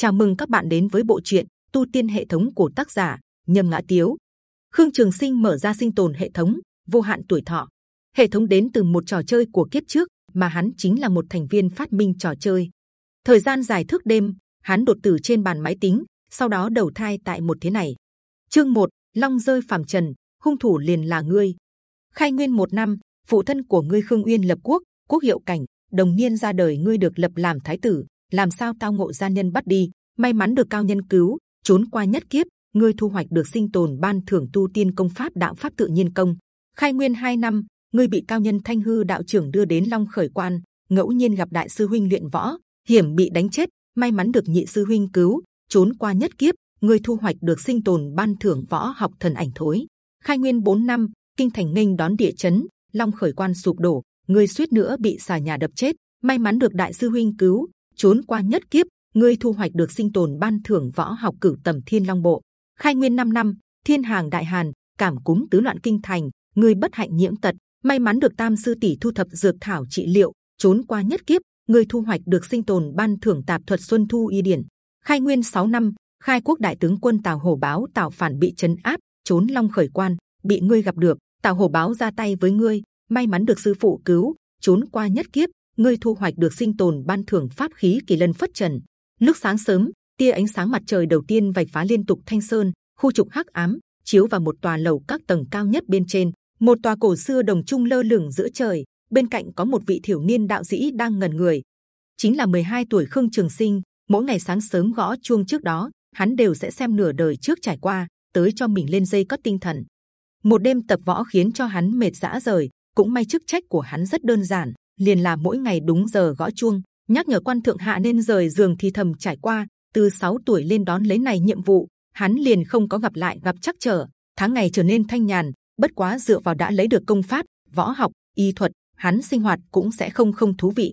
Chào mừng các bạn đến với bộ truyện Tu Tiên hệ thống của tác giả Nhâm Ngã Tiếu. Khương Trường Sinh mở ra sinh tồn hệ thống, vô hạn tuổi thọ. Hệ thống đến từ một trò chơi của kiếp trước, mà hắn chính là một thành viên phát minh trò chơi. Thời gian dài thức đêm, hắn đột tử trên bàn máy tính, sau đó đầu thai tại một thế này. Chương 1, Long rơi phàm trần, hung thủ liền là ngươi. Khai nguyên một năm, phụ thân của ngươi Khương Uyên lập quốc, quốc hiệu cảnh, đồng niên ra đời ngươi được lập làm thái tử, làm sao tao ngộ gia nhân bắt đi? May mắn được cao nhân cứu, trốn qua nhất kiếp, ngươi thu hoạch được sinh tồn ban thưởng tu tiên công pháp đạo pháp tự nhiên công. Khai nguyên hai năm, ngươi bị cao nhân thanh hư đạo trưởng đưa đến long khởi quan, ngẫu nhiên gặp đại sư huynh luyện võ, hiểm bị đánh chết. May mắn được nhị sư huynh cứu, trốn qua nhất kiếp, ngươi thu hoạch được sinh tồn ban thưởng võ học thần ảnh thối. Khai nguyên 4 năm, kinh thành nghênh đón địa chấn, long khởi quan sụp đổ, ngươi suýt nữa bị xà nhà đập chết. May mắn được đại sư huynh cứu trốn qua nhất kiếp, ngươi thu hoạch được sinh tồn ban thưởng võ học cử tầm thiên long bộ. Khai nguyên 5 năm, thiên hàng đại hàn, cảm cúm tứ loạn kinh thành, ngươi bất hạnh nhiễm tật. May mắn được tam sư tỷ thu thập dược thảo trị liệu, trốn qua nhất kiếp, ngươi thu hoạch được sinh tồn ban thưởng tạp thuật xuân thu y điển. Khai nguyên 6 năm, khai quốc đại tướng quân tào hổ báo tào phản bị chấn áp, trốn long khởi quan, bị ngươi gặp được. Tào hổ báo ra tay với ngươi, may mắn được sư phụ cứu, trốn qua nhất kiếp ngươi thu hoạch được sinh tồn ban thưởng pháp khí kỳ lân phất trần. Lúc sáng sớm, tia ánh sáng mặt trời đầu tiên vạch phá liên tục thanh sơn, khu trục hắc ám, chiếu vào một tòa lầu các tầng cao nhất bên trên. Một tòa cổ xưa đồng trung lơ lửng giữa trời, bên cạnh có một vị thiểu niên đạo sĩ đang ngẩn người. Chính là 12 tuổi khương trường sinh, mỗi ngày sáng sớm gõ chuông trước đó, hắn đều sẽ xem nửa đời trước trải qua, tới cho mình lên dây cất tinh thần. Một đêm tập võ khiến cho hắn mệt dã rời, cũng may chức trách của hắn rất đơn giản liền là mỗi ngày đúng giờ gõ chuông. Nhắc nhở quan thượng hạ nên rời giường thì thầm trải qua, từ 6 tuổi lên đón lấy này nhiệm vụ, hắn liền không có gặp lại, gặp chắc trở. Tháng ngày trở nên thanh nhàn, bất quá dựa vào đã lấy được công pháp, võ học, y thuật, hắn sinh hoạt cũng sẽ không không thú vị.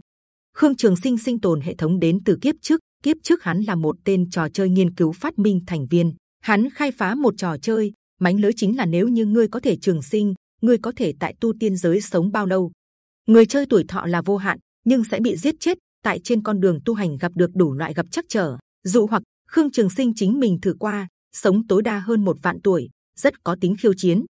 Khương trường sinh sinh tồn hệ thống đến từ kiếp trước kiếp trước hắn là một tên trò chơi nghiên cứu phát minh thành viên. Hắn khai phá một trò chơi, mánh lưới chính là nếu như ngươi có thể trường sinh, ngươi có thể tại tu tiên giới sống bao lâu? Người chơi tuổi thọ là vô hạn, nhưng sẽ bị giết chết, tại trên con đường tu hành gặp được đủ loại gặp chắc trở, dụ hoặc, khương trường sinh chính mình thử qua, sống tối đa hơn một vạn tuổi, rất có tính khiêu chiến.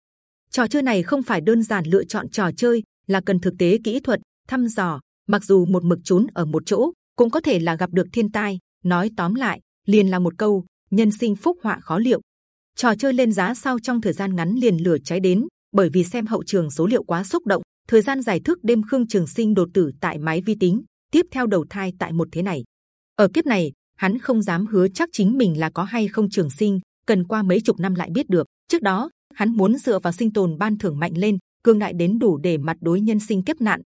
Trò chơi này không phải đơn giản lựa chọn trò chơi, là cần thực tế kỹ thuật, thăm dò, mặc dù một mực trốn ở một chỗ, cũng có thể là gặp được thiên tai. Nói tóm lại, liền là một câu, nhân sinh phúc họa khó liệu. Trò chơi lên giá sau trong thời gian ngắn liền lửa cháy đến, bởi vì xem hậu trường số liệu quá xúc động thời gian giải thức đêm khương trường sinh đột tử tại máy vi tính, tiếp theo đầu thai tại một thế này. Ở kiếp này, hắn không dám hứa chắc chính mình là có hay không trường sinh, cần qua mấy chục năm lại biết được. Trước đó, hắn muốn dựa vào sinh tồn ban thưởng mạnh lên cương đại đến đủ để mặt đối nhân sinh kiếp nạn.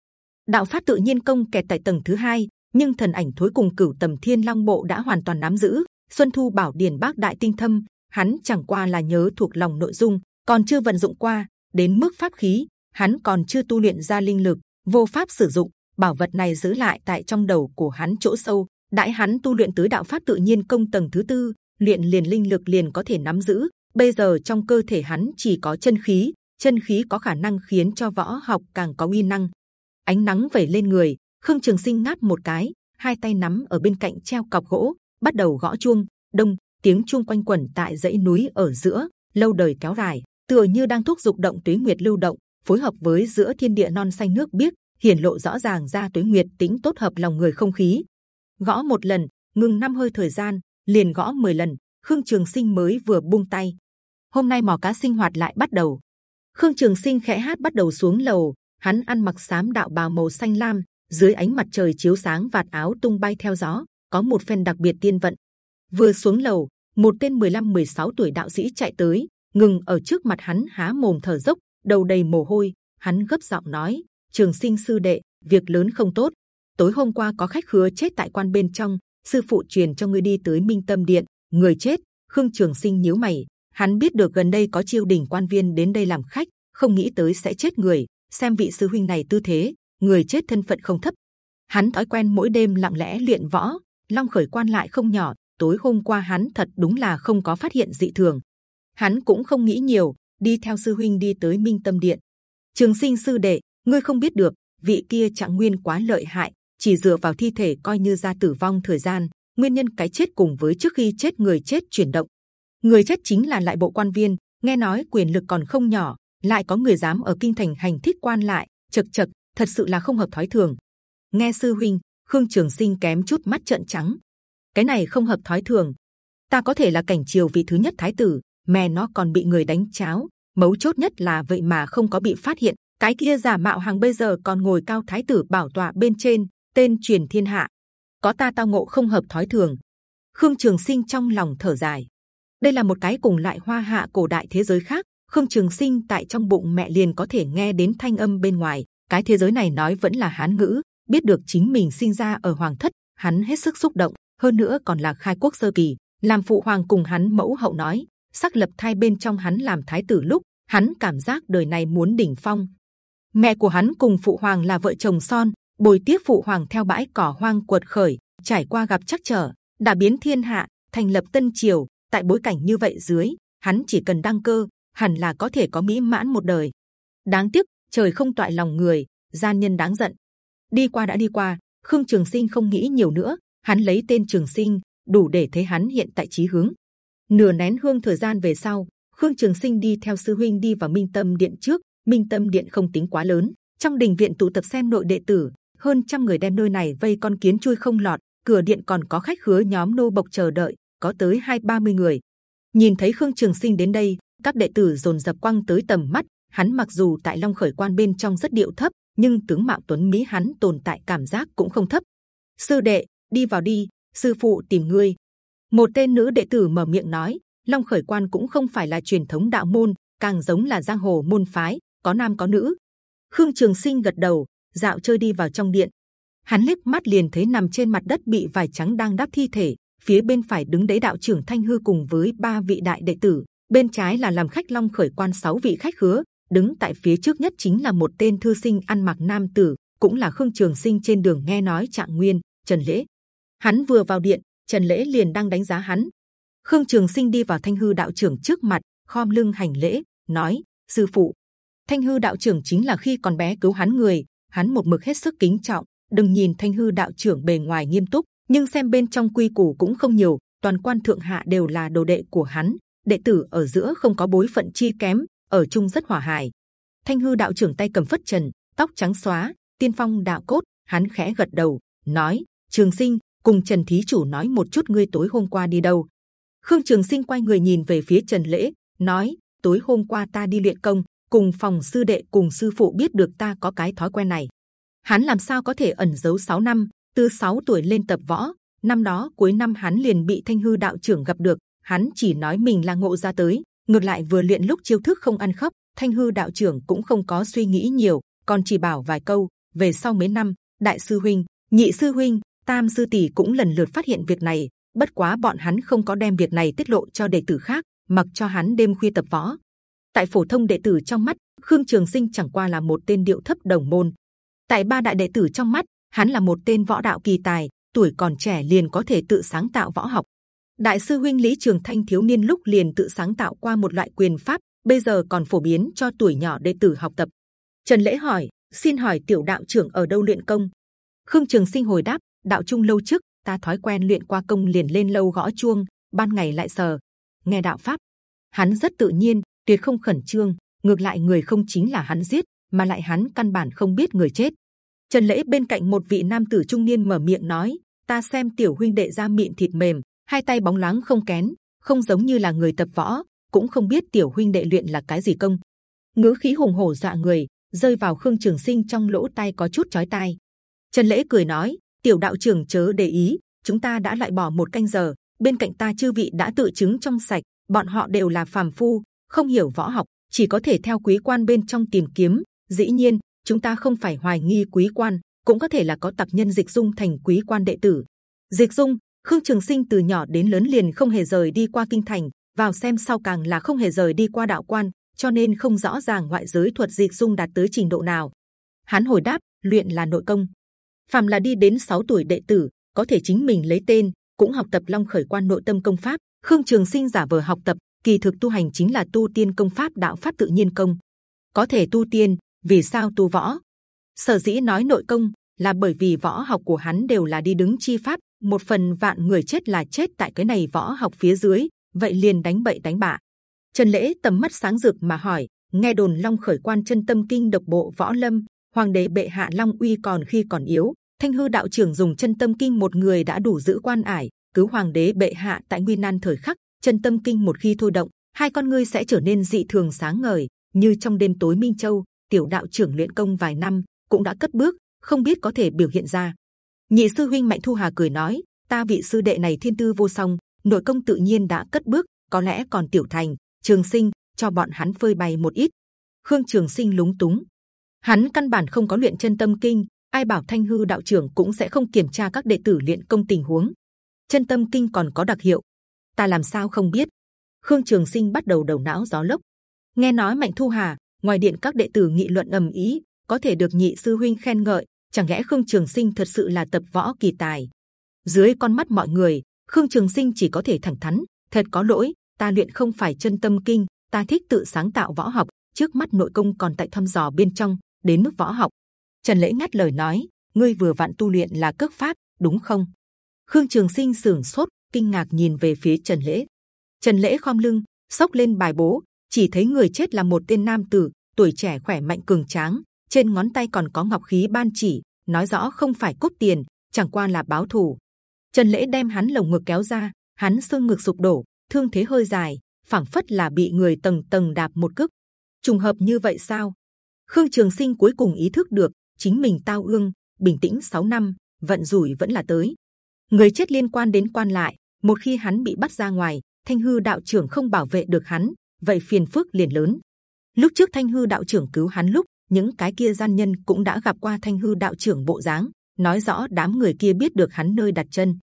Đạo pháp tự nhiên công kẹt tại tầng thứ hai, nhưng thần ảnh thối cùng cửu tầm thiên long bộ đã hoàn toàn nắm giữ. Xuân thu bảo điển bác đại tinh thâm, hắn chẳng qua là nhớ thuộc lòng nội dung, còn chưa vận dụng qua, đến mức pháp khí hắn còn chưa tu luyện ra linh lực, vô pháp sử dụng. Bảo vật này giữ lại tại trong đầu của hắn chỗ sâu. Đại hắn tu luyện tứ đạo pháp tự nhiên công tầng thứ tư, luyện liền linh lực liền có thể nắm giữ. Bây giờ trong cơ thể hắn chỉ có chân khí, chân khí có khả năng khiến cho võ học càng có uy năng. Ánh nắng vẩy lên người, Khương Trường Sinh ngáp một cái, hai tay nắm ở bên cạnh treo cọc gỗ, bắt đầu gõ chuông. Đông tiếng chuông quanh quẩn tại dãy núi ở giữa, lâu đời kéo dài, tựa như đang thúc giục động tuế nguyệt lưu động phối hợp với giữa thiên địa non xanh nước biếc, hiển lộ rõ ràng ra tuế nguyệt tính tốt hợp lòng người không khí. Gõ một lần ngừng năm hơi thời gian, liền gõ 10 lần, khương trường sinh mới vừa buông tay. Hôm nay mò cá sinh hoạt lại bắt đầu. Khương trường sinh khẽ hát bắt đầu xuống lầu, hắn ăn mặc sám đạo bào màu xanh lam, dưới ánh mặt trời chiếu sáng vạt áo tung bay theo gió, có một phen đặc biệt tiên vận. Vừa xuống lầu, một tên 15-16 tuổi đạo sĩ chạy tới, ngừng ở trước mặt hắn há mồm thở dốc đầu đầy mồ hôi, hắn gấp giọng nói, trường sinh sư đệ, việc lớn không tốt. Tối hôm qua có khách khứa chết tại quan bên trong, sư phụ truyền cho ngươi đi tới minh tâm điện, người chết. Khương trường sinh nhíu mày, hắn biết được gần đây có chiêu đình quan viên đến đây làm khách, không nghĩ tới sẽ chết người, xem vị sư huynh này tư thế, người chết thân phận không thấp. Hắn thói quen mỗi đêm lặng lẽ luyện võ, long khởi quan lại không nhỏ, tối hôm qua hắn thật đúng là không có phát hiện dị thường. Hắn cũng không nghĩ nhiều đi theo sư huynh đi tới Minh Tâm Điện. Trường Sinh sư đệ, ngươi không biết được, vị kia trạng nguyên quá lợi hại, chỉ dựa vào thi thể coi như ra tử vong thời gian, nguyên nhân cái chết cùng với trước khi chết người chết chuyển động. Người chết chính là lại bộ quan viên, nghe nói quyền lực còn không nhỏ, lại có người dám ở kinh thành hành thích quan lại, chật chật, thật sự là không hợp thói thường. Nghe sư huynh, Khương Trường Sinh kém chút mắt trợn trắng. Cái này không hợp thói thường. Ta có thể là cảnh triều vị thứ nhất thái tử, mẹ nó còn bị người đánh cháo. Mấu chốt nhất là vậy mà không có bị phát hiện. Cái kia giả mạo hàng bây giờ còn ngồi cao thái tử bảo tọa bên trên, tên truyền thiên hạ. Có ta tao ngộ không hợp thói thường. Khương Trường Sinh trong lòng thở dài. Đây là một cái cùng lại hoa hạ cổ đại thế giới khác. Khương Trường Sinh tại trong bụng mẹ liền có thể nghe đến thanh âm bên ngoài. Cái thế giới này nói vẫn là hán ngữ, biết được chính mình sinh ra ở hoàng thất, hắn hết sức xúc động. Hơn nữa còn là khai quốc sơ kỳ, làm phụ hoàng cùng hắn mẫu hậu nói, xác lập thai bên trong hắn làm thái tử lúc, hắn cảm giác đời này muốn đỉnh phong. Mẹ của hắn cùng phụ hoàng là vợ chồng son, bồi tiếp phụ hoàng theo bãi cỏ hoang quật khởi, trải qua gặp chắc trở, đã biến thiên hạ, thành lập tân triều. Tại bối cảnh như vậy dưới, hắn chỉ cần đăng cơ, hẳn là có thể có mỹ mãn một đời. Đáng tiếc trời không toại lòng người, gian nhân đáng giận đi qua đã đi qua khương trường sinh không nghĩ nhiều nữa hắn lấy tên trường sinh đủ để thấy hắn hiện tại chí hướng nửa nén hương thời gian về sau khương trường sinh đi theo sư huynh đi vào minh tâm điện trước minh tâm điện không tính quá lớn trong đình viện tụ tập xem nội đệ tử hơn trăm người đem nơi này vây con kiến chui không lọt cửa điện còn có khách khứa nhóm nô bộc chờ đợi có tới hai ba mươi người nhìn thấy khương trường sinh đến đây các đệ tử dồn dập quăng tới tầm mắt hắn mặc dù tại long khởi quan bên trong rất điệu thấp nhưng tướng mạo tuấn mỹ hắn tồn tại cảm giác cũng không thấp. Sư đệ, đi vào đi, sư phụ tìm ngươi. Một tên nữ đệ tử mở miệng nói, Long Khởi Quan cũng không phải là truyền thống đạo môn, càng giống là giang hồ môn phái, có nam có nữ. Khương Trường Sinh gật đầu, dạo chơi đi vào trong điện. Hắn liếc mắt liền thấy nằm trên mặt đất bị vải trắng đang đắp thi thể, phía bên phải đứng đấy đạo trưởng Thanh Hư cùng với ba vị đại đệ tử, bên trái là làm khách Long Khởi Quan sáu vị khách khứa, đứng tại phía trước nhất chính là một tên thư sinh ăn mặc nam tử cũng là khương trường sinh trên đường nghe nói trạng nguyên trần lễ hắn vừa vào điện trần lễ liền đang đánh giá hắn khương trường sinh đi vào thanh hư đạo trưởng trước mặt khom lưng hành lễ nói sư phụ thanh hư đạo trưởng chính là khi còn bé cứu hắn người hắn một mực hết sức kính trọng đừng nhìn thanh hư đạo trưởng bề ngoài nghiêm túc nhưng xem bên trong quy củ cũng không nhiều toàn quan thượng hạ đều là đồ đệ của hắn đệ tử ở giữa không có bối phận chi kém ở chung rất hòa hài. Thanh hư đạo trưởng tay cầm phất trần, tóc trắng xóa, tiên phong đạo cốt, hắn khẽ gật đầu, nói: Trường Sinh cùng Trần Thí chủ nói một chút ngươi tối hôm qua đi đâu. Khương Trường Sinh quay người nhìn về phía Trần Lễ, nói: tối hôm qua ta đi luyện công, cùng phòng sư đệ cùng sư phụ biết được ta có cái thói quen này. Hắn làm sao có thể ẩn giấu 6 năm? Từ 6 tuổi lên tập võ, năm đó cuối năm hắn liền bị Thanh hư đạo trưởng gặp được. Hắn chỉ nói mình là ngộ ra tới, ngược lại vừa luyện lúc chiêu thức không ăn khớp thanh hư đạo trưởng cũng không có suy nghĩ nhiều còn chỉ bảo vài câu về sau mấy năm đại sư huynh nhị sư huynh tam sư tỷ cũng lần lượt phát hiện việc này, bất quá bọn hắn không có đem việc này tiết lộ cho đệ tử khác, mặc cho hắn đêm khuya tập võ. Tại phổ thông đệ tử trong mắt, khương trường sinh chẳng qua là một tên điệu thấp đồng môn. Tại ba đại đệ tử trong mắt, hắn là một tên võ đạo kỳ tài, tuổi còn trẻ liền có thể tự sáng tạo võ học. Đại sư huynh lý trường thanh thiếu niên lúc liền tự sáng tạo qua một loại quyền pháp, bây giờ còn phổ biến cho tuổi nhỏ đệ tử học tập. Trần lễ hỏi, xin hỏi tiểu đạo trưởng ở đâu luyện công? Khương trường sinh hồi đáp đạo trung lâu trước ta thói quen luyện qua công liền lên lâu gõ chuông ban ngày lại sờ nghe đạo pháp hắn rất tự nhiên tuyệt không khẩn trương ngược lại người không chính là hắn giết mà lại hắn căn bản không biết người chết trần lễ bên cạnh một vị nam tử trung niên mở miệng nói ta xem tiểu huynh đệ ra miệng thịt mềm hai tay bóng láng không kén, không giống như là người tập võ, cũng không biết tiểu huynh đệ luyện là cái gì công. ngữ khí hùng hổ dọa người, rơi vào khương trường sinh trong lỗ tai có chút chói tai. Trần lễ cười nói, tiểu đạo trưởng chớ để ý, chúng ta đã lại bỏ một canh giờ, bên cạnh ta chư vị đã tự chứng trong sạch, bọn họ đều là phàm phu, không hiểu võ học, chỉ có thể theo quý quan bên trong tìm kiếm. dĩ nhiên, chúng ta không phải hoài nghi quý quan, cũng có thể là có tặc nhân dịch dung thành quý quan đệ tử. Dịch dung Khương Trường Sinh từ nhỏ đến lớn liền không hề rời đi qua kinh thành, vào xem sau càng là không hề rời đi qua đạo quan, cho nên không rõ ràng ngoại giới thuật dịch dung đạt tới trình độ nào. Hắn hồi đáp, luyện là nội công phàm là đi đến 6 tuổi đệ tử, có thể chính mình lấy tên, cũng học tập Long Khởi Quan nội tâm công pháp. Khương Trường Sinh giả vờ học tập, kỳ thực tu hành chính là tu tiên công pháp đạo pháp tự nhiên công. Có thể tu tiên, vì sao tu võ? Sở dĩ nói nội công là bởi vì võ học của hắn đều là đi đứng chi pháp, một phần vạn người chết là chết tại cái này võ học phía dưới, vậy liền đánh bậy đánh bạ. Trần lễ tầm mắt sáng rực mà hỏi, nghe đồn long khởi quan chân tâm kinh độc bộ võ lâm, hoàng đế bệ hạ long uy còn khi còn yếu, thanh hư đạo trưởng dùng chân tâm kinh một người đã đủ giữ quan ải, cứu hoàng đế bệ hạ tại nguy nan thời khắc. Chân tâm kinh một khi thôi động, hai con ngươi sẽ trở nên dị thường sáng ngời, như trong đêm tối minh châu. Tiểu đạo trưởng luyện công vài năm cũng đã cất bước, không biết có thể biểu hiện ra. Nhị sư huynh mạnh thu hà cười nói, ta vị sư đệ này thiên tư vô song, nội công tự nhiên đã cất bước, có lẽ còn tiểu thành. Trường sinh cho bọn hắn phơi bày một ít. Khương Trường Sinh lúng túng, hắn căn bản không có luyện chân tâm kinh, ai bảo thanh hư đạo trưởng cũng sẽ không kiểm tra các đệ tử luyện công tình huống. Chân tâm kinh còn có đặc hiệu, ta làm sao không biết? Khương Trường Sinh bắt đầu đầu não gió lốc. Nghe nói Mạnh Thu Hà, ngoài điện các đệ tử nghị luận ầm ý, có thể được nhị sư huynh khen ngợi, chẳng lẽ Khương Trường Sinh thật sự là tập võ kỳ tài? Dưới con mắt mọi người, Khương Trường Sinh chỉ có thể thẳng thắn, thật có lỗi, ta luyện không phải chân tâm kinh, ta thích tự sáng tạo võ học, trước mắt nội công còn tại thăm dò bên trong, đến mức võ học. Trần lễ ngắt lời nói, ngươi vừa vặn tu luyện là cước pháp, đúng không? Khương Trường Sinh sưởng sốt, kinh ngạc nhìn về phía Trần lễ. Trần lễ khom lưng, sốc lên bài bố, chỉ thấy người chết là một tên nam tử, tuổi trẻ khỏe mạnh cường tráng, trên ngón tay còn có ngọc khí ban chỉ, nói rõ không phải cốt tiền, chẳng qua là báo thù. Trần lễ đem hắn lồng ngực kéo ra, hắn xương ngực sụp đổ, thương thế hơi dài, phảng phất là bị người tầng tầng đạp một cước. Trùng hợp như vậy sao? Khương Trường Sinh cuối cùng ý thức được chính mình tao ương, bình tĩnh 6 năm, vận rủi vẫn là tới. Người chết liên quan đến quan lại, một khi hắn bị bắt ra ngoài, Thanh hư đạo trưởng không bảo vệ được hắn, vậy phiền phức liền lớn. Lúc trước Thanh hư đạo trưởng cứu hắn lúc, những cái kia gian nhân cũng đã gặp qua Thanh hư đạo trưởng bộ dáng, nói rõ đám người kia biết được hắn nơi đặt chân.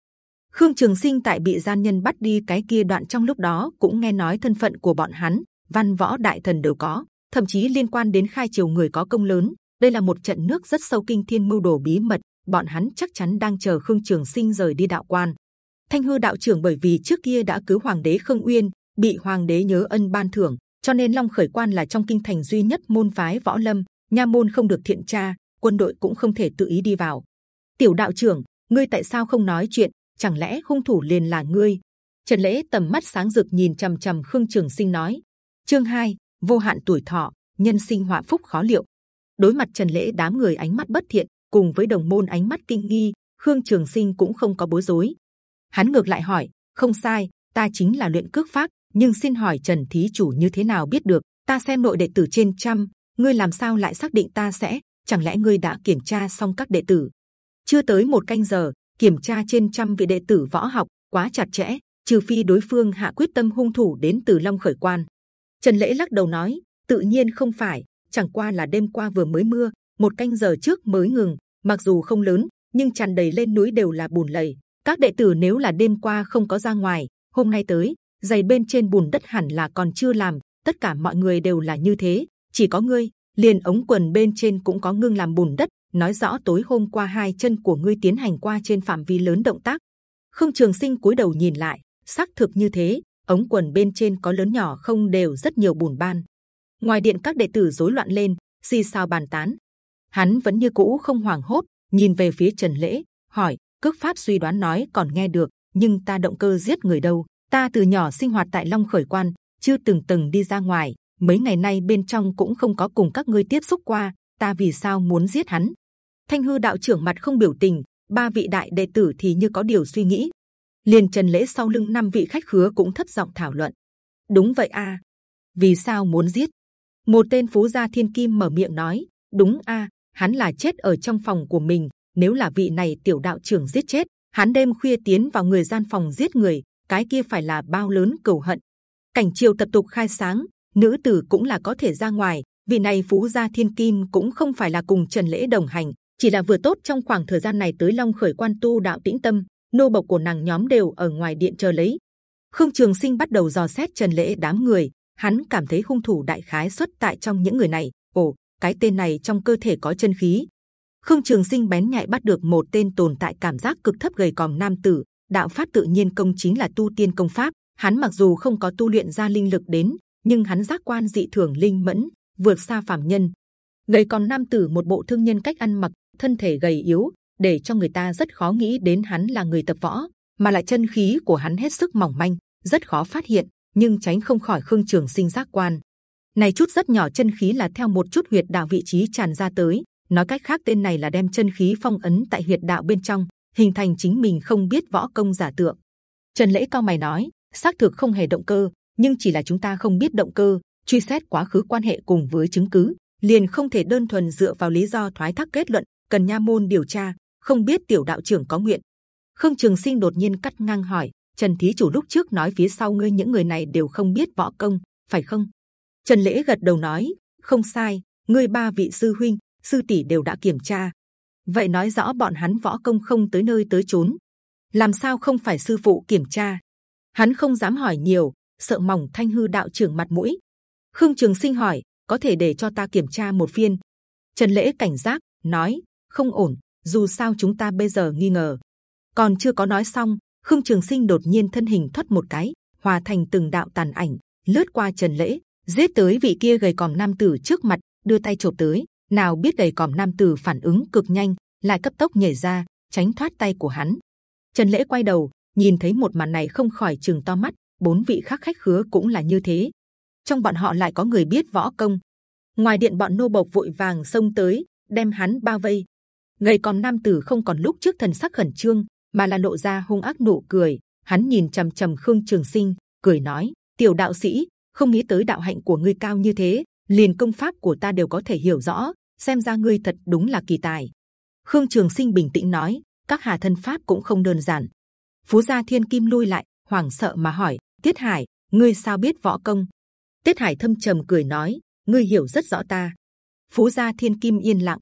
Khương Trường Sinh tại bị gian nhân bắt đi cái kia đoạn trong lúc đó cũng nghe nói thân phận của bọn hắn, văn võ đại thần đều có, thậm chí liên quan đến khai triều người có công lớn. Đây là một trận nước rất sâu kinh thiên mưu đồ bí mật, bọn hắn chắc chắn đang chờ Khương Trường Sinh rời đi đạo quan. Thanh hư đạo trưởng bởi vì trước kia đã cứu hoàng đế Khương Uyên, bị hoàng đế nhớ ân ban thưởng, cho nên Long Khởi Quan là trong kinh thành duy nhất môn phái võ lâm, nha môn không được thiện tra, quân đội cũng không thể tự ý đi vào. Tiểu đạo trưởng, ngươi tại sao không nói chuyện? Chẳng lẽ hung thủ liền là ngươi? Trần lễ tầm mắt sáng rực nhìn c h ầ m c h ầ m Khương Trường Sinh nói. Chương 2, vô hạn tuổi thọ, nhân sinh họa phúc khó liệu. Đối mặt Trần lễ đám người ánh mắt bất thiện, cùng với đồng môn ánh mắt kinh nghi, Khương Trường Sinh cũng không có bối rối, hắn ngược lại hỏi không sai ta chính là luyện cước pháp nhưng xin hỏi trần thí chủ như thế nào biết được ta xem nội đệ tử trên trăm ngươi làm sao lại xác định ta sẽ chẳng lẽ ngươi đã kiểm tra xong các đệ tử? Chưa tới một canh giờ kiểm tra trên trăm vị đệ tử võ học quá chặt chẽ trừ phi đối phương hạ quyết tâm hung thủ đến từ long khởi quan trần lễ lắc đầu nói, tự nhiên không phải, chẳng qua là đêm qua vừa mới mưa, một canh giờ trước mới ngừng, mặc dù không lớn, nhưng tràn đầy lên núi đều là bùn lầy. Các đệ tử nếu là đêm qua không có ra ngoài, hôm nay tới, giày bên trên bùn đất hẳn là còn chưa làm, tất cả mọi người đều là như thế, chỉ có ngươi, liền ống quần bên trên cũng có ngưng làm bùn đất, nói rõ tối hôm qua hai chân của ngươi tiến hành qua trên phạm vi lớn động tác. Không trường sinh cúi đầu nhìn lại xác thực như thế ống quần bên trên có lớn nhỏ không đều rất nhiều bùn ban. Ngoài điện các đệ tử rối loạn lên, xì xào bàn tán. Hắn vẫn như cũ không hoảng hốt, nhìn về phía trần lễ, hỏi, cước pháp suy đoán nói còn nghe được, nhưng ta động cơ giết người đâu? Ta từ nhỏ sinh hoạt tại long khởi quan, chưa từng từng đi ra ngoài, mấy ngày nay bên trong cũng không có cùng các ngươi tiếp xúc qua, ta vì sao muốn giết hắn? Thanh hư đạo trưởng mặt không biểu tình, ba vị đại đệ tử thì như có điều suy nghĩ liền trần lễ sau lưng năm vị khách khứa cũng thấp giọng thảo luận. Đúng vậy a. Vì sao muốn giết? Một tên phú gia thiên kim mở miệng nói. Đúng a, hắn là chết ở trong phòng của mình. Nếu là vị này tiểu đạo trưởng giết chết, hắn đêm khuya tiến vào người gian phòng giết người, cái kia phải là bao lớn cầu hận. Cảnh chiều tập tục khai sáng, nữ tử cũng là có thể ra ngoài. Vị này phú gia thiên kim cũng không phải là cùng trần lễ đồng hành, chỉ là vừa tốt trong khoảng thời gian này tới long khởi quan tu đạo tĩnh tâm nô bộc của nàng nhóm đều ở ngoài điện chờ lấy khương trường sinh bắt đầu dò xét trần lễ đám người hắn cảm thấy hung thủ đại khái xuất tại trong những người này ồ cái tên này trong cơ thể có chân khí Khương Trường Sinh bén nhạy bắt được một tên tồn tại cảm giác cực thấp gầy còm nam tử. Đạo pháp tự nhiên công chính là tu tiên công pháp. Hắn mặc dù không có tu luyện ra linh lực đến, nhưng hắn giác quan dị thường linh mẫn, vượt xa phàm nhân. Gầy còm nam tử một bộ thương nhân cách ăn mặc, thân thể gầy yếu, để cho người ta rất khó nghĩ đến hắn là người tập võ, mà lại chân khí của hắn hết sức mỏng manh, rất khó phát hiện, nhưng tránh không khỏi khương trường sinh giác quan. Này chút rất nhỏ chân khí là theo một chút huyệt đạo vị trí tràn ra tới, nói cách khác tên này là đem chân khí phong ấn tại huyệt đạo bên trong, hình thành chính mình không biết võ công giả tượng. Trần lễ cao mày nói, xác thực không hề động cơ, nhưng chỉ là chúng ta không biết động cơ, truy xét quá khứ quan hệ cùng với chứng cứ, liền không thể đơn thuần dựa vào lý do thoái thác kết luận, cần nha môn điều tra. Không biết tiểu đạo trưởng có nguyện? Khương Trường Sinh đột nhiên cắt ngang hỏi, Trần thí chủ lúc trước nói phía sau ngươi những người này đều không biết võ công, phải không? Trần lễ gật đầu nói, không sai, ngươi ba vị sư huynh, sư tỷ đều đã kiểm tra. Vậy nói rõ bọn hắn võ công không tới nơi tới chốn. Làm sao không phải sư phụ kiểm tra? Hắn không dám hỏi nhiều, sợ mỏng thanh hư đạo trưởng mặt mũi. Khương Trường Sinh hỏi, có thể để cho ta kiểm tra một phiên? Trần lễ cảnh giác nói, không ổn. Dù sao chúng ta bây giờ nghi ngờ, còn chưa có nói xong, Khương Trường Sinh đột nhiên thân hình thoát một cái, hòa thành từng đạo tàn ảnh, lướt qua Trần Lễ, giết tới vị kia gầy còm nam tử trước mặt, đưa tay chộp tới. Nào biết gầy còm nam tử phản ứng cực nhanh, lại cấp tốc nhảy ra, tránh thoát tay của hắn. Trần Lễ quay đầu, nhìn thấy một màn này không khỏi chừng to mắt. Bốn vị khác khách khứa cũng là như thế. Trong bọn họ lại có người biết võ công. Ngoài điện bọn nô bộc vội vàng xông tới, đem hắn bao vây. Người còn nam tử không còn lúc trước thần sắc khẩn trương, mà là lộ ra hung ác nụ cười. Hắn nhìn trầm trầm Khương Trường Sinh, cười nói: Tiểu đạo sĩ, không nghĩ tới đạo hạnh của ngươi cao như thế, liền công pháp của ta đều có thể hiểu rõ. Xem ra ngươi thật đúng là kỳ tài. Khương Trường Sinh bình tĩnh nói: các hà thân pháp cũng không đơn giản. Phú gia Thiên Kim lui lại, hoảng sợ mà hỏi: Tiết Hải, ngươi sao biết võ công? Tiết Hải thâm trầm cười nói: ngươi hiểu rất rõ ta. Phú gia Thiên Kim yên lặng.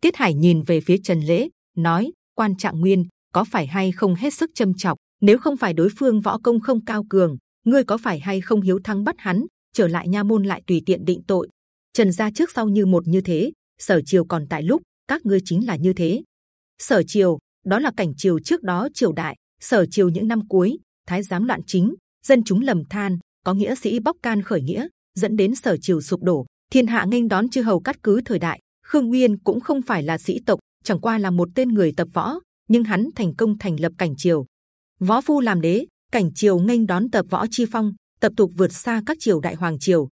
Tiết Hải nhìn về phía Trần Lễ, nói: quan trạng nguyên có phải hay không hết sức châm chọc nếu không phải đối phương võ công không cao cường ngươi có phải hay không hiếu thắng bắt hắn? Trở lại nha môn lại tùy tiện định tội. Trần gia trước sau như một như thế sở triều còn tại lúc các ngươi chính là như thế. Sở triều đó là cảnh triều trước đó triều đại sở triều những năm cuối thái giám loạn chính dân chúng lầm than có nghĩa sĩ bóc can khởi nghĩa dẫn đến sở triều sụp đổ thiên hạ nghênh đón chư hầu cắt cứ thời đại khương nguyên cũng không phải là sĩ tộc chẳng qua là một tên người tập võ nhưng hắn thành công thành lập cảnh triều. Võ phu làm đế, cảnh triều nghênh đón tập võ chi phong, tập tục vượt xa các triều đại hoàng triều.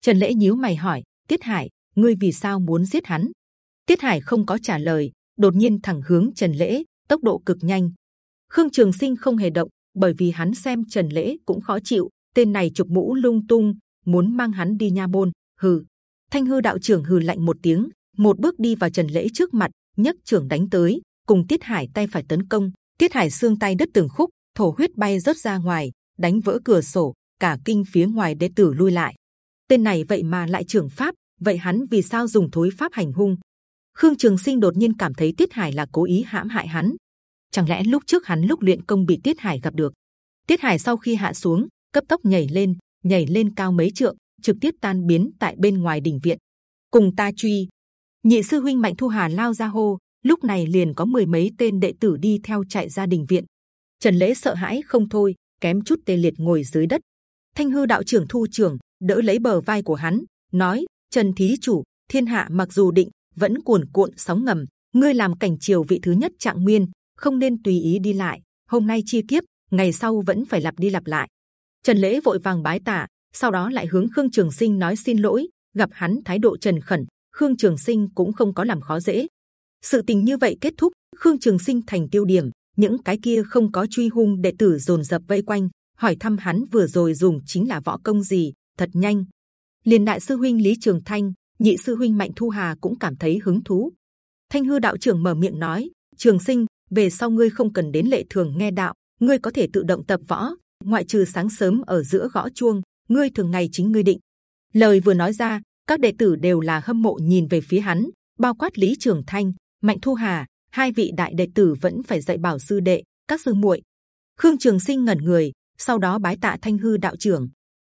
Trần lễ nhíu mày hỏi, Tiết Hải, ngươi vì sao muốn giết hắn? Tiết Hải không có trả lời, đột nhiên thẳng hướng Trần lễ, tốc độ cực nhanh. Khương Trường Sinh không hề động, bởi vì hắn xem Trần lễ cũng khó chịu. Tên này chụp mũ lung tung, muốn mang hắn đi nha môn. Hừ, Thanh hư đạo trưởng hừ lạnh một tiếng, một bước đi vào Trần lễ trước mặt, nhấc trưởng đánh tới cùng Tiết Hải tay phải tấn công. Tiết Hải xương tay đứt từng khúc, thổ huyết bay rớt ra ngoài, đánh vỡ cửa sổ, cả kinh phía ngoài đệ tử lui lại. Tên này vậy mà lại trưởng pháp, vậy hắn vì sao dùng thối pháp hành hung? Khương Trường Sinh đột nhiên cảm thấy Tiết Hải là cố ý hãm hại hắn. Chẳng lẽ lúc trước hắn lúc luyện công bị Tiết Hải gặp được? Tiết Hải sau khi hạ xuống, cấp tốc nhảy lên, nhảy lên cao mấy trượng, trực tiếp tan biến tại bên ngoài đình viện. Cùng ta truy. Nhị sư huynh Mạnh Thu Hà lao ra hô, lúc này liền có mười mấy tên đệ tử đi theo chạy ra đình viện. Trần lễ sợ hãi không thôi kém chút tê liệt ngồi dưới đất. Thanh hư đạo trưởng thu trưởng đỡ lấy bờ vai của hắn nói trần thí chủ thiên hạ mặc dù định vẫn cuồn cuộn sóng ngầm. Ngươi làm cảnh triều vị thứ nhất trạng nguyên không nên tùy ý đi lại. Hôm nay chi kiếp ngày sau vẫn phải lặp đi lặp lại. Trần lễ vội vàng bái tạ sau đó lại hướng khương trường sinh nói xin lỗi gặp hắn thái độ trần khẩn khương trường sinh cũng không có làm khó dễ. Sự tình như vậy kết thúc, khương trường sinh thành tiêu điểm. Những cái kia không có truy hung đệ tử dồn dập vây quanh, hỏi thăm hắn vừa rồi dùng chính là võ công gì, thật nhanh. Liền đại sư huynh lý trường thanh, nhị sư huynh mạnh thu hà cũng cảm thấy hứng thú. Thanh hư đạo trưởng mở miệng nói, trường sinh, về sau ngươi không cần đến lệ thường nghe đạo, ngươi có thể tự động tập võ, ngoại trừ sáng sớm ở giữa gõ chuông, ngươi thường ngày chính ngươi định. Lời vừa nói ra các đệ tử đều là hâm mộ nhìn về phía hắn, bao quát lý trường thanh, mạnh thu hà, hai vị đại đệ tử vẫn phải dạy bảo sư đệ, các sư muội. Khương trường sinh ngẩn người, sau đó bái tạ thanh hư đạo trưởng.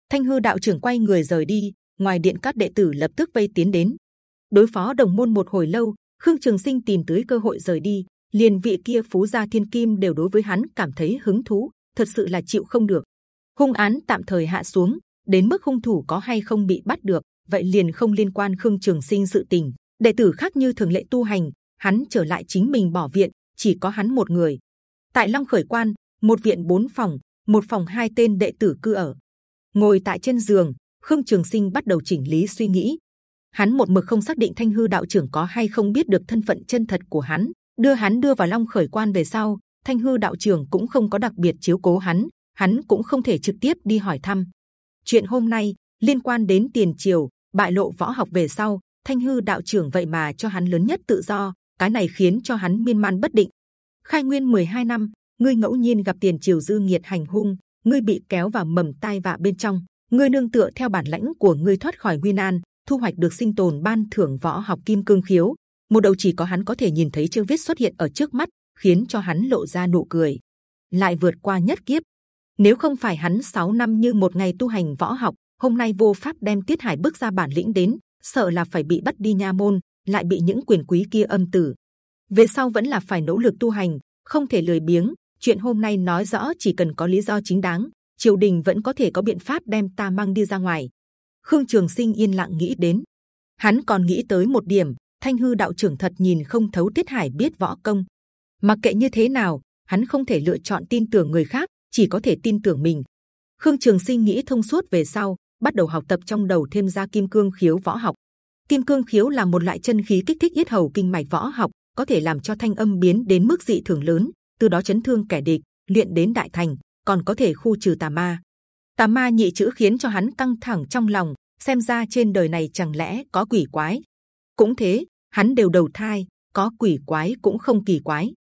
Thanh hư đạo trưởng quay người rời đi, ngoài điện các đệ tử lập tức vây tiến đến. Đối phó đồng môn một hồi lâu, khương trường sinh tìm tới cơ hội rời đi, liền vị kia phú gia thiên kim đều đối với hắn cảm thấy hứng thú, thật sự là chịu không được. Hung án tạm thời hạ xuống, đến mức hung thủ có hay không bị bắt được vậy liền không liên quan khương trường sinh sự tình đệ tử khác như thường lệ tu hành hắn trở lại chính mình bỏ viện chỉ có hắn một người. Tại Long Khởi Quan, một viện bốn phòng, một phòng hai tên đệ tử cư ở. Ngồi tại trên giường, Khương Trường Sinh bắt đầu chỉnh lý suy nghĩ. Hắn một mực không xác định Thanh hư đạo trưởng có hay không biết được thân phận chân thật của hắn. Đưa hắn đưa vào Long Khởi Quan về sau, Thanh hư đạo trưởng cũng không có đặc biệt chiếu cố hắn, hắn cũng không thể trực tiếp đi hỏi thăm. Chuyện hôm nay liên quan đến tiền triều bại lộ võ học về sau, Thanh hư đạo trưởng vậy mà cho hắn lớn nhất tự do, cái này khiến cho hắn miên man bất định. Khai nguyên 12 năm, ngươi ngẫu nhiên gặp tiền triều dư nghiệt hành hung, ngươi bị kéo vào mầm tai vạ bên trong, ngươi nương tựa theo bản lãnh của ngươi thoát khỏi nguy nan, thu hoạch được sinh tồn ban thưởng võ học kim cương khiếu. Một đầu chỉ có hắn có thể nhìn thấy chương viết xuất hiện ở trước mắt, khiến cho hắn lộ ra nụ cười. Lại vượt qua nhất kiếp. Nếu không phải hắn 6 năm như một ngày tu hành võ học, hôm nay vô pháp đem tiết hải bước ra bản lĩnh đến, sợ là phải bị bắt đi nha môn, lại bị những quyền quý kia âm tử. Về sau vẫn là phải nỗ lực tu hành, không thể lười biếng. Chuyện hôm nay nói rõ chỉ cần có lý do chính đáng, triều đình vẫn có thể có biện pháp đem ta mang đi ra ngoài. Khương Trường Sinh yên lặng nghĩ đến, hắn còn nghĩ tới một điểm, Thanh hư đạo trưởng thật nhìn không thấu Tiết Hải biết võ công. Mặc kệ như thế nào, hắn không thể lựa chọn tin tưởng người khác, chỉ có thể tin tưởng mình. Khương Trường Sinh nghĩ thông suốt về sau, bắt đầu học tập trong đầu thêm ra kim cương khiếu võ học. Kim cương khiếu là một loại chân khí kích thích yết hầu kinh mạch võ học, có thể làm cho thanh âm biến đến mức dị thường lớn, từ đó chấn thương kẻ địch, luyện đến đại thành, còn có thể khu trừ tà ma. Tà ma nhị chữ khiến cho hắn căng thẳng trong lòng, xem ra trên đời này chẳng lẽ có quỷ quái? Cũng thế, hắn đều đầu thai, có quỷ quái cũng không kỳ quái.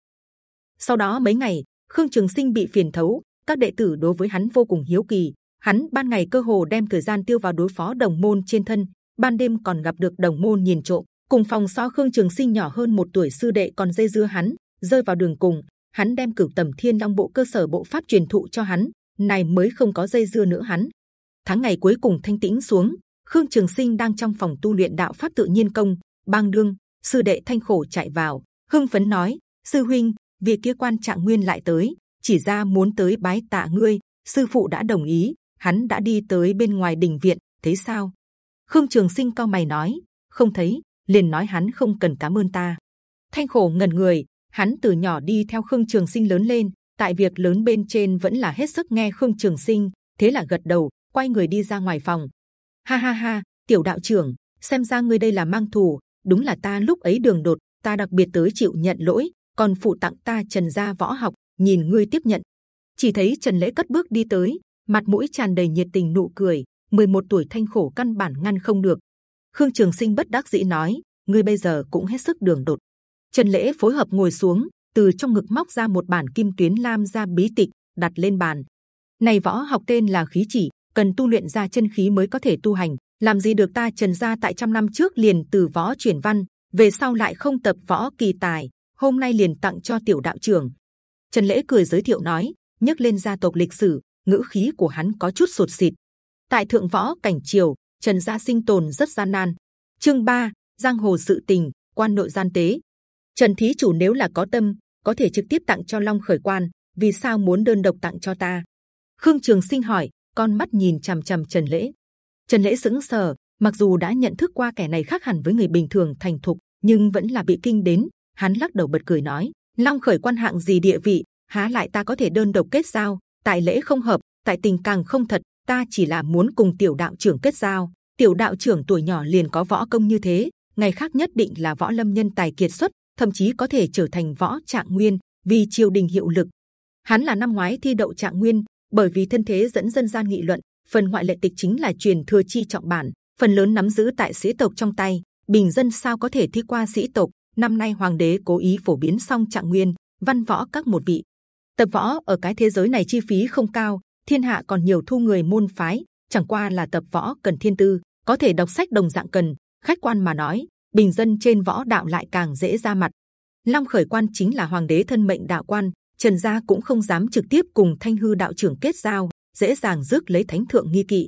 Sau đó mấy ngày, Khương Trường Sinh bị phiền thấu, các đệ tử đối với hắn vô cùng hiếu kỳ. Hắn ban ngày cơ hồ đem thời gian tiêu vào đối phó đồng môn trên thân, ban đêm còn gặp được đồng môn nhìn trộm. Cùng phòng so Khương Trường Sinh nhỏ hơn một tuổi sư đệ còn dây dưa hắn, rơi vào đường cùng. Hắn đem cửu tầm thiên long bộ cơ sở bộ pháp truyền thụ cho hắn, này mới không có dây dưa nữa hắn. Tháng ngày cuối cùng thanh tĩnh xuống, Khương Trường Sinh đang trong phòng tu luyện đạo pháp tự nhiên công, bang đương sư đệ thanh khổ chạy vào, hưng phấn nói: sư huynh, việc kia quan trạng nguyên lại tới, chỉ ra muốn tới bái tạ ngươi, sư phụ đã đồng ý, hắn đã đi tới bên ngoài đình viện, thế sao? Khương Trường Sinh cao mày nói, không thấy, liền nói hắn không cần cảm ơn ta. Thanh khổ ngẩn người, hắn từ nhỏ đi theo Khương Trường Sinh lớn lên, tại việc lớn bên trên vẫn là hết sức nghe Khương Trường Sinh, thế là gật đầu, quay người đi ra ngoài phòng. Ha ha ha, tiểu đạo trưởng, xem ra ngươi đây là mang thù, đúng là ta lúc ấy đường đột, ta đặc biệt tới chịu nhận lỗi, còn phụ tặng ta Trần gia võ học, nhìn ngươi tiếp nhận. Chỉ thấy Trần lễ cất bước đi tới, mặt mũi tràn đầy nhiệt tình nụ cười. 11 tuổi thanh khổ căn bản ngăn không được. Khương Trường Sinh bất đắc dĩ nói, ngươi bây giờ cũng hết sức đường đột. Trần lễ phối hợp ngồi xuống, từ trong ngực móc ra một bản kim tuyến lam gia bí tịch, đặt lên bàn. Này võ học tên là khí chỉ, cần tu luyện ra chân khí mới có thể tu hành. Làm gì được ta Trần gia tại trăm năm trước liền từ võ chuyển văn, về sau lại không tập võ kỳ tài, hôm nay liền tặng cho tiểu đạo trưởng. Trần lễ cười giới thiệu nói, nhắc lên gia tộc lịch sử, ngữ khí của hắn có chút sụt sịt. Tại thượng võ cảnh triều, Trần gia sinh tồn rất gian nan. Chương 3, giang hồ sự tình, quan nội gian tế. Trần thí chủ nếu là có tâm, có thể trực tiếp tặng cho Long khởi quan. Vì sao muốn đơn độc tặng cho ta? Khương Trường Sinh hỏi, con mắt nhìn c h ầ m c h ầ m Trần lễ. Trần lễ sững sờ, mặc dù đã nhận thức qua kẻ này khác hẳn với người bình thường thành thục, nhưng vẫn là bị kinh đến. Hắn lắc đầu bật cười nói, Long khởi quan hạng gì địa vị, há lại ta có thể đơn độc kết giao? Tại lễ không hợp, tại tình càng không thật, ta chỉ là muốn cùng tiểu đạo trưởng kết giao. Tiểu đạo trưởng tuổi nhỏ liền có võ công như thế, ngày khác nhất định là võ lâm nhân tài kiệt xuất, thậm chí có thể trở thành võ trạng nguyên vì triều đình hiệu lực. Hắn là năm ngoái thi đậu trạng nguyên, bởi vì thân thế dẫn dân gian nghị luận. Phần ngoại lệ tịch chính là truyền thừa chi trọng bản, phần lớn nắm giữ tại sĩ tộc trong tay. Bình dân sao có thể thi qua sĩ tộc? Năm nay hoàng đế cố ý phổ biến xong trạng nguyên, văn võ các một vị. Tập võ ở cái thế giới này chi phí không cao, thiên hạ còn nhiều thu người môn phái, chẳng qua là tập võ cần thiên tư, có thể đọc sách đồng dạng cần. Khách quan mà nói, bình dân trên võ đạo lại càng dễ ra mặt. Long khởi quan chính là hoàng đế thân mệnh đạo quan, Trần gia cũng không dám trực tiếp cùng Thanh hư đạo trưởng kết giao, dễ dàng rước lấy thánh thượng nghi kỵ.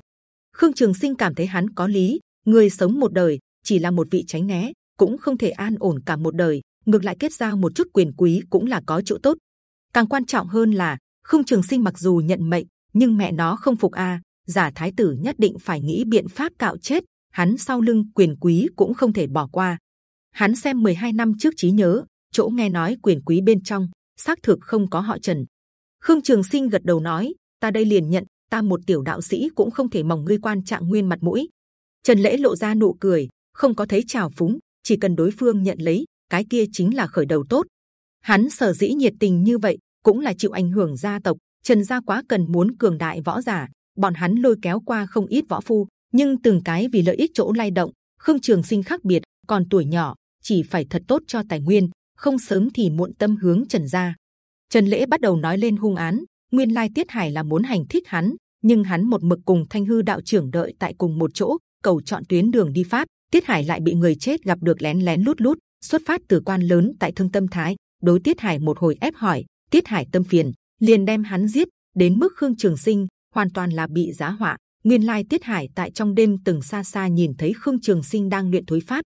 Khương Trường Sinh cảm thấy hắn có lý, người sống một đời chỉ là một vị tránh né, cũng không thể an ổn cả một đời. ngược lại kết giao một chút quyền quý cũng là có chỗ tốt. Càng quan trọng hơn là Khương Trường Sinh mặc dù nhận mệnh, nhưng mẹ nó không phục a. giả thái tử nhất định phải nghĩ biện pháp cạo chết hắn sau lưng quyền quý cũng không thể bỏ qua. Hắn xem 12 năm trước trí nhớ, chỗ nghe nói quyền quý bên trong xác thực không có họ Trần. Khương Trường Sinh gật đầu nói, ta đây liền nhận, ta một tiểu đạo sĩ cũng không thể mỏng ngươi quan trạng nguyên mặt mũi. Trần Lễ lộ ra nụ cười, không có thấy trào phúng, chỉ cần đối phương nhận lấy, cái kia chính là khởi đầu tốt. Hắn sở dĩ nhiệt tình như vậy, cũng là chịu ảnh hưởng gia tộc. Trần gia quá cần muốn cường đại võ giả, bọn hắn lôi kéo qua không ít võ phu, nhưng từng cái vì lợi ích chỗ lay động. Khương Trường Sinh khác biệt, còn tuổi nhỏ, chỉ phải thật tốt cho tài nguyên, không sớm thì muộn tâm hướng Trần gia. Trần lễ bắt đầu nói lên hung án, nguyên lai Tiết Hải là muốn hành thích hắn, nhưng hắn một mực cùng Thanh hư đạo trưởng đợi tại cùng một chỗ, cầu chọn tuyến đường đi phát. Tiết Hải lại bị người chết gặp được lén lén lút lút, xuất phát từ quan lớn tại thương tâm thái, đối Tiết Hải một hồi ép hỏi, Tiết Hải tâm phiền, liền đem hắn giết. Đến mức Khương Trường Sinh hoàn toàn là bị giá họa. Nguyên lai Tiết Hải tại trong đêm từng xa xa nhìn thấy Khương Trường Sinh đang luyện thối pháp.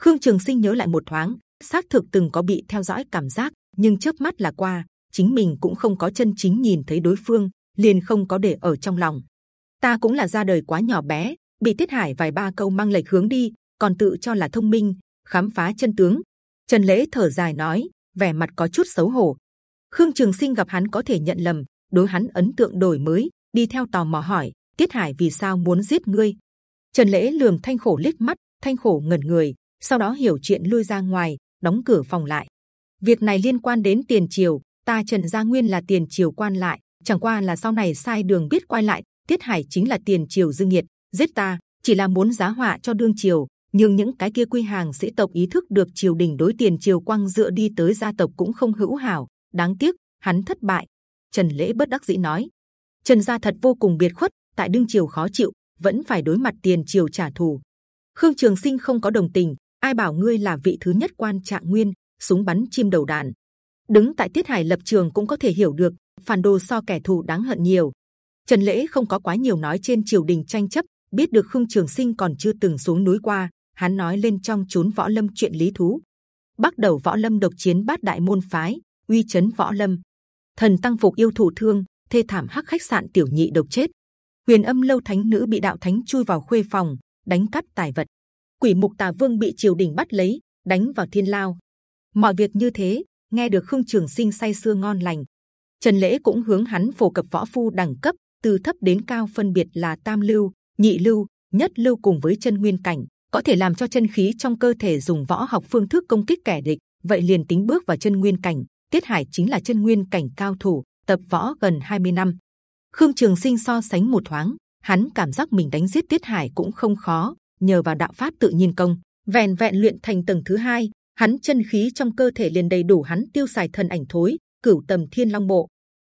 Khương Trường Sinh nhớ lại một thoáng, xác thực từng có bị theo dõi cảm giác, nhưng chớp mắt là qua, chính mình cũng không có chân chính nhìn thấy đối phương, liền không có để ở trong lòng. Ta cũng là ra đời quá nhỏ bé, bị Tiết Hải vài ba câu mang lệch hướng đi, còn tự cho là thông minh, khám phá chân tướng. Trần Lễ thở dài nói, vẻ mặt có chút xấu hổ. Khương Trường Sinh gặp hắn có thể nhận lầm, đối hắn ấn tượng đổi mới, đi theo tò mò hỏi, Tiết Hải vì sao muốn giết ngươi? Trần Lễ lườm Thanh Khổ liếc mắt, Thanh Khổ ngẩn người, sau đó hiểu chuyện lui ra ngoài, đóng cửa phòng lại. Việc này liên quan đến tiền triều, ta Trần Gia Nguyên là tiền triều quan lại, chẳng qua là sau này sai đường biết quay lại. Tiết Hải chính là tiền triều dương nhiệt, giết ta chỉ là muốn giá họa cho đương triều, nhưng những cái kia quy hàng sĩ tộc ý thức được triều đình đối tiền triều quang dựa đi tới gia tộc cũng không hữu hảo. Đáng tiếc hắn thất bại. Trần lễ bất đắc dĩ nói, Trần gia thật vô cùng biệt khuất, tại đương triều khó chịu, vẫn phải đối mặt tiền triều trả thù. Khương Trường Sinh không có đồng tình, ai bảo ngươi là vị thứ nhất quan trạng nguyên, súng bắn chim đầu đàn. Đứng tại Tiết Hải lập trường cũng có thể hiểu được, phản đồ so kẻ thù đáng hận nhiều. Trần lễ không có quá nhiều nói trên triều đình tranh chấp, biết được Khương Trường Sinh còn chưa từng xuống núi qua, hắn nói lên trong chốn võ lâm chuyện lý thú. Bắt đầu võ lâm độc chiến bát đại môn phái, uy chấn võ lâm. Thần tăng phục yêu thủ thương, thê thảm hắc khách sạn tiểu nhị độc chết. Huyền âm lâu thánh nữ bị đạo thánh chui vào khuê phòng, đánh cắp tài vật. Quỷ mục tà vương bị triều đình bắt lấy, đánh vào thiên lao. Mọi việc như thế, nghe được khương trường sinh say sưa ngon lành. Trần lễ cũng hướng hắn phổ cập võ phu đẳng cấp, từ thấp đến cao phân biệt là tam lưu, nhị lưu, nhất lưu cùng với chân nguyên cảnh có thể làm cho chân khí trong cơ thể dùng võ học phương thức công kích kẻ địch. Vậy liền tính bước vào chân nguyên cảnh, Tiết Hải chính là chân nguyên cảnh cao thủ, tập võ gần 20 năm. Khương Trường Sinh so sánh một thoáng, hắn cảm giác mình đánh giết Tiết Hải cũng không khó, nhờ vào đạo pháp tự nhiên công, vẹn vẹn luyện thành tầng thứ hai, hắn chân khí trong cơ thể liền đầy đủ hắn tiêu xài thần ảnh thối, cửu tầm thiên long bộ,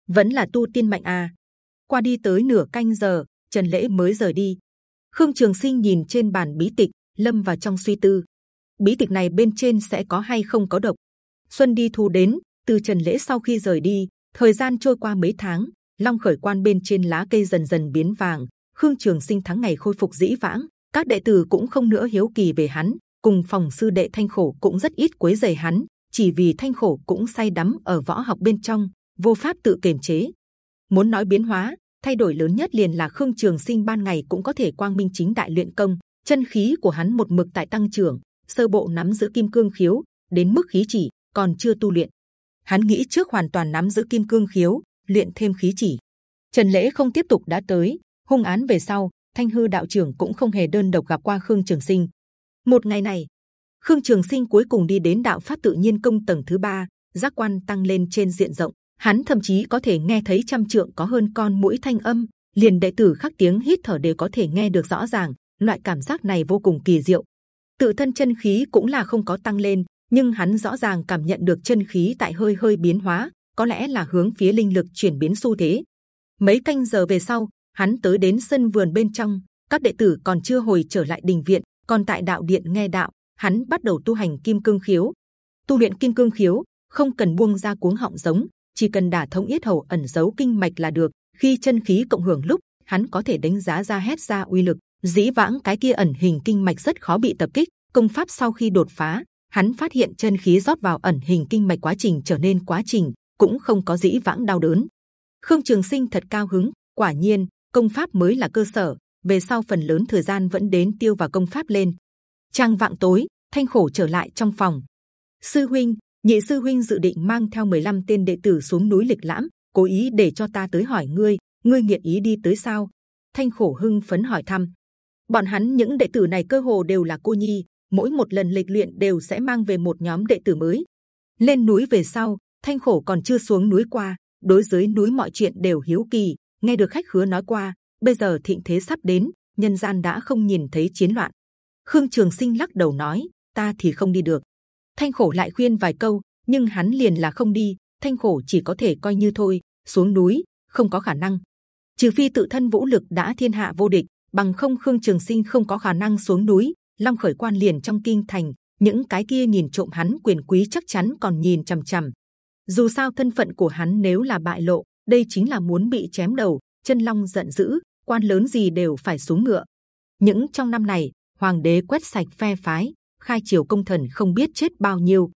vẫn là tu tiên mạnh à. Qua đi tới nửa canh giờ, Trần Lễ mới rời đi. Khương Trường Sinh nhìn trên bàn bí tịch, lâm vào trong suy tư. Bí tịch này bên trên sẽ có hay không có độc? Xuân đi thu đến, từ Trần Lễ sau khi rời đi, thời gian trôi qua mấy tháng, Long khởi quan bên trên lá cây dần dần biến vàng. Khương Trường Sinh tháng ngày khôi phục dĩ vãng, các đệ tử cũng không nữa hiếu kỳ về hắn. Cùng phòng sư đệ Thanh Khổ cũng rất ít quấy rầy hắn, chỉ vì Thanh Khổ cũng say đắm ở võ học bên trong, vô pháp tự kiềm chế. Muốn nói biến hóa, thay đổi lớn nhất liền là Khương Trường Sinh ban ngày cũng có thể quang minh chính đại luyện công, chân khí của hắn một mực tại tăng trưởng, sơ bộ nắm giữ kim cương khiếu, đến mức khí chỉ còn chưa tu luyện. Hắn nghĩ trước hoàn toàn nắm giữ kim cương khiếu, luyện thêm khí chỉ. Trần lễ không tiếp tục đã tới, hung án về sau, Thanh hư đạo trưởng cũng không hề đơn độc gặp qua Khương Trường Sinh. Một ngày này, Khương Trường Sinh cuối cùng đi đến đạo pháp tự nhiên công tầng thứ ba, giác quan tăng lên trên diện rộng. Hắn thậm chí có thể nghe thấy trăm trượng có hơn con mũi thanh âm, liền đệ tử khắc tiếng hít thở đều có thể nghe được rõ ràng loại cảm giác này vô cùng kỳ diệu. Tự thân chân khí cũng là không có tăng lên, nhưng hắn rõ ràng cảm nhận được chân khí tại hơi hơi biến hóa, có lẽ là hướng phía linh lực chuyển biến xu thế. Mấy canh giờ về sau, hắn tới đến sân vườn bên trong, các đệ tử còn chưa hồi trở lại đình viện, còn tại đạo điện nghe đạo, hắn bắt đầu tu hành kim cương khiếu. Tu luyện kim cương khiếu không cần buông ra cuống họng giống, chỉ cần đả thông yết hầu ẩn giấu kinh mạch là được. Khi chân khí cộng hưởng lúc, hắn có thể đánh giá ra hết ra uy lực dĩ vãng cái kia ẩn hình kinh mạch rất khó bị tập kích, công pháp sau khi đột phá, hắn phát hiện chân khí rót vào ẩn hình kinh mạch quá trình trở nên quá trình, cũng không có dĩ vãng đau đớn. Khương trường sinh thật cao hứng, quả nhiên, công pháp mới là cơ sở, về sau phần lớn thời gian vẫn đến tiêu vào công pháp lên. Trang vạng tối, thanh khổ trở lại trong phòng. Sư huynh, nhị sư huynh dự định mang theo 15 tên đệ tử xuống núi lịch lãm, cố ý để cho ta tới hỏi ngươi ngươi nghiện ý đi tới sao? Thanh khổ hưng phấn hỏi thăm bọn hắn, những đệ tử này cơ hồ đều là cô nhi, mỗi một lần lịch luyện đều sẽ mang về một nhóm đệ tử mới. Lên núi về sau, thanh khổ còn chưa xuống núi qua, đối dưới núi mọi chuyện đều hiếu kỳ, nghe được khách khứa nói qua, bây giờ thịnh thế sắp đến, nhân gian đã không nhìn thấy chiến loạn. Khương trường sinh lắc đầu nói, ta thì không đi được. Thanh khổ lại khuyên vài câu, nhưng hắn liền là không đi, thanh khổ chỉ có thể coi như thôi, xuống núi, không có khả năng. Trừ phi tự thân vũ lực đã thiên hạ vô địch bằng không khương trường sinh không có khả năng xuống núi. Long khởi quan liền trong kinh thành. Những cái kia nhìn trộm hắn quyền quý chắc chắn còn nhìn c h ầ m c h ầ m dù sao thân phận của hắn nếu là bại lộ, đây chính là muốn bị chém đầu. Chân long giận dữ, quan lớn gì đều phải xuống ngựa. Những trong năm này, hoàng đế quét sạch phe phái, khai triều công thần không biết chết bao nhiêu.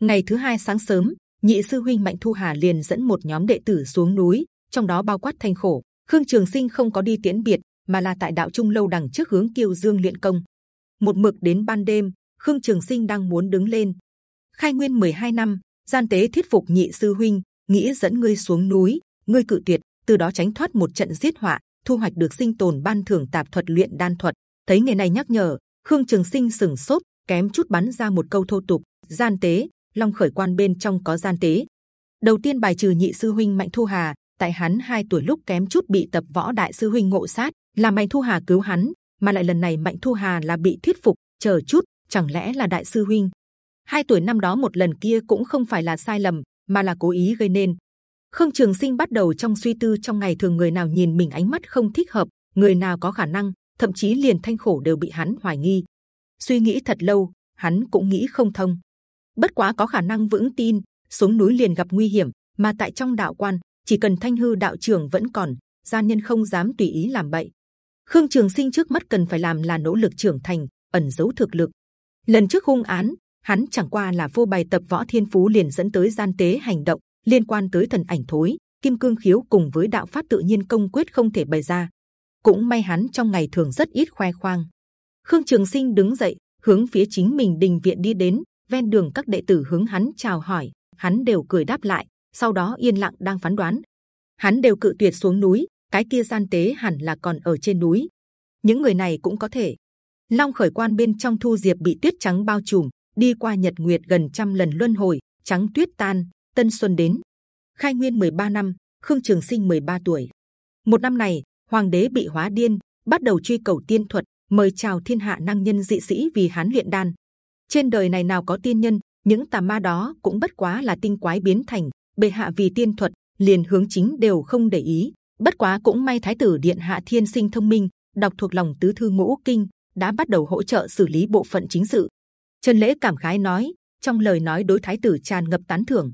Ngày thứ hai sáng sớm, nhị sư huynh mạnh thu hà liền dẫn một nhóm đệ tử xuống núi, trong đó bao quát thanh khổ. Khương trường sinh không có đi tiễn biệt mà là tại đạo trung lâu đằng trước hướng kiều dương luyện công. Một mực đến ban đêm, khương trường sinh đang muốn đứng lên. Khai nguyên 12 năm, gian tế thuyết phục nhị sư huynh, nghĩ dẫn ngươi xuống núi, ngươi cự tuyệt, từ đó tránh thoát một trận giết họa, thu hoạch được sinh tồn ban thưởng tạp thuật luyện đan thuật. Thấy người này nhắc nhở, khương trường sinh sừng sốt, kém chút bắn ra một câu thô tục, gian tế, long khởi quan bên trong có gian tế. Đầu tiên bài trừ nhị sư huynh mạnh thu hà, tại hắn hai tuổi lúc kém chút bị tập võ đại sư huynh ngộ sát là mạnh thu hà cứu hắn, mà lại lần này mạnh thu hà là bị thuyết phục, chờ chút, chẳng lẽ là đại sư huynh? Hai tuổi năm đó một lần kia cũng không phải là sai lầm, mà là cố ý gây nên. Khương trường sinh bắt đầu trong suy tư trong ngày thường người nào nhìn mình ánh mắt không thích hợp, người nào có khả năng, thậm chí liền thanh khổ đều bị hắn hoài nghi. Suy nghĩ thật lâu, hắn cũng nghĩ không thông. Bất quá có khả năng vững tin, xuống núi liền gặp nguy hiểm, mà tại trong đạo quan, chỉ cần thanh hư đạo trưởng vẫn còn gian nhân không dám tùy ý làm bậy khương trường sinh trước mắt cần phải làm là nỗ lực trưởng thành, ẩn giấu thực lực. Lần trước hung án, hắn chẳng qua là vô bài tập võ thiên phú liền dẫn tới gian tế hành động liên quan tới thần ảnh thối, kim cương khiếu cùng với đạo pháp tự nhiên công quyết không thể bày ra. Cũng may hắn trong ngày thường rất ít khoe khoang. Khương trường sinh đứng dậy, hướng phía chính mình đình viện đi đến, ven đường các đệ tử hướng hắn chào hỏi, hắn đều cười đáp lại, sau đó yên lặng đang phán đoán. Hắn đều cự tuyệt xuống núi cái kia gian tế hẳn là còn ở trên núi. Những người này cũng có thể. Long khởi quan bên trong thu diệp bị tuyết trắng bao trùm, đi qua nhật nguyệt gần trăm lần luân hồi, trắng tuyết tan, tân xuân đến. Khai nguyên 13 năm, khương trường sinh 13 tuổi. Một năm này, hoàng đế bị hóa điên, bắt đầu truy cầu tiên thuật, mời chào thiên hạ năng nhân dị sĩ vì hán luyện đan. Trên đời này nào có tiên nhân, những tà ma đó cũng bất quá là tinh quái biến thành, bệ hạ vì tiên thuật, liền hướng chính đều không để ý bất quá cũng may thái tử điện hạ thiên sinh thông minh, đọc thuộc lòng tứ thư ngũ kinh, đã bắt đầu hỗ trợ xử lý bộ phận chính sự. Trần lễ cảm khái nói, trong lời nói đối thái tử tràn ngập tán thưởng.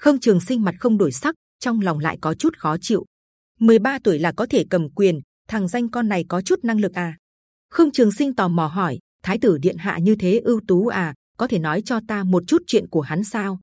Khương trường sinh mặt không đổi sắc, trong lòng lại có chút khó chịu. 13 tuổi là có thể cầm quyền, thằng danh con này có chút năng lực à? Khương trường sinh tò mò hỏi, thái tử điện hạ như thế ưu tú à? Có thể nói cho ta một chút chuyện của hắn sao?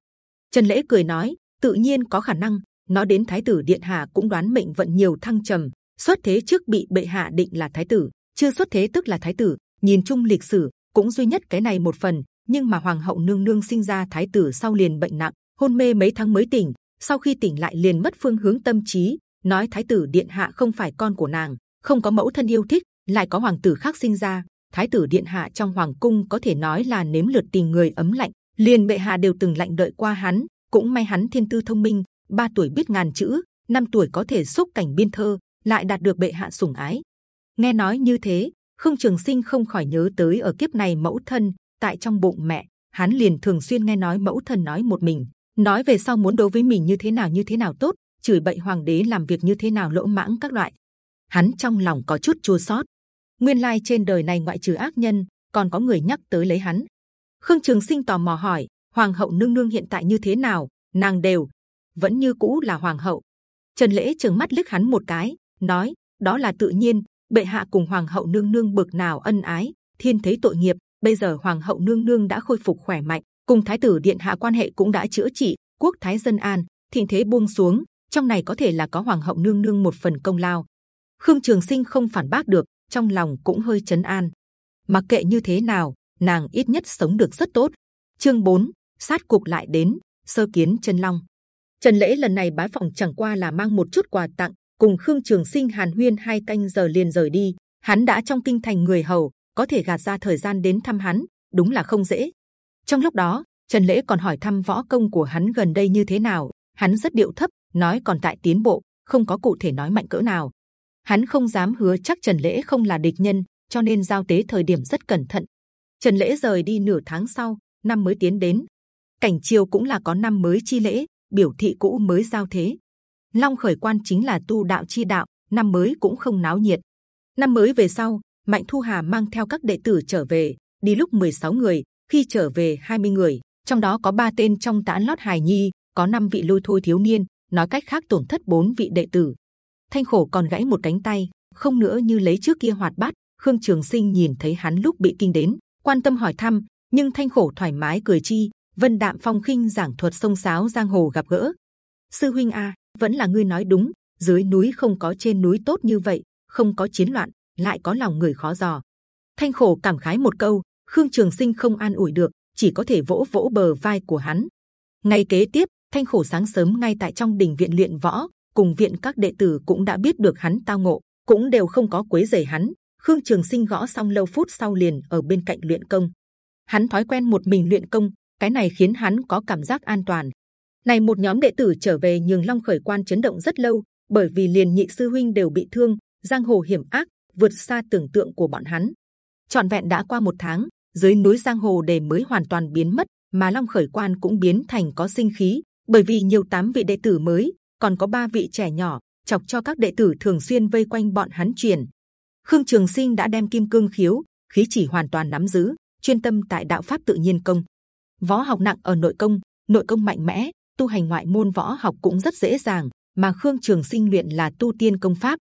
Trần lễ cười nói, tự nhiên có khả năng nó đến thái tử điện hạ cũng đoán mệnh vận nhiều thăng trầm. Xuất thế trước bị bệ hạ định là thái tử, chưa xuất thế tức là thái tử. Nhìn chung lịch sử, cũng duy nhất cái này một phần, nhưng mà hoàng hậu nương nương sinh ra thái tử sau liền bệnh nặng, hôn mê mấy tháng mới tỉnh. Sau khi tỉnh lại liền mất phương hướng tâm trí, nói thái tử điện hạ không phải con của nàng, không có mẫu thân yêu thích, lại có hoàng tử khác sinh ra. Thái tử điện hạ trong hoàng cung có thể nói là nếm lượt tình người ấm lạnh. Liền bệ hạ đều từng lạnh đợi qua hắn, cũng may hắn thiên tư thông minh ba tuổi biết ngàn chữ, năm tuổi có thể xúc cảnh biên thơ, lại đạt được bệ hạ sủng ái. Nghe nói như thế, khương trường sinh không khỏi nhớ tới ở kiếp này mẫu thân, tại trong bụng mẹ, hắn liền thường xuyên nghe nói mẫu thân nói một mình, nói về sau muốn đối với mình như thế nào, như thế nào tốt, chửi bậy hoàng đế làm việc như thế nào lỗ mãng các loại. Hắn trong lòng có chút chua xót. Nguyên lai trên đời này ngoại trừ ác nhân, còn có người nhắc tới lấy hắn. Khương trường sinh tò mò hỏi, hoàng hậu nương nương hiện tại như thế nào? Nàng đều vẫn như cũ là hoàng hậu. Trần lễ trừng mắt liếc hắn một cái nói đó là tự nhiên bệ hạ cùng hoàng hậu nương nương bực nào ân ái thiên thấy tội nghiệp bây giờ hoàng hậu nương nương đã khôi phục khỏe mạnh cùng thái tử điện hạ quan hệ cũng đã chữa trị quốc thái dân an thịnh thế buông xuống trong này có thể là có hoàng hậu nương nương một phần công lao. Khương trường sinh không phản bác được trong lòng cũng hơi chấn an. Mặc kệ như thế nào nàng ít nhất sống được rất tốt. Chương 4, sát cục lại đến sơ kiến chân long trần lễ lần này bái phỏng chẳng qua là mang một chút quà tặng, cùng khương trường sinh, hàn huyên hai canh giờ liền rời đi. Hắn đã trong kinh thành người hầu, có thể gạt ra thời gian đến thăm hắn, đúng là không dễ. Trong lúc đó, trần lễ còn hỏi thăm võ công của hắn gần đây như thế nào. Hắn rất điệu thấp, nói còn tại tiến bộ, không có cụ thể nói mạnh cỡ nào. Hắn không dám hứa chắc trần lễ không là địch nhân, cho nên giao tế thời điểm rất cẩn thận. Trần lễ rời đi nửa tháng sau, năm mới tiến đến. Cảnh triều cũng là có năm mới chi lễ biểu thị cũ mới giao thế. Long khởi quan chính là tu đạo chi đạo, năm mới cũng không náo nhiệt. Năm mới về sau, mạnh thu hà mang theo các đệ tử trở về, đi lúc 16 người, khi trở về 20 người. Trong đó có ba tên trong tán lót hài nhi, có năm vị lôi thôi thiếu niên, nói cách khác tổn thất bốn vị đệ tử. Thanh khổ còn gãy một cánh tay, không nữa như lấy trước kia hoạt bát. Khương trường sinh nhìn thấy hắn lúc bị kinh đến, quan tâm hỏi thăm, nhưng thanh khổ thoải mái cười chi vân đạm phong khinh giảng thuật sông sáo giang hồ gặp gỡ. Sư huynh a, vẫn là ngươi nói đúng, dưới núi không có trên núi tốt như vậy, không có chiến loạn, lại có lòng người khó dò. Thanh khổ cảm khái một câu, khương trường sinh không an ủi được, chỉ có thể vỗ vỗ bờ vai của hắn. Ngày kế tiếp, thanh khổ sáng sớm ngay tại trong đình viện luyện võ, cùng viện các đệ tử cũng đã biết được hắn tao ngộ, cũng đều không có quấy rầy hắn. Khương trường sinh gõ xong lâu phút sau liền ở bên cạnh luyện công. Hắn thói quen một mình luyện công cái này khiến hắn có cảm giác an toàn. Này, một nhóm đệ tử trở về nhường long khởi quan chấn động rất lâu, bởi vì liền nhị sư huynh đều bị thương, giang hồ hiểm ác, vượt xa tưởng tượng của bọn hắn. Trọn vẹn đã qua một tháng, dưới núi giang hồ đề mới hoàn toàn biến mất, mà long khởi quan cũng biến thành có sinh khí, bởi vì nhiều tám vị đệ tử mới, còn có ba vị trẻ nhỏ, chọc cho các đệ tử thường xuyên vây quanh bọn hắn truyền. Khương trường sinh đã đem kim cương khiếu, khí chỉ hoàn toàn nắm giữ, chuyên tâm tại đạo pháp tự nhiên công võ học nặng ở nội công nội công mạnh mẽ, tu hành ngoại môn võ học cũng rất dễ dàng, mà khương trường sinh luyện là tu tiên công pháp.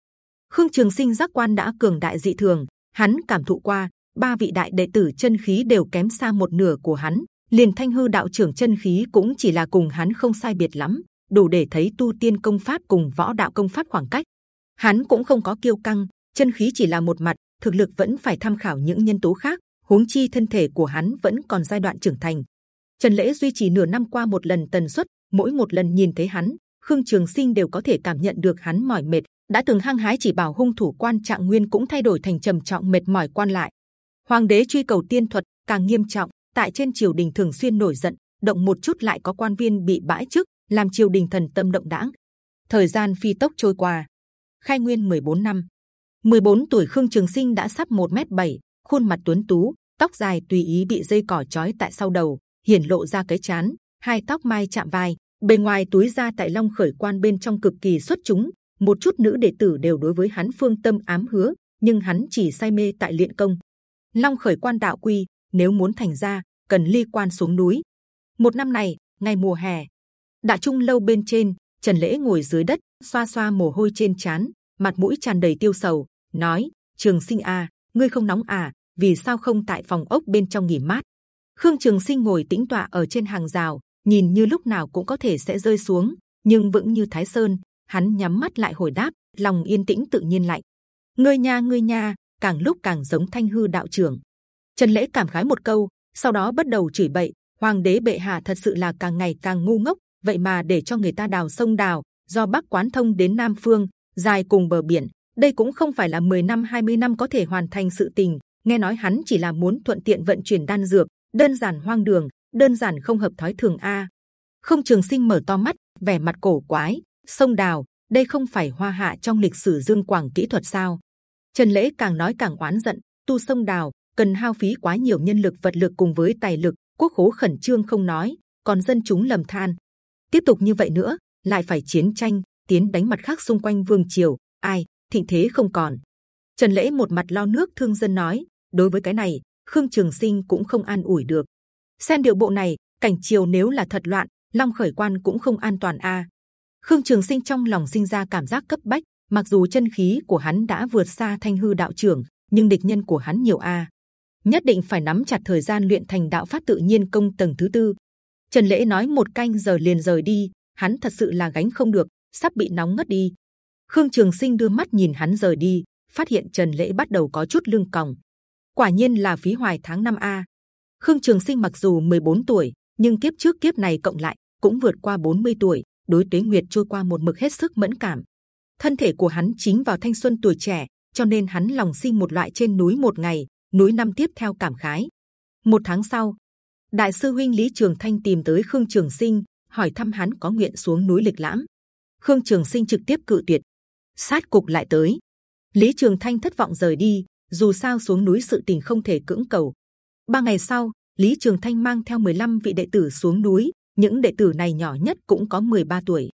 Khương trường sinh giác quan đã cường đại dị thường, hắn cảm thụ qua, ba vị đại đệ tử chân khí đều kém xa một nửa của hắn, liền thanh hư đạo trưởng chân khí cũng chỉ là cùng hắn không sai biệt lắm, đủ để thấy tu tiên công pháp cùng võ đạo công pháp khoảng cách. Hắn cũng không có kiêu căng, chân khí chỉ là một mặt, thực lực vẫn phải tham khảo những nhân tố khác, huống chi thân thể của hắn vẫn còn giai đoạn trưởng thành trần lễ duy trì nửa năm qua một lần tần suất, mỗi một lần nhìn thấy hắn, khương trường sinh đều có thể cảm nhận được hắn mỏi mệt. Đã từng hăng hái chỉ bảo hung thủ quan trạng nguyên cũng thay đổi thành trầm trọng mệt mỏi quan lại. Hoàng đế truy cầu tiên thuật, càng nghiêm trọng, tại trên triều đình thường xuyên nổi giận, động một chút lại có quan viên bị bãi chức làm triều đình thần tâm động đãng. Thời gian phi tốc trôi qua. Khai nguyên 14 năm. 14 tuổi khương trường sinh đã sắp 1 m 7 khuôn mặt tuấn tú, tóc dài tùy ý bị dây cỏ trói tại sau đầu hiển lộ ra cái chán, hai tóc mai chạm vai, bề ngoài túi ra tại long khởi quan bên trong cực kỳ xuất chúng, một chút nữ đệ tử đều đối với hắn phương tâm ám hứa, nhưng hắn chỉ say mê tại luyện công. Long khởi quan đạo quy, nếu muốn thành ra cần ly quan xuống núi. Một năm này, ngày mùa hè đại trung lâu bên trên, trần lễ ngồi dưới đất, xoa xoa mồ hôi trên chán mặt mũi tràn đầy tiêu sầu, nói, trường sinh à ngươi không nóng à vì sao không tại phòng ốc bên trong nghỉ mát? Khương trường sinh ngồi tĩnh tọa ở trên hàng rào, nhìn như lúc nào cũng có thể sẽ rơi xuống, nhưng vững như thái sơn, hắn nhắm mắt lại hồi đáp, lòng yên tĩnh tự nhiên lạnh. Ngươi nha ngươi nha, càng lúc càng giống thanh hư đạo trưởng. Trần lễ cảm khái một câu, sau đó bắt đầu chửi bậy, hoàng đế bệ hạ thật sự là càng ngày càng ngu ngốc, vậy mà để cho người ta đào sông đào, do bắc quán thông đến nam phương, dài cùng bờ biển, đây cũng không phải là 10 năm 20 năm có thể hoàn thành sự tình, nghe nói hắn chỉ là muốn thuận tiện vận chuyển đan dược đơn giản hoang đường, đơn giản không hợp thói thường a. Không trường sinh mở to mắt, vẻ mặt cổ quái, sông đào, đây không phải hoa hạ trong lịch sử dương quảng kỹ thuật sao? Trần lễ càng nói càng oán giận, tu sông đào, cần hao phí quá nhiều nhân lực vật lực cùng với tài lực, quốc khố khẩn trương không nói, còn dân chúng lầm than. Tiếp tục như vậy nữa, lại phải chiến tranh, tiến đánh mặt khác xung quanh vương triều, ai, thịnh thế không còn. Trần lễ một mặt lo nước thương dân nói, đối với cái này khương trường sinh cũng không an ủi được. Xem điều bộ này, cảnh triều nếu là thật loạn, long khởi quan cũng không an toàn a. Khương trường sinh trong lòng sinh ra cảm giác cấp bách, mặc dù chân khí của hắn đã vượt xa thanh hư đạo trưởng, nhưng địch nhân của hắn nhiều a. Nhất định phải nắm chặt thời gian luyện thành đạo pháp tự nhiên công tầng thứ tư. Trần lễ nói một canh giờ liền rời đi, hắn thật sự là gánh không được, sắp bị nóng ngất đi. Khương trường sinh đưa mắt nhìn hắn rời đi, phát hiện trần lễ bắt đầu có chút lưng còng quả nhiên là phí hoài tháng năm a khương trường sinh mặc dù 14 tuổi nhưng kiếp trước kiếp này cộng lại cũng vượt qua 40 tuổi, đối tuế nguyệt trôi qua một mực hết sức mẫn cảm. Thân thể của hắn chính vào thanh xuân tuổi trẻ, cho nên hắn lòng sinh một loại trên núi một ngày, núi năm tiếp theo cảm khái. Một tháng sau, đại sư huynh Lý Trường Thanh tìm tới Khương Trường Sinh, hỏi thăm hắn có nguyện xuống núi lịch lãm. Khương Trường Sinh trực tiếp cự tuyệt. Sát cục lại tới, Lý Trường Thanh thất vọng rời đi. Dù sao xuống núi sự tình không thể cưỡng cầu. Ba ngày sau, Lý Trường Thanh mang theo 15 vị đệ tử xuống núi. Những đệ tử này nhỏ nhất cũng có 13 tuổi.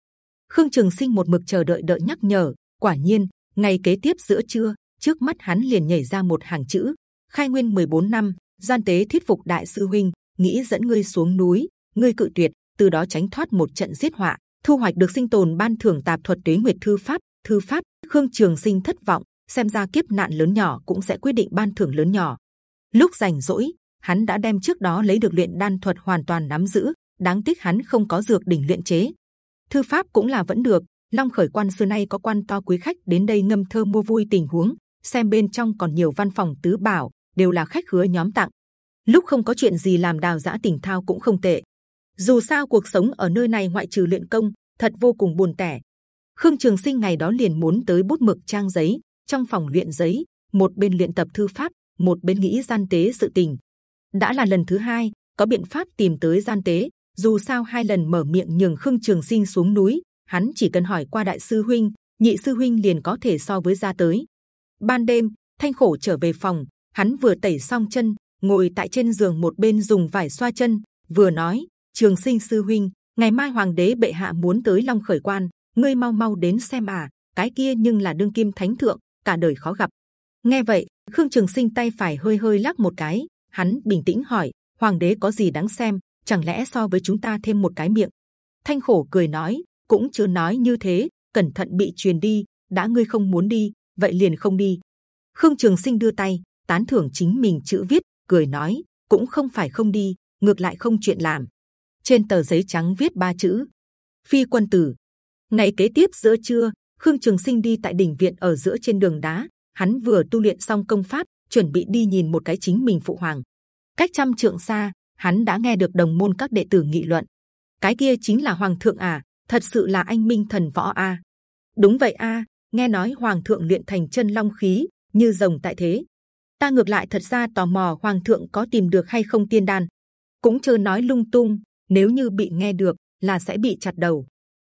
Khương Trường Sinh một mực chờ đợi đợi nhắc nhở. Quả nhiên, ngày kế tiếp giữa trưa, trước mắt hắn liền nhảy ra một hàng chữ: Khai Nguyên 14 năm, gian tế thuyết phục đại sư huynh, nghĩ dẫn ngươi xuống núi, ngươi cự tuyệt, từ đó tránh thoát một trận giết họa, thu hoạch được sinh tồn ban thưởng tạp thuật tuế nguyệt thư pháp, thư pháp. Khương Trường Sinh thất vọng, xem ra kiếp nạn lớn nhỏ cũng sẽ quyết định ban thưởng lớn nhỏ. Lúc rảnh rỗi, hắn đã đem trước đó lấy được luyện đan thuật hoàn toàn nắm giữ. Đáng tiếc hắn không có dược đỉnh luyện chế. Thư pháp cũng là vẫn được. Long khởi quan xưa nay có quan to quý khách đến đây ngâm thơ mua vui tình huống, xem bên trong còn nhiều văn phòng tứ bảo đều là khách khứa nhóm tặng. Lúc không có chuyện gì làm đào giã tỉnh thao cũng không tệ. Dù sao cuộc sống ở nơi này ngoại trừ luyện công, thật vô cùng buồn tẻ. Khương Trường Sinh ngày đó liền muốn tới bút mực trang giấy, trong phòng luyện giấy, một bên luyện tập thư pháp, một bên nghĩ gian tế sự tình. đã là lần thứ hai, có biện pháp tìm tới gian tế. Dù sao hai lần mở miệng nhường Khương Trường Sinh xuống núi, hắn chỉ cần hỏi qua đại sư huynh, nhị sư huynh liền có thể so với ra tới. Ban đêm, Thanh khổ trở về phòng, hắn vừa tẩy xong chân, ngồi tại trên giường một bên dùng vải xoa chân, vừa nói: Trường Sinh sư huynh, ngày mai Hoàng đế bệ hạ muốn tới Long khởi quan, ngươi mau mau đến xem à, cái kia nhưng là đương kim thánh thượng, cả đời khó gặp. Nghe vậy, Khương Trường Sinh tay phải hơi hơi lắc một cái, hắn bình tĩnh hỏi: Hoàng đế có gì đáng xem? Chẳng lẽ so với chúng ta thêm một cái miệng? Thanh khổ cười nói: cũng chưa nói như thế, cẩn thận bị truyền đi. đã ngươi không muốn đi, vậy liền không đi. Khương Trường Sinh đưa tay tán thưởng chính mình chữ viết, cười nói: cũng không phải không đi, ngược lại không chuyện làm. Trên tờ giấy trắng viết ba chữ: Phi quân tử. Ngày kế tiếp giữa trưa, Khương Trường Sinh đi tại đỉnh viện ở giữa trên đường đá, hắn vừa tu luyện xong công pháp, chuẩn bị đi nhìn một cái chính mình phụ hoàng. Cách trăm trượng xa, hắn đã nghe được đồng môn các đệ tử nghị luận. Cái kia chính là hoàng thượng à? Thật sự là anh minh thần võ a. À? Đúng vậy a. À, nghe nói hoàng thượng luyện thành chân long khí, như rồng tại thế. Ta ngược lại thật ra tò mò hoàng thượng có tìm được hay không tiên đan. Cũng chưa nói lung tung. Nếu như bị nghe được, là sẽ bị chặt đầu.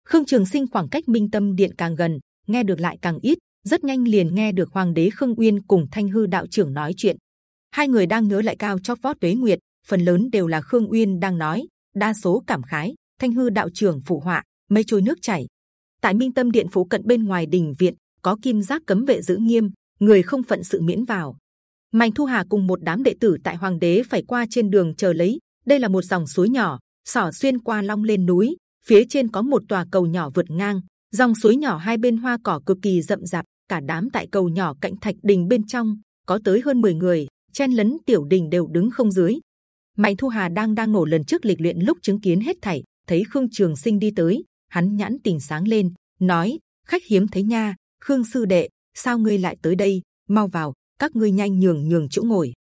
Khương Trường Sinh khoảng cách Minh Tâm Điện càng gần, nghe được lại càng ít. Rất nhanh liền nghe được Hoàng đế Khương Uyên cùng Thanh Hư đạo trưởng nói chuyện. Hai người đang nhớ lại cao chót vót tuế nguyệt, phần lớn đều là Khương Uyên đang nói, đa số cảm khái. Thanh Hư đạo trưởng phụ họa, mây trôi nước chảy. Tại Minh Tâm Điện phố cận bên ngoài đình viện có kim giác cấm vệ giữ nghiêm, người không phận sự miễn vào. Mạnh Thu Hà cùng một đám đệ tử tại Hoàng đế phải qua trên đường chờ lấy. Đây là một dòng suối nhỏ, xỏ xuyên qua long lên núi, phía trên có một tòa cầu nhỏ vượt ngang, dòng suối nhỏ hai bên hoa cỏ cực kỳ rậm rạp, cả đám tại cầu nhỏ cạnh thạch đình bên trong, có tới hơn 10 người, chen lấn tiểu đình đều đứng không dưới. Mạnh thu hà đang đang ngủ lần trước lịch luyện lúc chứng kiến hết thảy, thấy khương trường sinh đi tới, hắn nhãn tình sáng lên, nói, khách hiếm thấy nha, khương sư đệ, sao ngươi lại tới đây? Mau vào, các ngươi nhanh nhường nhường chỗ ngồi.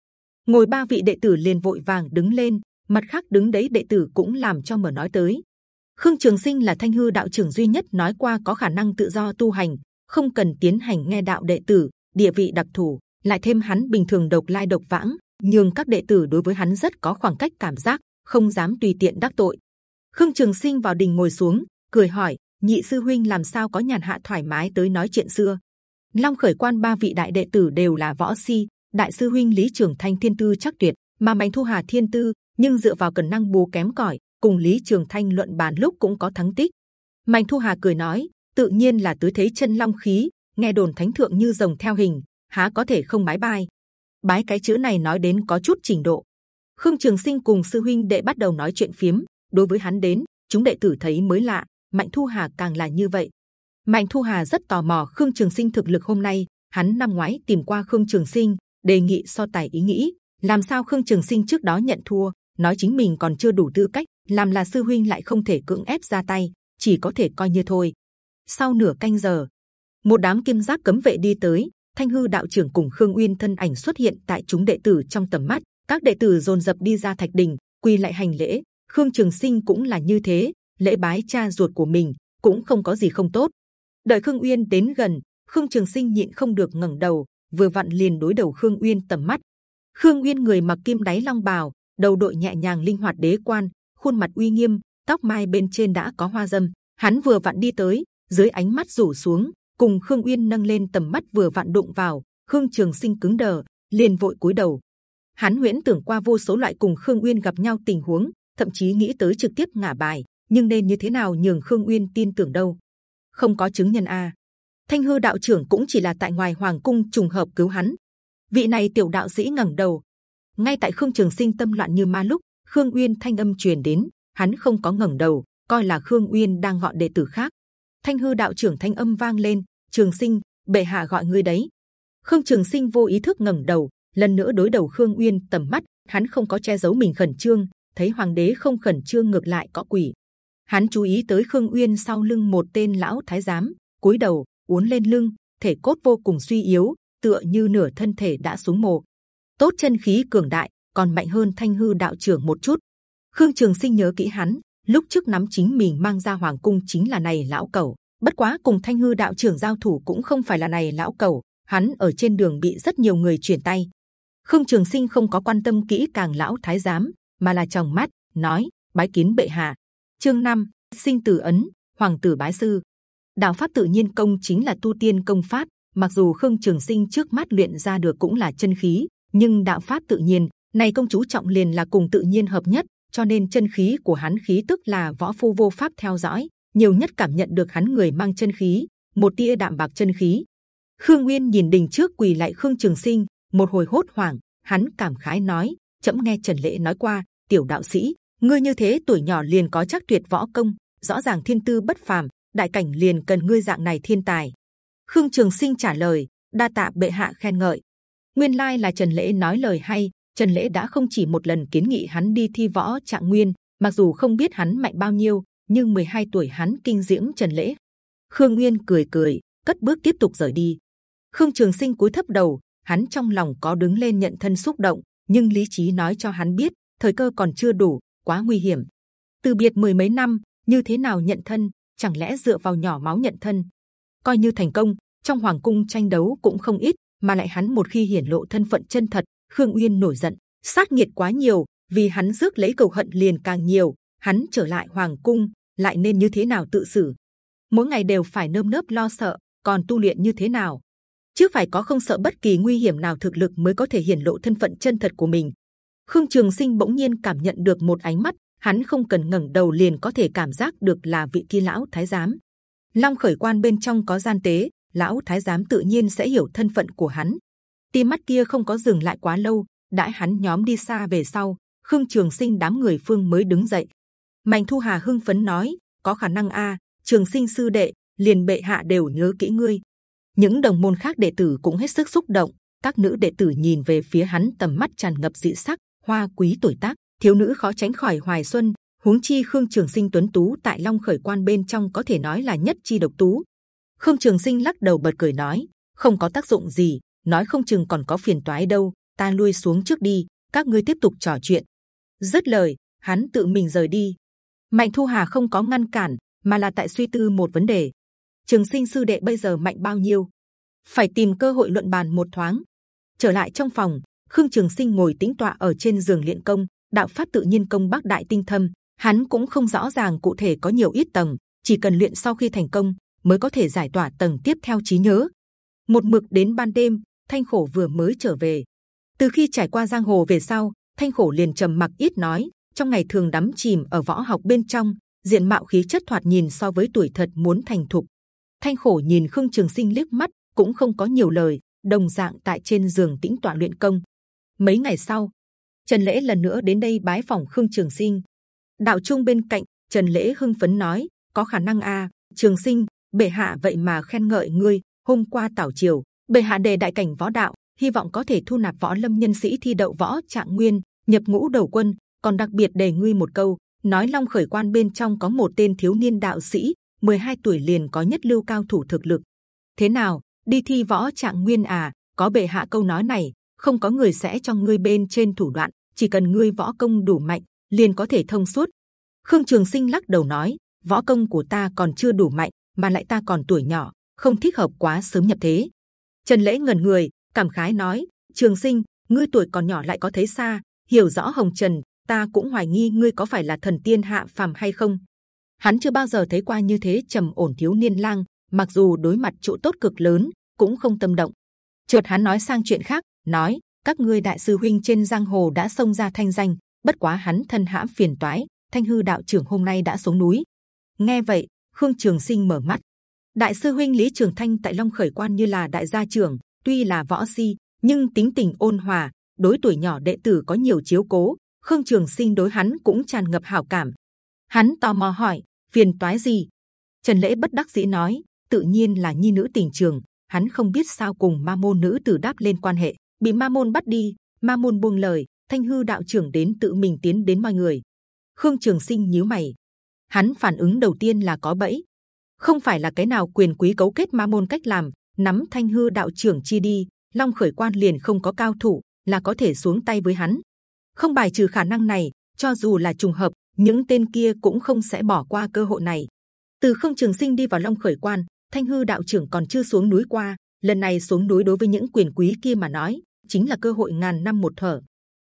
Ngồi ba vị đệ tử liền vội vàng đứng lên, mặt khác đứng đấy đệ tử cũng làm cho mở nói tới. Khương Trường Sinh là Thanh hư đạo trưởng duy nhất nói qua có khả năng tự do tu hành, không cần tiến hành nghe đạo đệ tử, địa vị đặc thù, lại thêm hắn bình thường độc lai độc vãng, nhưng các đệ tử đối với hắn rất có khoảng cách cảm giác, không dám tùy tiện đắc tội. Khương Trường Sinh vào đình ngồi xuống, cười hỏi: nhị sư huynh làm sao có nhàn hạ thoải mái tới nói chuyện xưa? Long khởi quan ba vị đại đệ tử đều là võ si, đại sư huynh Lý Trường Thanh thiên tư chắc tuyệt, mà Mạnh Thu Hà thiên tư, nhưng dựa vào cần năng bù kém cỏi, cùng Lý Trường Thanh luận bàn lúc cũng có thắng tích. Mạnh Thu Hà cười nói, tự nhiên là tứ thế chân long khí, nghe đồn thánh thượng như rồng theo hình, há có thể không bái bai? Bái cái chữ này nói đến có chút trình độ. Khương Trường Sinh cùng sư huynh đệ bắt đầu nói chuyện phiếm. Đối với hắn đến, chúng đệ tử thấy mới lạ. Mạnh Thu Hà càng là như vậy. Mạnh Thu Hà rất tò mò Khương Trường Sinh thực lực hôm nay. Hắn năm ngoái tìm qua Khương Trường Sinh, đề nghị so tài ý nghĩ. Làm sao Khương Trường Sinh trước đó nhận thua, nói chính mình còn chưa đủ tư cách, làm là sư huynh lại không thể cưỡng ép ra tay, chỉ có thể coi như thôi. Sau nửa canh giờ, một đám kim giáp cấm vệ đi tới, thanh hư đạo trưởng cùng khương uyên thân ảnh xuất hiện tại chúng đệ tử trong tầm mắt. Các đệ tử dồn dập đi ra thạch đình, quy lại hành lễ. Khương Trường Sinh cũng là như thế, lễ bái cha ruột của mình cũng không có gì không tốt. Đợi Khương Uyên đến gần, Khương Trường Sinh nhịn không được ngẩng đầu, vừa vặn liền đối đầu Khương Uyên tầm mắt. Khương Uyên người mặc kim đáy long bào, đầu đội nhẹ nhàng linh hoạt đế quan, khuôn mặt uy nghiêm, tóc mai bên trên đã có hoa dâm. Hắn vừa vặn đi tới, dưới ánh mắt rủ xuống, cùng Khương Uyên nâng lên tầm mắt vừa vặn đụng vào, Khương Trường Sinh cứng đờ, liền vội cúi đầu. Hắn huyễn tưởng qua vô số loại cùng Khương Uyên gặp nhau tình huống, thậm chí nghĩ tới trực tiếp ngả bài, nhưng nên như thế nào nhường Khương Uyên tin tưởng đâu? Không có chứng nhân a. Thanh hư đạo trưởng cũng chỉ là tại ngoài hoàng cung trùng hợp cứu hắn. Vị này tiểu đạo sĩ ngẩng đầu, ngay tại Khương Trường Sinh tâm loạn như ma lúc, Khương Uyên thanh âm truyền đến, hắn không có ngẩng đầu, coi là Khương Uyên đang gọi đệ tử khác. Thanh hư đạo trưởng thanh âm vang lên, Trường Sinh, bệ hạ gọi ngươi đấy. Khương Trường Sinh vô ý thức ngẩng đầu, lần nữa đối đầu Khương Uyên tầm mắt, hắn không có che giấu mình khẩn trương, thấy hoàng đế không khẩn trương ngược lại có quỷ. Hắn chú ý tới Khương Uyên sau lưng một tên lão thái giám, cúi đầu uốn lên lưng, thể cốt vô cùng suy yếu, tựa như nửa thân thể đã xuống mồ. Tốt chân khí cường đại, còn mạnh hơn Thanh hư đạo trưởng một chút. Khương Trường Sinh nhớ kỹ hắn, lúc trước nắm chính mình mang ra hoàng cung chính là này lão cẩu. Bất quá cùng Thanh hư đạo trưởng giao thủ cũng không phải là này lão cẩu, hắn ở trên đường bị rất nhiều người chuyển tay. Khương Trường Sinh không có quan tâm kỹ càng lão thái giám, mà là tròng mắt nói bái kiến bệ hạ. Chương 5, sinh tử ấn, hoàng tử bái sư. Đạo pháp tự nhiên công chính là tu tiên công pháp. Mặc dù Khương Trường Sinh trước mắt luyện ra được cũng là chân khí, nhưng đạo pháp tự nhiên này công chú trọng liền là cùng tự nhiên hợp nhất, cho nên chân khí của hắn khí tức là võ phu vô pháp theo dõi, nhiều nhất cảm nhận được hắn người mang chân khí, một tia đạm bạc chân khí. Khương Nguyên nhìn đình trước quỳ lại Khương Trường Sinh, một hồi hốt hoảng, hắn cảm khái nói: chậm nghe Trần Lễ nói qua, tiểu đạo sĩ, ngươi như thế tuổi nhỏ liền có chắc tuyệt võ công, rõ ràng thiên tư bất phàm, đại cảnh liền cần ngươi dạng này thiên tài. Khương Trường Sinh trả lời: đa tạ bệ hạ khen ngợi. Nguyên lai là Trần Lễ nói lời hay. Trần Lễ đã không chỉ một lần kiến nghị hắn đi thi võ trạng nguyên, mặc dù không biết hắn mạnh bao nhiêu, nhưng 12 tuổi hắn kinh diễm Trần Lễ. Khương Nguyên cười cười, cất bước tiếp tục rời đi. Khương Trường Sinh cúi thấp đầu, hắn trong lòng có đứng lên nhận thân xúc động, nhưng lý trí nói cho hắn biết thời cơ còn chưa đủ, quá nguy hiểm. Từ biệt mười mấy năm, như thế nào nhận thân? Chẳng lẽ dựa vào nhỏ máu nhận thân? Coi như thành công, trong hoàng cung tranh đấu cũng không ít, mà lại hắn một khi hiển lộ thân phận chân thật, Khương Uyên nổi giận, sát nghiệt quá nhiều, vì hắn rước lấy cầu hận liền càng nhiều. Hắn trở lại hoàng cung, lại nên như thế nào tự xử? Mỗi ngày đều phải nơm nớp lo sợ, còn tu luyện như thế nào? Chứ phải có không sợ bất kỳ nguy hiểm nào thực lực mới có thể hiển lộ thân phận chân thật của mình. Khương Trường Sinh bỗng nhiên cảm nhận được một ánh mắt, hắn không cần ngẩng đầu liền có thể cảm giác được là vị kia lão thái giám. Long khởi quan bên trong có gian tế, lão thái giám tự nhiên sẽ hiểu thân phận của hắn tia mắt kia không có dừng lại quá lâu, đãi hắn nhóm đi xa về sau, Khương Trường Sinh đám người phương mới đứng dậy. Mạnh Thu Hà hưng phấn nói: có khả năng a, Trường Sinh sư đệ, liền bệ hạ đều nhớ kỹ ngươi. Những đồng môn khác đệ tử cũng hết sức xúc động. Các nữ đệ tử nhìn về phía hắn tầm mắt tràn ngập dị sắc, hoa quý tuổi tác, thiếu nữ khó tránh khỏi hoài xuân. Huống chi Khương Trường Sinh tuấn tú tại Long Khởi Quan bên trong có thể nói là nhất chi độc tú, Khương Trường Sinh lắc đầu bật cười nói, không có tác dụng gì, nói không chừng còn có phiền toái đâu. Ta lui xuống trước đi, các ngươi tiếp tục trò chuyện. Dứt lời, hắn tự mình rời đi. Mạnh Thu Hà không có ngăn cản, mà là tại suy tư một vấn đề. Trường Sinh sư đệ bây giờ mạnh bao nhiêu? Phải tìm cơ hội luận bàn một thoáng. Trở lại trong phòng, Khương Trường Sinh ngồi tĩnh tọa ở trên giường luyện công, đạo pháp tự nhiên công bắc đại tinh thâm. Hắn cũng không rõ ràng cụ thể có nhiều ít tầng, chỉ cần luyện sau khi thành công, mới có thể giải tỏa tầng tiếp theo trí nhớ. Một mực đến ban đêm, Thanh Khổ vừa mới trở về. Từ khi trải qua giang hồ về sau, Thanh Khổ liền trầm mặc ít nói. Trong ngày thường đắm chìm ở võ học bên trong, diện mạo khí chất thoạt nhìn so với tuổi thật muốn thành thục. Thanh Khổ nhìn Khương Trường Sinh liếc mắt, cũng không có nhiều lời, đồng dạng tại trên giường tĩnh tọa luyện công. Mấy ngày sau, Trần Lễ lần nữa đến đây bái phòng Khương Trường Sinh. Đạo trung bên cạnh, Trần Lễ hưng phấn nói: có khả năng a, à, Trường Sinh, bệ hạ vậy mà khen ngợi ngươi hôm qua tảo triều bệ hạ đề đại cảnh võ đạo hy vọng có thể thu nạp võ lâm nhân sĩ thi đậu võ trạng nguyên nhập ngũ đầu quân. Còn đặc biệt đề ngươi một câu nói long khởi quan bên trong có một tên thiếu niên đạo sĩ 12 tuổi liền có nhất lưu cao thủ thực lực. Thế nào đi thi võ trạng nguyên à? Có bệ hạ câu nói này không có người sẽ cho ngươi bên trên thủ đoạn chỉ cần ngươi võ công đủ mạnh liền có thể thông suốt. Khương Trường Sinh lắc đầu nói, võ công của ta còn chưa đủ mạnh, mà lại ta còn tuổi nhỏ, không thích hợp quá sớm nhập thế. Trần Lễ ngẩn người, cảm khái nói, Trường Sinh, ngươi tuổi còn nhỏ lại có thấy xa, hiểu rõ Hồng Trần, ta cũng hoài nghi ngươi có phải là thần tiên hạ phàm hay không. Hắn chưa bao giờ thấy qua như thế trầm ổn thiếu niên lang, mặc dù đối mặt chỗ tốt cực lớn, cũng không tâm động. Chợt hắn nói sang chuyện khác, nói: các ngươi đại sư huynh trên giang hồ đã xông ra thanh danh, bất quá hắn thân hãm phiền toái, thanh hư đạo trưởng hôm nay đã xuống núi. Nghe vậy, khương trường sinh mở mắt. Đại sư huynh Lý Trường Thanh tại Long Khởi Quan như là đại gia trưởng, tuy là võ si, nhưng tính tình ôn hòa, đối tuổi nhỏ đệ tử có nhiều chiếu cố. Khương Trường Sinh đối hắn cũng tràn ngập hảo cảm. Hắn tò mò hỏi, phiền toái gì? Trần Lễ bất đắc dĩ nói, tự nhiên là nhi nữ tình trường. Hắn không biết sao cùng ma môn nữ tử đáp lên quan hệ, bị ma môn bắt đi. Ma môn buông lời, thanh hư đạo trưởng đến tự mình tiến đến mọi người. Khương Trường Sinh nhíu mày, hắn phản ứng đầu tiên là có bẫy, không phải là cái nào quyền quý cấu kết ma môn cách làm, nắm thanh hư đạo trưởng chi đi, long khởi quan liền không có cao thủ là có thể xuống tay với hắn. Không bài trừ khả năng này, cho dù là trùng hợp, những tên kia cũng không sẽ bỏ qua cơ hội này. Từ Khương Trường Sinh đi vào Long Khởi Quan, Thanh hư đạo trưởng còn chưa xuống núi qua, lần này xuống núi đối với những quyền quý kia mà nói, chính là cơ hội ngàn năm một thở.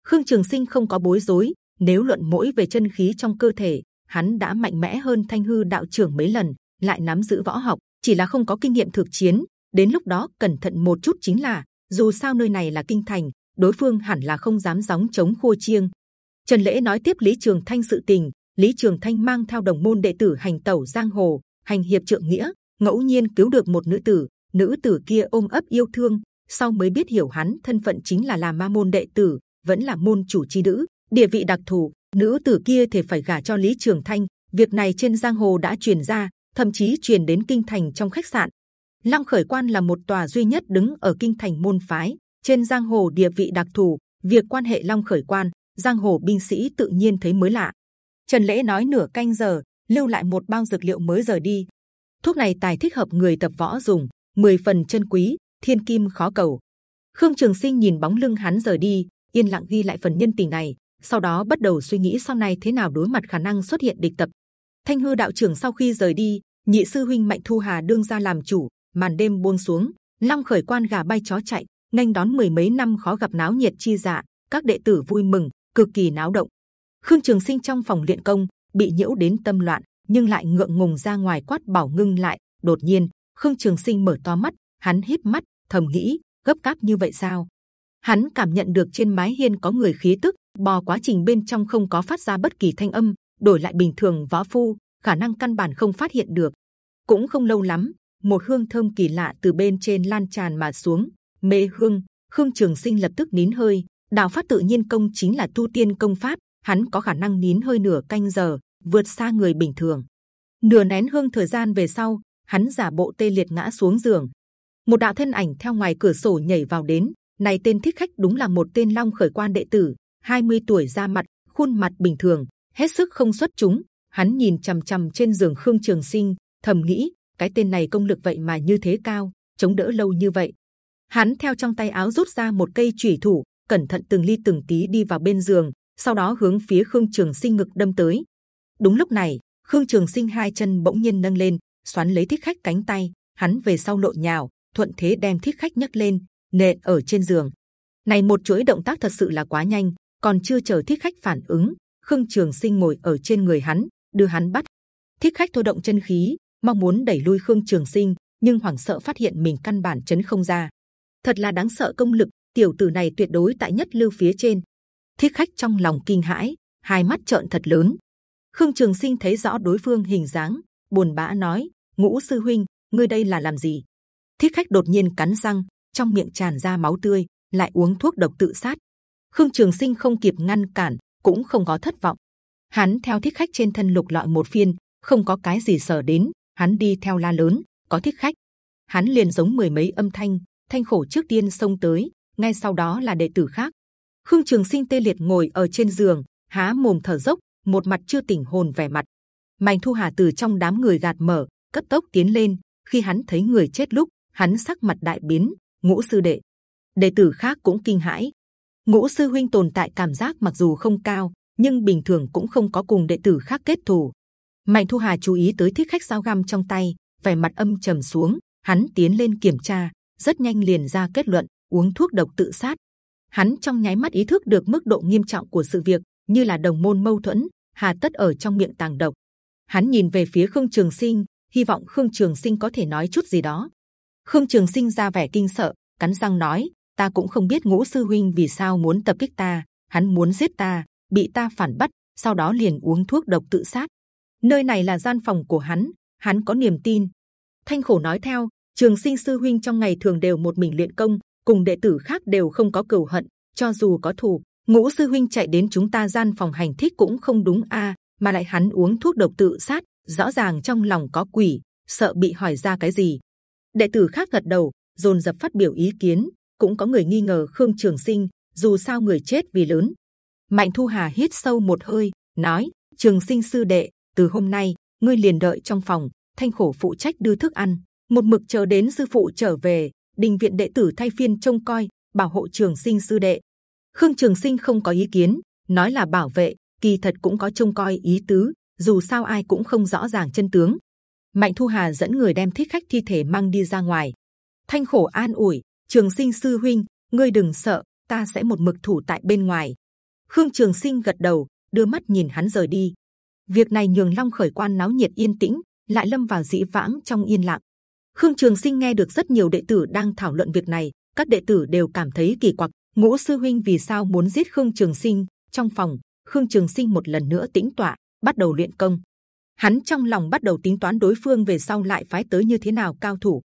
Khương Trường Sinh không có bối rối, nếu luận mỗi về chân khí trong cơ thể, hắn đã mạnh mẽ hơn Thanh hư đạo trưởng mấy lần, lại nắm giữ võ học, chỉ là không có kinh nghiệm thực chiến. Đến lúc đó cẩn thận một chút chính là, dù sao nơi này là kinh thành, đối phương hẳn là không dám gióng chống khua chiêng. Trần lễ nói tiếp Lý Trường Thanh sự tình, Lý Trường Thanh mang theo đồng môn đệ tử hành tẩu giang hồ, hành hiệp trượng nghĩa, ngẫu nhiên cứu được một nữ tử, nữ tử kia ôm ấp yêu thương, sau mới biết hiểu hắn thân phận chính là làm ma môn đệ tử, vẫn là môn chủ chi nữ, địa vị đặc thù. Nữ tử kia thì phải gả cho Lý Trường Thanh. Việc này trên giang hồ đã truyền ra, thậm chí truyền đến kinh thành trong khách sạn. Long Khởi Quan là một tòa duy nhất đứng ở kinh thành môn phái trên giang hồ địa vị đặc thù. Việc quan hệ Long Khởi Quan, giang hồ binh sĩ tự nhiên thấy mới lạ. Trần lễ nói nửa canh giờ, lưu lại một bao dược liệu mới rời đi. Thuốc này tài thích hợp người tập võ dùng, 10 phần chân quý, thiên kim khó cầu. Khương Trường Sinh nhìn bóng lưng hắn rời đi, yên lặng ghi lại phần nhân tình này. Sau đó bắt đầu suy nghĩ sau này thế nào đối mặt khả năng xuất hiện địch tập. Thanh hư đạo trưởng sau khi rời đi, nhị sư huynh mạnh thu hà đương ra làm chủ. Màn đêm buông xuống, long khởi quan gà bay chó chạy, nhanh đón mười mấy năm khó gặp náo nhiệt chi dạ, các đệ tử vui mừng, cực kỳ náo động. Khương Trường Sinh trong phòng luyện công bị nhiễu đến tâm loạn, nhưng lại ngượng ngùng ra ngoài quát bảo ngưng lại. Đột nhiên, Khương Trường Sinh mở to mắt, hắn híp mắt, thầm nghĩ gấp gáp như vậy sao? Hắn cảm nhận được trên mái hiên có người khí tức, bò quá trình bên trong không có phát ra bất kỳ thanh âm, đổi lại bình thường võ phu khả năng căn bản không phát hiện được. Cũng không lâu lắm, một hương thơm kỳ lạ từ bên trên lan tràn mà xuống, mê hương. Khương Trường Sinh lập tức nín hơi. Đào phát tự nhiên công chính là tu tiên công pháp, hắn có khả năng nín hơi nửa canh giờ, vượt xa người bình thường. Nửa nén hương thời gian về sau, hắn giả bộ tê liệt ngã xuống giường. Một đạo thân ảnh theo ngoài cửa sổ nhảy vào đến. Này tên thích khách đúng là một tên long khởi quan đệ tử, 20 tuổi ra mặt, khuôn mặt bình thường, hết sức không xuất chúng. Hắn nhìn c h ầ m c h ầ m trên giường Khương Trường Sinh, thầm nghĩ cái tên này công lực vậy mà như thế cao, chống đỡ lâu như vậy. Hắn theo trong tay áo rút ra một cây chủy thủ, cẩn thận từng ly từng tí đi vào bên giường, sau đó hướng phía Khương Trường Sinh ngực đâm tới. Đúng lúc này, Khương Trường Sinh hai chân bỗng nhiên nâng lên, xoắn lấy thích khách cánh tay, hắn về sau lộn nhào, thuận thế đem thích khách nhấc lên, nện ở trên giường. Này một chuỗi động tác thật sự là quá nhanh, còn chưa chờ thích khách phản ứng, Khương Trường Sinh ngồi ở trên người hắn, đưa hắn bắt. Thích khách thôi động chân khí, mong muốn đẩy lui Khương Trường Sinh, nhưng hoảng sợ phát hiện mình căn bản chấn không ra. Thật là đáng sợ công lực, tiểu tử này tuyệt đối tại nhất lưu phía trên. thiết khách trong lòng kinh hãi, hai mắt trợn thật lớn. Khương Trường Sinh thấy rõ đối phương hình dáng, buồn bã nói: Ngũ sư huynh, ngươi đây là làm gì? thiết khách đột nhiên cắn răng, trong miệng tràn ra máu tươi, lại uống thuốc độc tự sát. Khương Trường Sinh không kịp ngăn cản, cũng không có thất vọng. Hắn theo thiết khách trên thân lục lọi một phiên, không có cái gì sở đến. Hắn đi theo la lớn, có thích khách. Hắn liền giống mười mấy âm thanh, thanh khổ trước tiên xông tới, ngay sau đó là đệ tử khác. Khương Trường Sinh tê liệt ngồi ở trên giường, há mồm thở dốc, một mặt chưa tỉnh hồn vẻ mặt. Mạnh Thu Hà từ trong đám người gạt mở, cấp tốc tiến lên. Khi hắn thấy người chết lúc, hắn sắc mặt đại biến. Ngũ sư đệ, đệ tử khác cũng kinh hãi. Ngũ sư huynh tồn tại cảm giác mặc dù không cao, nhưng bình thường cũng không có cùng đệ tử khác kết thù. Mạnh Thu Hà chú ý tới thích khách dao găm trong tay, vẻ mặt âm trầm xuống. Hắn tiến lên kiểm tra, rất nhanh liền ra kết luận uống thuốc độc tự sát. Hắn trong nháy mắt ý thức được mức độ nghiêm trọng của sự việc, như là đồng môn mâu thuẫn, hà tất ở trong miệng tàng độc. Hắn nhìn về phía Khương Trường Sinh, hy vọng Khương Trường Sinh có thể nói chút gì đó. Khương Trường Sinh ra vẻ kinh sợ, cắn răng nói: Ta cũng không biết Ngũ sư huynh vì sao muốn tập kích ta, hắn muốn giết ta, bị ta phản bắt, sau đó liền uống thuốc độc tự sát. Nơi này là gian phòng của hắn, hắn có niềm tin. Thanh khổ nói theo, Trường Sinh sư huynh trong ngày thường đều một mình luyện công, cùng đệ tử khác đều không có cừu hận, cho dù có thù, Ngũ sư huynh chạy đến chúng ta gian phòng hành thích cũng không đúng a, mà lại hắn uống thuốc độc tự sát, rõ ràng trong lòng có quỷ, sợ bị hỏi ra cái gì. Đệ tử khác gật đầu, dồn dập phát biểu ý kiến, cũng có người nghi ngờ Khương Trường Sinh, dù sao người chết vì lớn. Mạnh Thu Hà hít sâu một hơi, nói: Trường Sinh sư đệ, từ hôm nay ngươi liền đợi trong phòng, thanh khổ phụ trách đưa thức ăn, một mực chờ đến sư phụ trở về, đình viện đệ tử thay phiên trông coi, bảo hộ Trường Sinh sư đệ. Khương Trường Sinh không có ý kiến, nói là bảo vệ, kỳ thật cũng có trông coi ý tứ. Dù sao ai cũng không rõ ràng chân tướng. Mạnh Thu Hà dẫn người đem thích khách thi thể mang đi ra ngoài. Thanh khổ an ủi, Trường Sinh sư huynh, ngươi đừng sợ, ta sẽ một mực thủ tại bên ngoài. Khương Trường Sinh gật đầu, đưa mắt nhìn hắn rời đi. Việc này nhường Long khởi quan náo nhiệt yên tĩnh, lại lâm vào dĩ vãng trong yên lặng. Khương Trường Sinh nghe được rất nhiều đệ tử đang thảo luận việc này, các đệ tử đều cảm thấy kỳ quặc. Ngũ sư huynh vì sao muốn giết Khương Trường Sinh? Trong phòng, Khương Trường Sinh một lần nữa tĩnh tọa, bắt đầu luyện công. Hắn trong lòng bắt đầu tính toán đối phương về sau lại phái tới như thế nào cao thủ.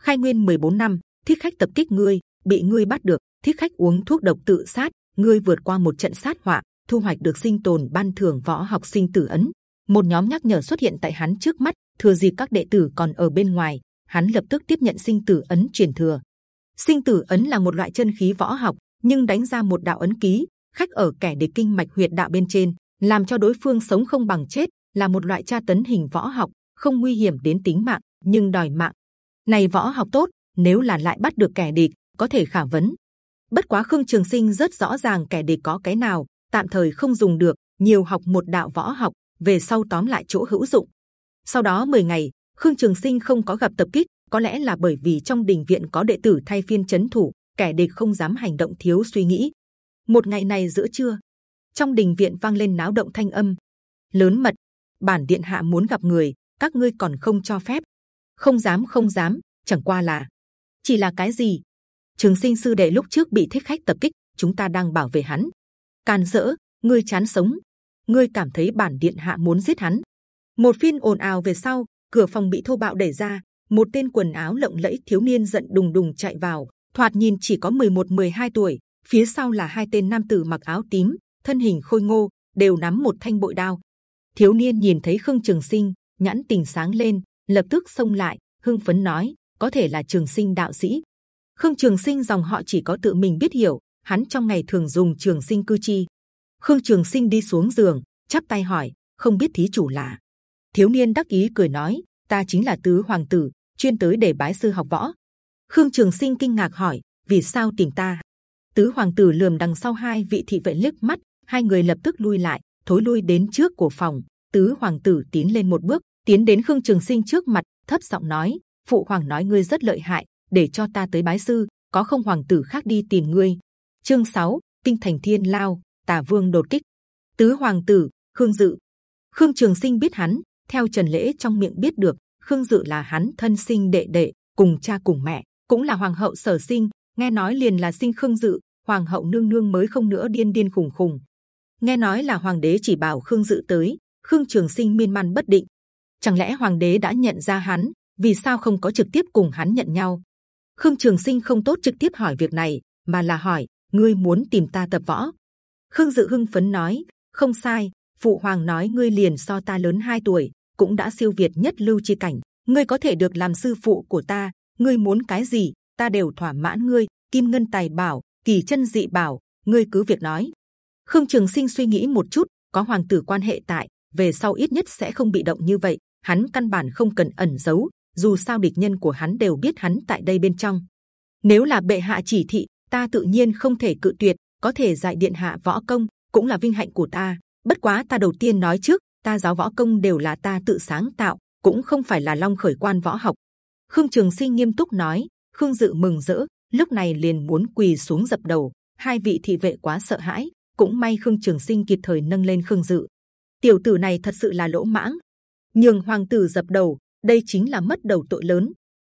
Khai nguyên 14 năm, thiết khách tập kích ngươi, bị ngươi bắt được, thiết khách uống thuốc độc tự sát, ngươi vượt qua một trận sát họa, thu hoạch được sinh tồn ban thưởng võ học sinh tử ấn. Một nhóm nhắc nhở xuất hiện tại hắn trước mắt, thừa dịp các đệ tử còn ở bên ngoài, hắn lập tức tiếp nhận sinh tử ấn truyền thừa. Sinh tử ấn là một loại chân khí võ học, nhưng đánh ra một đạo ấn ký, khách ở kẻ địch kinh mạch huyệt đạo bên trên, làm cho đối phương sống không bằng chết, là một loại tra tấn hình võ học, không nguy hiểm đến tính mạng, nhưng đòi mạng. Này võ học tốt, nếu là lại bắt được kẻ địch, có thể khả vấn. Bất quá Khương Trường Sinh rất rõ ràng kẻ địch có cái nào, tạm thời không dùng được, nhiều học một đạo võ học, về sau tóm lại chỗ hữu dụng. Sau đó 10 ngày, Khương Trường Sinh không có gặp tập kích, có lẽ là bởi vì trong đình viện có đệ tử thay phiên chấn thủ, kẻ địch không dám hành động thiếu suy nghĩ. Một ngày này giữa trưa, trong đình viện vang lên náo động thanh âm lớn mật. Bản điện hạ muốn gặp người, các ngươi còn không cho phép. Không dám, không dám. Chẳng qua là chỉ là cái gì? Trường sinh sư đệ lúc trước bị thích khách tập kích, chúng ta đang bảo vệ hắn. Càn dỡ, ngươi chán sống. Ngươi cảm thấy bản điện hạ muốn giết hắn. Một phiên ồn ào về sau, cửa phòng bị thô bạo đẩy ra. Một tên quần áo lộng lẫy thiếu niên giận đùng đùng chạy vào, thoạt nhìn chỉ có 11-12 tuổi, phía sau là hai tên nam tử mặc áo tím, thân hình khôi ngô, đều nắm một thanh bội đao. Thiếu niên nhìn thấy Khương Trường Sinh, nhãn tình sáng lên, lập tức xông lại, hưng phấn nói: có thể là Trường Sinh đạo sĩ. Khương Trường Sinh dòng họ chỉ có tự mình biết hiểu, hắn trong ngày thường dùng Trường Sinh cư chi. Khương Trường Sinh đi xuống giường, chắp tay hỏi: không biết thí chủ là? Thiếu niên đắc ý cười nói: ta chính là tứ hoàng tử, chuyên tới để bái sư học võ. Khương Trường Sinh kinh ngạc hỏi: vì sao tìm ta? Tứ hoàng tử lườm đằng sau hai vị thị vệ liếc mắt, hai người lập tức lui lại, thối lui đến trước của phòng. Tứ hoàng tử tiến lên một bước, tiến đến Khương Trường Sinh trước mặt, thấp giọng nói: Phụ hoàng nói ngươi rất lợi hại, để cho ta tới bái sư. Có không hoàng tử khác đi tìm ngươi? Chương 6, Kinh thành Thiên Lao, Tả Vương đột kích. Tứ hoàng tử Khương Dự, Khương Trường Sinh biết hắn, theo Trần Lễ trong miệng biết được, Khương Dự là hắn thân sinh đệ đệ, cùng cha cùng mẹ, cũng là hoàng hậu sở sinh. Nghe nói liền là sinh Khương Dự, hoàng hậu nương nương mới không nữa điên điên khùng khùng. Nghe nói là hoàng đế chỉ bảo Khương Dự tới, Khương Trường Sinh miên man bất định. Chẳng lẽ hoàng đế đã nhận ra hắn? Vì sao không có trực tiếp cùng hắn nhận nhau? Khương Trường Sinh không tốt trực tiếp hỏi việc này, mà là hỏi: ngươi muốn tìm ta tập võ? Khương Dự hưng phấn nói: không sai, phụ hoàng nói ngươi liền so ta lớn 2 tuổi, cũng đã siêu việt nhất lưu chi cảnh, ngươi có thể được làm sư phụ của ta. Ngươi muốn cái gì, ta đều thỏa mãn ngươi. Kim ngân tài bảo, kỳ chân dị bảo, ngươi cứ việc nói. Khương Trường Sinh suy nghĩ một chút, có hoàng tử quan hệ tại, về sau ít nhất sẽ không bị động như vậy. Hắn căn bản không cần ẩn giấu, dù sao địch nhân của hắn đều biết hắn tại đây bên trong. Nếu là bệ hạ chỉ thị, ta tự nhiên không thể cự tuyệt, có thể dạy điện hạ võ công cũng là vinh hạnh của ta. bất quá ta đầu tiên nói trước ta giáo võ công đều là ta tự sáng tạo cũng không phải là long khởi quan võ học. Khương trường sinh nghiêm túc nói khương dự mừng rỡ lúc này liền muốn quỳ xuống dập đầu. Hai vị thị vệ quá sợ hãi cũng may khương trường sinh kịp thời nâng lên khương dự. Tiểu tử này thật sự là lỗ mãng. Nhường hoàng tử dập đầu đây chính là mất đầu tội lớn.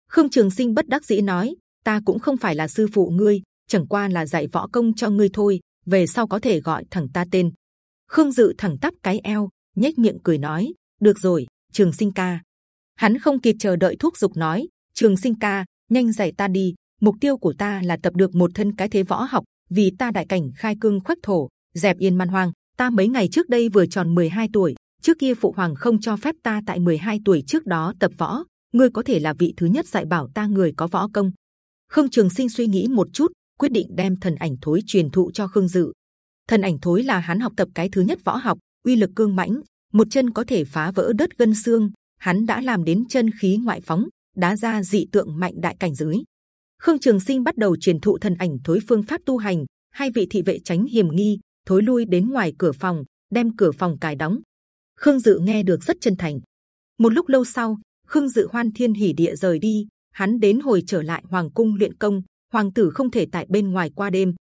Khương trường sinh bất đắc dĩ nói ta cũng không phải là sư phụ ngươi chẳng qua là dạy võ công cho ngươi thôi, về sau có thể gọi thẳng ta tên. Khương dự thẳng tắp cái eo, nhếch miệng cười nói, được rồi, trường sinh ca. Hắn không kịp chờ đợi thuốc dục nói, trường sinh ca, nhanh dạy ta đi, mục tiêu của ta là tập được một thân cái thế võ học, vì ta đại cảnh khai cương khoách thổ, dẹp yên man hoang. Ta mấy ngày trước đây vừa tròn 12 tuổi, trước kia phụ hoàng không cho phép ta tại 12 tuổi trước đó tập võ. Ngươi có thể là vị thứ nhất dạy bảo ta người có võ công. Khương trường sinh suy nghĩ một chút quyết định đem thần ảnh thối truyền thụ cho khương dự. Thần ảnh thối là hắn học tập cái thứ nhất võ học, uy lực cương mãnh, một chân có thể phá vỡ đất gân xương. Hắn đã làm đến chân khí ngoại phóng, đá ra dị tượng mạnh đại cảnh giới. Khương trường sinh bắt đầu truyền thụ thần ảnh thối phương pháp tu hành. Hai vị thị vệ tránh hiểm nghi, thối lui đến ngoài cửa phòng, đem cửa phòng cài đóng. Khương dự nghe được rất chân thành. Một lúc lâu sau, khương dự hoan thiên hỉ địa rời đi. Hắn đến hồi trở lại hoàng cung luyện công hoàng tử không thể tại bên ngoài qua đêm.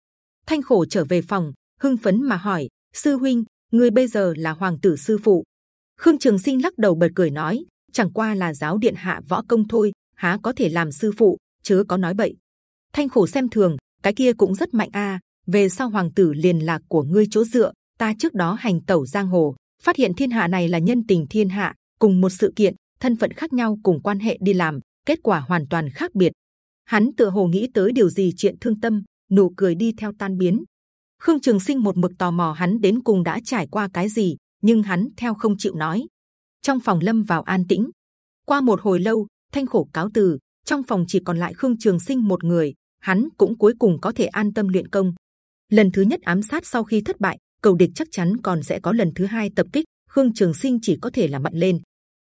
Thanh khổ trở về phòng, hưng phấn mà hỏi, sư huynh người bây giờ là hoàng tử sư phụ? Khương trường sinh lắc đầu bật cười nói, chẳng qua là giáo điện hạ võ công thôi, há có thể làm sư phụ, chớ có nói bậy. Thanh khổ xem thường, cái kia cũng rất mạnh a, về sau hoàng tử liền lạc của ngươi chỗ dựa, ta trước đó hành tẩu giang hồ, phát hiện thiên hạ này là nhân tình thiên hạ, cùng một sự kiện, thân phận khác nhau cùng quan hệ đi làm, kết quả hoàn toàn khác biệt hắn tựa hồ nghĩ tới điều gì chuyện thương tâm, nụ cười đi theo tan biến. Khương trường sinh một mực tò mò hắn đến cùng đã trải qua cái gì, nhưng hắn theo không chịu nói. Trong phòng lâm vào an tĩnh. Qua một hồi lâu, thanh khổ cáo từ, trong phòng chỉ còn lại khương trường sinh một người, hắn cũng cuối cùng có thể an tâm luyện công. Lần thứ nhất ám sát sau khi thất bại, cầu địch chắc chắn còn sẽ có lần thứ hai tập kích, khương trường sinh chỉ có thể là mạnh lên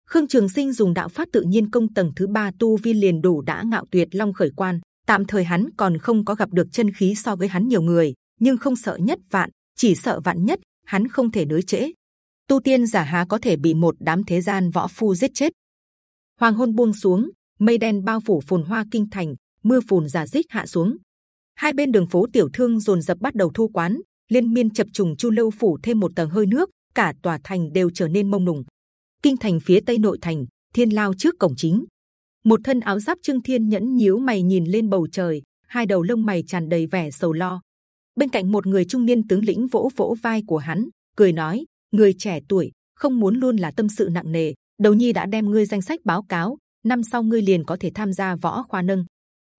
khương trường sinh dùng đạo pháp tự nhiên công tầng thứ ba tu vi liền đủ đã ngạo tuyệt long khởi quan. Tạm thời hắn còn không có gặp được chân khí so với hắn nhiều người, nhưng không sợ nhất vạn, chỉ sợ vạn nhất, hắn không thể nới trễ. Tu tiên giả há có thể bị một đám thế gian võ phu giết chết? Hoàng hôn buông xuống, mây đen bao phủ phồn hoa kinh thành, mưa phùn giả dích hạ xuống. Hai bên đường phố tiểu thương dồn dập bắt đầu thu quán, liên miên chập trùng chu lâu phủ thêm một tầng hơi nước, cả tòa thành đều trở nên mông lung kinh thành phía tây nội thành, thiên lao trước cổng chính. Một thân áo giáp trương thiên nhẫn nhíu mày nhìn lên bầu trời, hai đầu lông mày tràn đầy vẻ sầu lo. Bên cạnh một người trung niên tướng lĩnh vỗ vỗ vai của hắn, cười nói, người trẻ tuổi, không muốn luôn là tâm sự nặng nề. Đầu nhi đã đem ngươi danh sách báo cáo, năm sau ngươi liền có thể tham gia võ khoa nâng.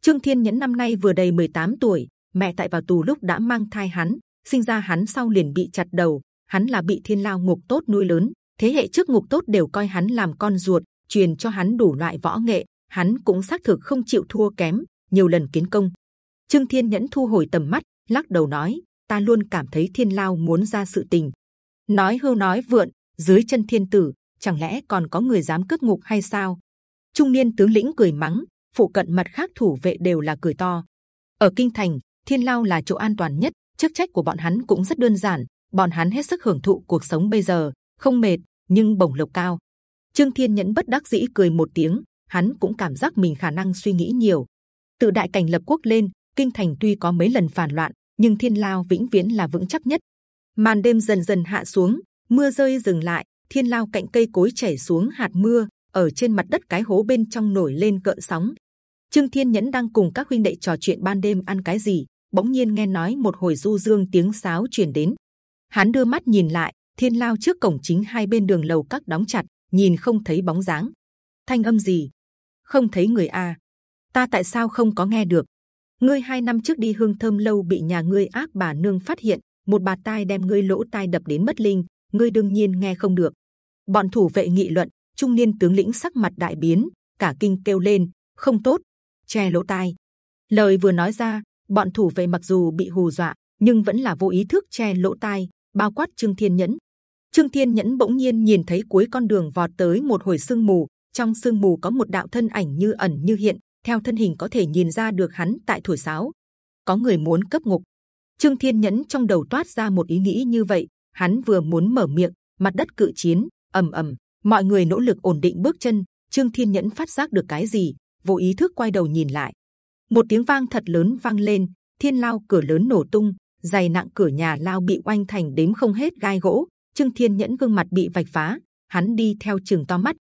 Trương thiên nhẫn năm nay vừa đầy 18 tuổi, mẹ tại vào tù lúc đã mang thai hắn, sinh ra hắn sau liền bị chặt đầu, hắn là bị thiên lao ngục tốt nuôi lớn thế hệ trước ngục tốt đều coi hắn làm con ruột, truyền cho hắn đủ loại võ nghệ, hắn cũng xác thực không chịu thua kém, nhiều lần kiến công. Trương thiên nhẫn thu hồi tầm mắt, lắc đầu nói, ta luôn cảm thấy thiên lao muốn ra sự tình. Nói hưu nói vượn, dưới chân thiên tử, chẳng lẽ còn có người dám cướp ngục hay sao? Trung niên tướng lĩnh cười mắng, phụ cận mặt khác thủ vệ đều là cười to. Ở kinh thành, thiên lao là chỗ an toàn nhất, chức trách của bọn hắn cũng rất đơn giản, bọn hắn hết sức hưởng thụ cuộc sống bây giờ không mệt, nhưng bổng lộc cao. Trương thiên nhẫn bất đắc dĩ cười một tiếng, hắn cũng cảm giác mình khả năng suy nghĩ nhiều. Từ đại cảnh lập quốc lên, kinh thành tuy có mấy lần phản loạn, nhưng thiên lao vĩnh viễn là vững chắc nhất. Màn đêm dần dần hạ xuống, mưa rơi dừng lại, thiên lao cạnh cây cối chảy xuống hạt mưa, ở trên mặt đất cái hố bên trong nổi lên cợn sóng. Trương thiên nhẫn đang cùng các huynh đệ trò chuyện ban đêm ăn cái gì, bỗng nhiên nghe nói một hồi du dương tiếng sáo truyền đến. Hắn đưa mắt nhìn lại thiên lao trước cổng chính hai bên đường lầu các đóng chặt, nhìn không thấy bóng dáng. Thanh âm gì? Không thấy người a ta tại sao không có nghe được? Ngươi hai năm trước đi hương thơm lâu bị nhà ngươi ác bà nương phát hiện, một bà tai đem ngươi lỗ tai đập đến mất linh, ngươi đương nhiên nghe không được. Bọn thủ vệ nghị luận, trung niên tướng lĩnh sắc mặt đại biến, cả kinh kêu lên, không tốt, che lỗ tai. Lời vừa nói ra, bọn thủ vệ mặc dù bị hù dọa, nhưng vẫn là vô ý thức che lỗ tai, bao quát trương thiên nhẫn trương thiên nhẫn bỗng nhiên nhìn thấy cuối con đường vọt tới một hồi sương mù. Trong sương mù có một đạo thân ảnh như ẩn như hiện, theo thân hình có thể nhìn ra được hắn tại thổi sáo. Có người muốn cấp ngục. Trương thiên nhẫn trong đầu toát ra một ý nghĩ như vậy, hắn vừa muốn mở miệng, mặt đất cự chiến, ầm ầm, mọi người nỗ lực ổn định bước chân, trương thiên nhẫn phát giác được cái gì, vô ý thức quay đầu nhìn lại. Một tiếng vang thật lớn vang lên, thiên lao cửa lớn nổ tung, dày nặng cửa nhà lao bị oanh thành đếm không hết gai gỗ trương thiên nhẫn gương mặt bị vạch phá, hắn đi theo trường to mắt.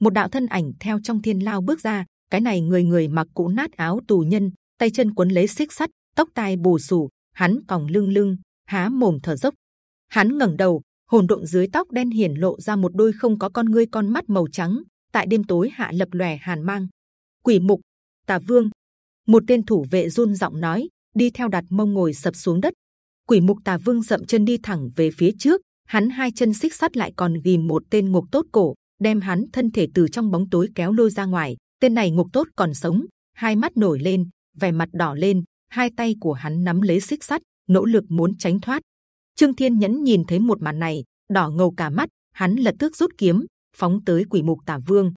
Một đạo thân ảnh theo trong thiên lao bước ra, cái này người người mặc cũ nát áo tù nhân, tay chân quấn lấy xích sắt, tóc tai bù xù, hắn còng lưng lưng, há mồm thở dốc. Hắn ngẩng đầu, hồn độn dưới tóc đen hiển lộ ra một đôi không có con ngươi con mắt màu trắng, tại đêm tối hạ lập lòe hàn mang. Quỷ mục, tà vương. Một tên thủ vệ run giọng nói, đi theo đặt mông ngồi sập xuống đất. Quỷ mục tà vương dậm chân đi thẳng về phía trước hắn hai chân xích sắt lại còn ghim một tên ngục tốt cổ, đem hắn thân thể từ trong bóng tối kéo lôi ra ngoài. Tên này ngục tốt còn sống, hai mắt nổi lên, vẻ mặt đỏ lên, hai tay của hắn nắm lấy xích sắt, nỗ lực muốn tránh thoát. Trương thiên nhẫn nhìn thấy một màn này, đỏ ngầu cả mắt, hắn lật tước rút kiếm, phóng tới quỷ mục tả vương.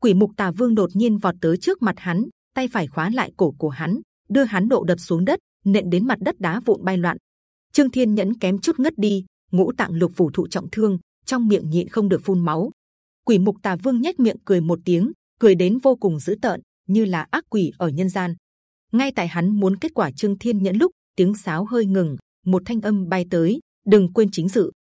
Quỷ mục tà vương đột nhiên vọt tới trước mặt hắn, tay phải khóa lại cổ của hắn, đưa hắn độ đập xuống đất, nện đến mặt đất đá vụn bay loạn. Trương thiên nhẫn kém chút ngất đi ngũ tạng lục phủ thụ trọng thương, trong miệng nhịn không được phun máu. Quỷ mục tà vương nhếch miệng cười một tiếng, cười đến vô cùng dữ tợn, như là ác quỷ ở nhân gian. Ngay tại hắn muốn kết quả trương thiên nhẫn lúc, tiếng sáo hơi ngừng, một thanh âm bay tới, đừng quên chính sự.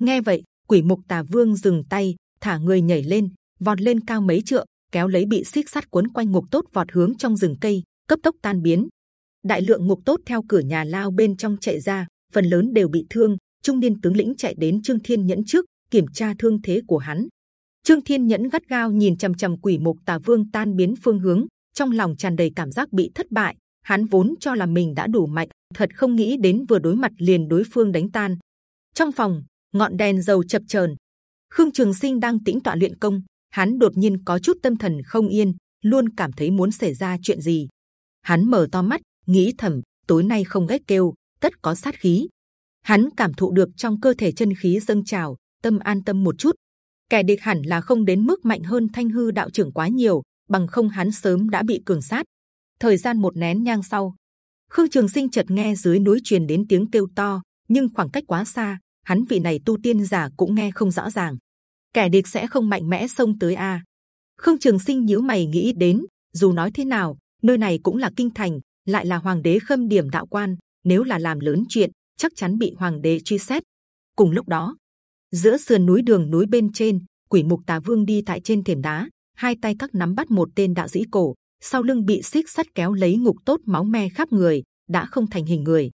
Nghe vậy, quỷ mục tà vương dừng tay, thả người nhảy lên, vọt lên cao mấy trượng, kéo lấy bị xích sắt cuốn quanh ngục tốt vọt hướng trong rừng cây, cấp tốc tan biến. Đại lượng ngục tốt theo cửa nhà lao bên trong chạy ra, phần lớn đều bị thương trung niên tướng lĩnh chạy đến trương thiên nhẫn trước, kiểm tra thương thế của hắn. Trương thiên nhẫn gắt gao nhìn c h ầ m c h ầ m quỷ mục tà vương tan biến phương hướng, trong lòng tràn đầy cảm giác bị thất bại. Hắn vốn cho là mình đã đủ mạnh, thật không nghĩ đến vừa đối mặt liền đối phương đánh tan. Trong phòng, ngọn đèn dầu chập chờn. Khương trường sinh đang tĩnh tọa luyện công, hắn đột nhiên có chút tâm thần không yên, luôn cảm thấy muốn xảy ra chuyện gì. Hắn mở to mắt, nghĩ thầm, tối nay không ghét kêu, tất có sát khí hắn cảm thụ được trong cơ thể chân khí dâng trào, tâm an tâm một chút. Kẻ địch hẳn là không đến mức mạnh hơn Thanh hư đạo trưởng quá nhiều, bằng không hắn sớm đã bị cường sát. Thời gian một nén nhang sau, Khương Trường Sinh chợt nghe dưới núi truyền đến tiếng kêu to, nhưng khoảng cách quá xa, hắn vị này tu tiên giả cũng nghe không rõ ràng. Kẻ địch sẽ không mạnh mẽ xông tới a. Khương Trường Sinh nhíu mày nghĩ đến, dù nói thế nào, nơi này cũng là kinh thành, lại là hoàng đế khâm điểm đạo quan, nếu là làm lớn chuyện, chắc chắn bị hoàng đế truy xét. Cùng lúc đó, giữa sườn núi đường núi bên trên, quỷ mục tà vương đi tại trên thềm đá, hai tay các nắm bắt một tên đạo sĩ cổ, sau lưng bị xích sắt kéo lấy ngục tốt máu me khắp người, đã không thành hình người.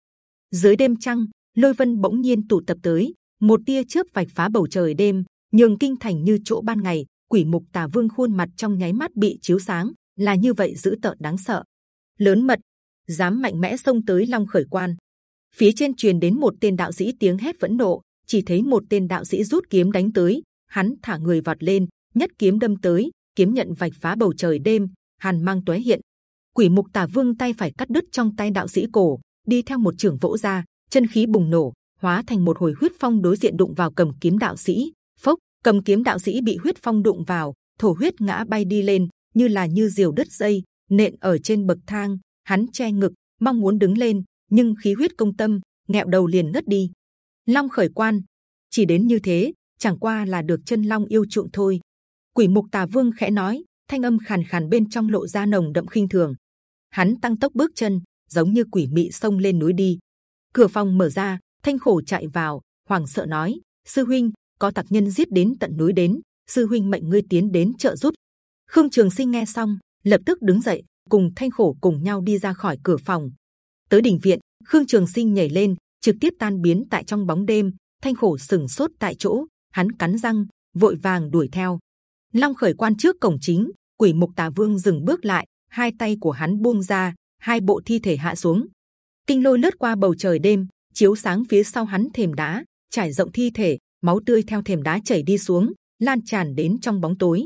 Dưới đêm trăng, lôi vân bỗng nhiên tụ tập tới, một tia chớp vạch phá bầu trời đêm, nhường kinh thành như chỗ ban ngày. Quỷ mục tà vương khuôn mặt trong nháy mắt bị chiếu sáng, là như vậy dữ tợn đáng sợ. Lớn mật, dám mạnh mẽ xông tới long khởi quan, phía trên truyền đến một tên đạo sĩ tiếng hét vẫn nộ, chỉ thấy một tên đạo sĩ rút kiếm đánh tới, hắn thả người vọt lên, nhất kiếm đâm tới, kiếm nhận vạch phá bầu trời đêm, hàn mang tuế hiện. Quỷ mục tà vương tay phải cắt đứt trong tay đạo sĩ cổ, đi theo một trưởng vỗ ra, chân khí bùng nổ, hóa thành một hồi huyết phong đối diện đụng vào cầm kiếm đạo sĩ. Phốc, cầm kiếm đạo sĩ bị huyết phong đụng vào, thổ huyết ngã bay đi lên, như là như diều đứt dây, nện ở trên bậc thang, hắn che ngực, mong muốn đứng lên nhưng khí huyết công tâm, nghẹo đầu liền nứt đi. Long khởi quan. Chỉ đến như thế, chẳng qua là được chân long yêu chuộng thôi. Quỷ mục tà vương khẽ nói, thanh âm khàn khàn bên trong lộ ra nồng đậm khinh thường. Hắn tăng tốc bước chân, giống như quỷ mị xông lên núi đi. Cửa phòng mở ra, thanh khổ chạy vào hoàng sợ nói, sư huynh, có tặc nhân giết đến tận núi đến, sư huynh mệnh ngươi tiến đến trợ giúp. Khương trường sinh nghe xong, lập tức đứng dậy, cùng thanh khổ cùng nhau đi ra khỏi cửa phòng tới đỉnh viện, khương trường sinh nhảy lên, trực tiếp tan biến tại trong bóng đêm, thanh khổ sừng sốt tại chỗ, hắn cắn răng, vội vàng đuổi theo. Long khởi quan trước cổng chính, quỷ mục tà vương dừng bước lại, hai tay của hắn buông ra, hai bộ thi thể hạ xuống. Kinh lôi lướt qua bầu trời đêm, chiếu sáng phía sau hắn thềm đá, trải rộng thi thể, máu tươi theo thềm đá chảy đi xuống, lan tràn đến trong bóng tối.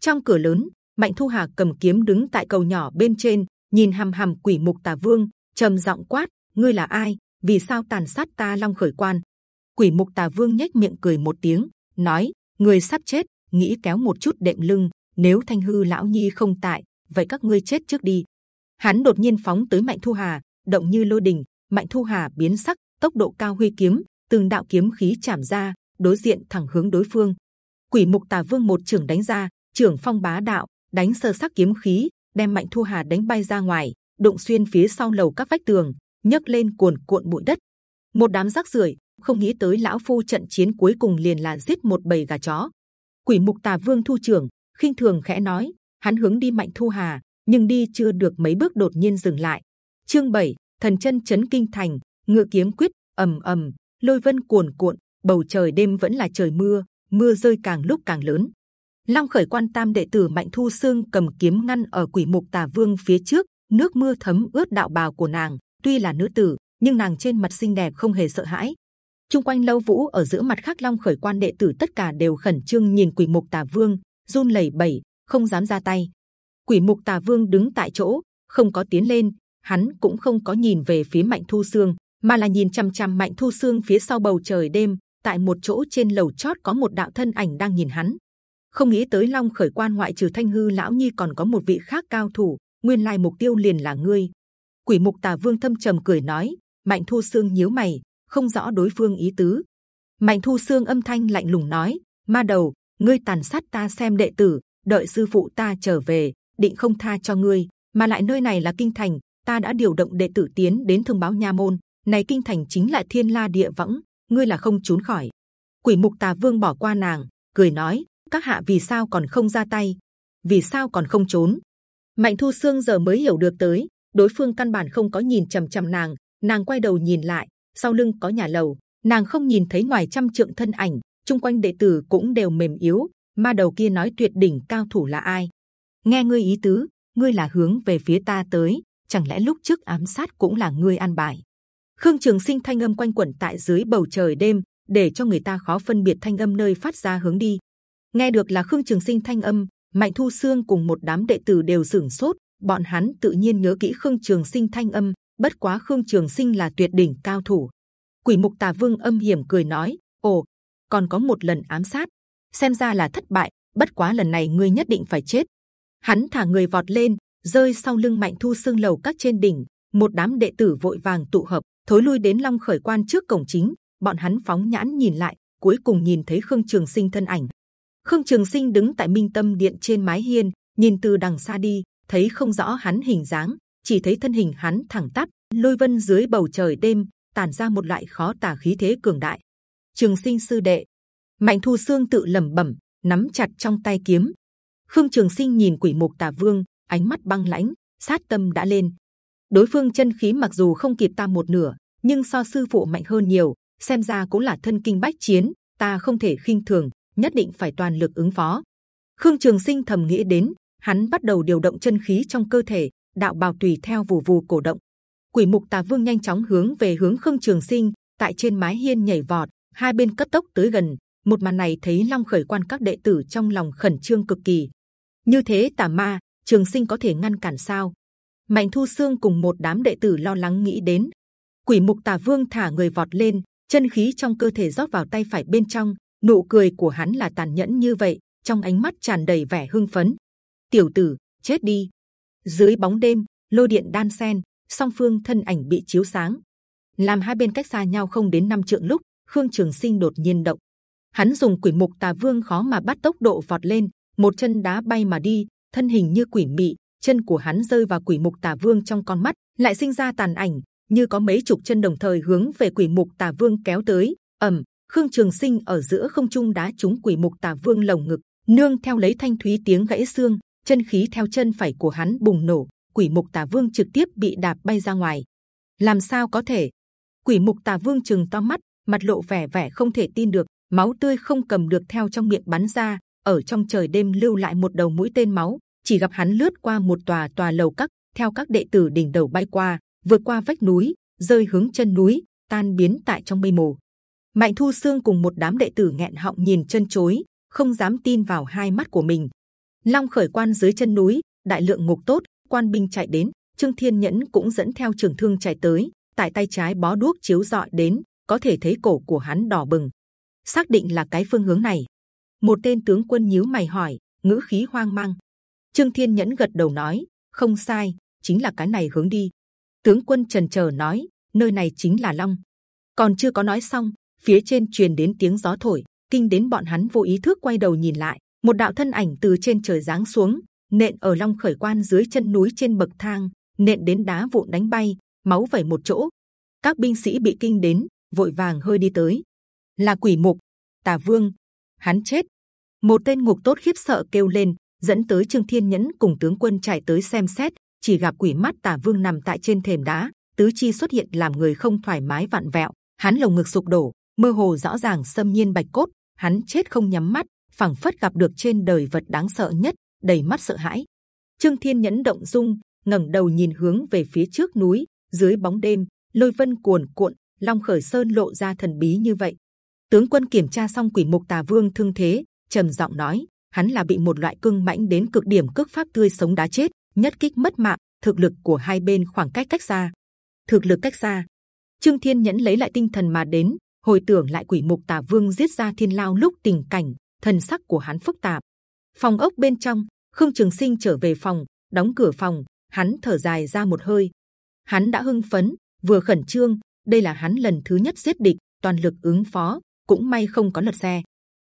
Trong cửa lớn, mạnh thu hà cầm kiếm đứng tại cầu nhỏ bên trên, nhìn hầm hầm quỷ mục tà vương trầm giọng quát ngươi là ai? Vì sao tàn sát ta long khởi quan? Quỷ mục tà vương nhếch miệng cười một tiếng nói người sắp chết nghĩ kéo một chút đệm lưng nếu thanh hư lão nhi không tại vậy các ngươi chết trước đi. Hắn đột nhiên phóng tới mạnh thu hà động như lôi đình mạnh thu hà biến sắc tốc độ cao huy kiếm từng đạo kiếm khí chạm ra, đối diện thẳng hướng đối phương. Quỷ mục tà vương một trưởng đánh ra, trưởng phong bá đạo, đánh sơ sắc kiếm khí, đem mạnh thu hà đánh bay ra ngoài, đụng xuyên phía sau lầu các vách tường, nhấc lên cuồn cuộn bụi đất. Một đám rác rưởi, không nghĩ tới lão phu trận chiến cuối cùng liền là giết một bầy gà chó. Quỷ mục tà vương thu trưởng, khinh thường khẽ nói, hắn hướng đi mạnh thu hà, nhưng đi chưa được mấy bước đột nhiên dừng lại. Chương 7, thần chân chấn kinh thành, ngựa kiếm quyết, ầm ầm, lôi vân cuồn cuộn, bầu trời đêm vẫn là trời mưa, mưa rơi càng lúc càng lớn. Long khởi quan tam đệ tử mạnh thu xương cầm kiếm ngăn ở quỷ mục tà vương phía trước, nước mưa thấm ướt đạo bào của nàng. Tuy là nữ tử, nhưng nàng trên mặt xinh đẹp không hề sợ hãi. Trung quanh lâu vũ ở giữa mặt Khắc long khởi quan đệ tử tất cả đều khẩn trương nhìn quỷ mục tà vương, run lẩy bẩy, không dám ra tay. Quỷ mục tà vương đứng tại chỗ, không có tiến lên, hắn cũng không có nhìn về phía mạnh thu xương, mà là nhìn chăm chăm mạnh thu xương phía sau bầu trời đêm. Tại một chỗ trên lầu chót có một đạo thân ảnh đang nhìn hắn. Không nghĩ tới Long khởi quan ngoại trừ Thanh hư lão nhi còn có một vị khác cao thủ. Nguyên lai mục tiêu liền là ngươi. Quỷ mục tà vương thâm trầm cười nói. Mạnh thu xương nhíu mày, không rõ đối phương ý tứ. Mạnh thu xương âm thanh lạnh lùng nói: Ma đầu, ngươi tàn sát ta xem đệ tử, đợi sư phụ ta trở về, định không tha cho ngươi. Mà lại nơi này là kinh thành, ta đã điều động đệ tử tiến đến thông báo nha môn. Này kinh thành chính là thiên la địa võng, ngươi là không trốn khỏi. Quỷ mục tà vương bỏ qua nàng, cười nói: các hạ vì sao còn không ra tay? Vì sao còn không trốn? Mạnh Thu Sương giờ mới hiểu được tới, đối phương căn bản không có nhìn trầm trầm nàng, nàng quay đầu nhìn lại, sau lưng có nhà lầu, nàng không nhìn thấy ngoài trăm trượng thân ảnh, chung quanh đệ tử cũng đều mềm yếu. Ma đầu kia nói tuyệt đỉnh cao thủ là ai? Nghe ngươi ý tứ, ngươi là hướng về phía ta tới, chẳng lẽ lúc trước ám sát cũng là ngươi an bài? Khương Trường Sinh thanh âm quanh quẩn tại dưới bầu trời đêm, để cho người ta khó phân biệt thanh âm nơi phát ra hướng đi. Nghe được là Khương Trường Sinh thanh âm, Mạnh Thu Sương cùng một đám đệ tử đều sửng sốt. Bọn hắn tự nhiên nhớ kỹ Khương Trường Sinh thanh âm, bất quá Khương Trường Sinh là tuyệt đỉnh cao thủ. Quỷ Mục Tà Vương âm hiểm cười nói: Ồ, còn có một lần ám sát, xem ra là thất bại. Bất quá lần này ngươi nhất định phải chết. Hắn thả người vọt lên, rơi sau lưng Mạnh Thu Sương lầu các trên đỉnh. Một đám đệ tử vội vàng tụ hợp, thối lui đến Long Khởi Quan trước cổng chính. Bọn hắn phóng nhãn nhìn lại, cuối cùng nhìn thấy Khương Trường Sinh thân ảnh. Khương Trường Sinh đứng tại Minh Tâm Điện trên mái hiên, nhìn từ đằng xa đi, thấy không rõ hắn hình dáng, chỉ thấy thân hình hắn thẳng tắp, lôi vân dưới bầu trời đêm, tản ra một loại khó tả khí thế cường đại. Trường Sinh sư đệ, Mạnh Thu Sương tự lẩm bẩm, nắm chặt trong tay kiếm. Khương Trường Sinh nhìn Quỷ Mục Tà Vương, ánh mắt băng lãnh, sát tâm đã lên. Đối phương chân khí mặc dù không kịp ta một nửa, nhưng so sư phụ mạnh hơn nhiều, xem ra cũng là thân kinh bách chiến, ta không thể khinh thường, nhất định phải toàn lực ứng phó. Khương Trường Sinh thầm nghĩ đến, hắn bắt đầu điều động chân khí trong cơ thể, đạo bào tùy theo vù vù cổ động. Quỷ mục Tà Vương nhanh chóng hướng về hướng Khương Trường Sinh, tại trên mái hiên nhảy vọt, hai bên cấp tốc tới gần. Một màn này thấy Long khởi quan các đệ tử trong lòng khẩn trương cực kỳ. Như thế tà ma, Trường Sinh có thể ngăn cản sao? Mạnh Thu Sương cùng một đám đệ tử lo lắng nghĩ đến. Quỷ mục Tà Vương thả người vọt lên, chân khí trong cơ thể rót vào tay phải bên trong, nụ cười của hắn là tàn nhẫn như vậy, trong ánh mắt tràn đầy vẻ hưng phấn. Tiểu tử, chết đi. Dưới bóng đêm, lôi điện đan sen, song phương thân ảnh bị chiếu sáng. Làm hai bên cách xa nhau không đến năm trượng lúc, khương trường sinh đột nhiên động. Hắn dùng quỷ mục tà vương khó mà bắt tốc độ vọt lên, một chân đá bay mà đi, thân hình như quỷ mị, chân của hắn rơi vào quỷ mục tà vương trong con mắt, lại sinh ra tàn ảnh, như có mấy chục chân đồng thời hướng về quỷ mục tà vương kéo tới. Ầm Khương Trường Sinh ở giữa không trung đá trúng quỷ mục tà vương lồng ngực, nương theo lấy thanh thúy tiếng gãy xương, chân khí theo chân phải của hắn bùng nổ, quỷ mục tà vương trực tiếp bị đạp bay ra ngoài. Làm sao có thể? Quỷ mục tà vương chừng to mắt, mặt lộ vẻ vẻ không thể tin được, máu tươi không cầm được theo trong miệng bắn ra, ở trong trời đêm lưu lại một đầu mũi tên máu. Chỉ gặp hắn lướt qua một tòa tòa lầu các, theo các đệ tử đỉnh đầu bay qua, vượt qua vách núi, rơi hướng chân núi, tan biến tại trong mây mù. Mạnh Thu Sương cùng một đám đệ tử nghẹn họng nhìn chân chối, không dám tin vào hai mắt của mình. Long khởi quan dưới chân núi, đại lượng ngục tốt, quan binh chạy đến, Trương Thiên Nhẫn cũng dẫn theo trường thương chạy tới, tại tay trái bó đuốc chiếu dọi đến, có thể thấy cổ của hắn đỏ bừng. Xác định là cái phương hướng này. Một tên tướng quân nhíu mày hỏi, ngữ khí hoang mang. Trương Thiên Nhẫn gật đầu nói, không sai, chính là cái này hướng đi. Tướng quân trần chờ nói, nơi này chính là Long. Còn chưa có nói xong, phía trên truyền đến tiếng gió thổi, kinh đến bọn hắn vô ý thức quay đầu nhìn lại. Một đạo thân ảnh từ trên trời giáng xuống, nện ở long khởi quan dưới chân núi trên bậc thang, nện đến đá vụn đánh bay, máu vẩy một chỗ. Các binh sĩ bị kinh đến, vội vàng hơi đi tới. Là quỷ mục, tà vương, hắn chết. Một tên ngục tốt khiếp sợ kêu lên, dẫn tới trương thiên nhẫn cùng tướng quân chạy tới xem xét, chỉ gặp quỷ mắt tà vương nằm tại trên thềm đá, tứ chi xuất hiện làm người không thoải mái vặn vẹo, hắn lồng ngực sụp đổ, mơ hồ rõ ràng xâm nhiên bạch cốt, hắn chết không nhắm mắt, phảng phất gặp được trên đời vật đáng sợ nhất, đầy mắt sợ hãi. Trương Thiên nhẫn động dung, ngẩng đầu nhìn hướng về phía trước núi, dưới bóng đêm, lôi vân cuồn cuộn, long khởi sơn lộ ra thần bí như vậy. Tướng quân kiểm tra xong quỷ mục tà vương thương thế, trầm giọng nói, hắn là bị một loại cương mãnh đến cực điểm cước pháp tươi sống đá chết, nhất kích mất mạng. Thực lực của hai bên khoảng cách cách xa, thực lực cách xa. Trương Thiên nhẫn lấy lại tinh thần mà đến, hồi tưởng lại quỷ mục tà vương giết ra thiên lao lúc tình cảnh, thần sắc của hắn phức tạp. Phòng ốc bên trong, Khương Trường Sinh trở về phòng, đóng cửa phòng, hắn thở dài ra một hơi. Hắn đã hưng phấn, vừa khẩn trương. Đây là hắn lần thứ nhất giết địch, toàn lực ứng phó, cũng may không có lật xe.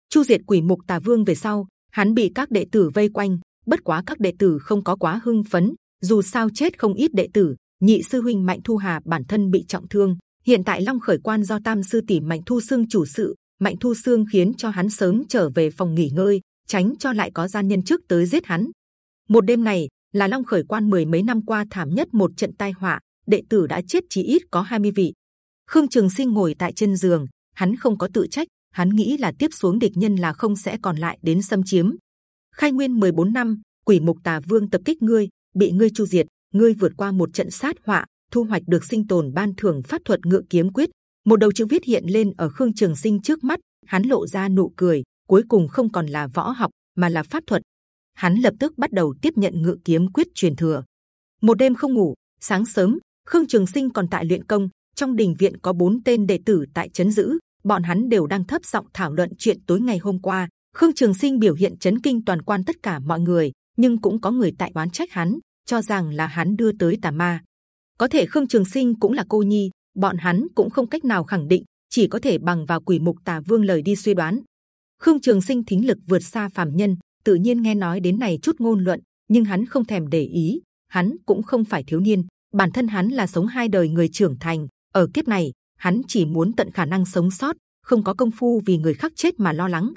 Chu diệt quỷ mục tà vương về sau, hắn bị các đệ tử vây quanh. Bất quá các đệ tử không có quá hưng phấn, dù sao chết không ít đệ tử. Nhị sư huynh Mạnh Thu Hà bản thân bị trọng thương, hiện tại Long khởi quan do Tam sư tỷ Mạnh Thu xương chủ sự, Mạnh Thu xương khiến cho hắn sớm trở về phòng nghỉ ngơi, tránh cho lại có gian nhân trước tới giết hắn. Một đêm này là Long khởi quan mười mấy năm qua thảm nhất một trận tai họa, đệ tử đã chết chỉ ít có 20 vị. Khương Trường Sinh ngồi tại trên giường, hắn không có tự trách, hắn nghĩ là tiếp xuống địch nhân là không sẽ còn lại đến xâm chiếm. Khai Nguyên 14 năm, Quỷ Mục Tà Vương tập kích ngươi, bị ngươi chu diệt, ngươi vượt qua một trận sát họa, thu hoạch được sinh tồn ban thưởng pháp thuật ngựa kiếm quyết. Một đầu chữ viết hiện lên ở Khương Trường Sinh trước mắt, hắn lộ ra nụ cười. Cuối cùng không còn là võ học, mà là pháp thuật. Hắn lập tức bắt đầu tiếp nhận ngựa kiếm quyết truyền thừa. Một đêm không ngủ, sáng sớm Khương Trường Sinh còn tại luyện công. Trong đình viện có bốn tên đệ tử tại chấn giữ, bọn hắn đều đang thấp giọng thảo luận chuyện tối ngày hôm qua. Khương Trường Sinh biểu hiện chấn kinh toàn quan tất cả mọi người, nhưng cũng có người tại oán trách hắn, cho rằng là hắn đưa tới tà ma. Có thể Khương Trường Sinh cũng là cô nhi, bọn hắn cũng không cách nào khẳng định, chỉ có thể bằng vào quỷ mục tà vương lời đi suy đoán. Khương Trường Sinh thính lực vượt xa phàm nhân, tự nhiên nghe nói đến này chút ngôn luận, nhưng hắn không thèm để ý. Hắn cũng không phải thiếu niên, bản thân hắn là sống hai đời người trưởng thành. Ở kiếp này, hắn chỉ muốn tận khả năng sống sót, không có công phu vì người khác chết mà lo lắng.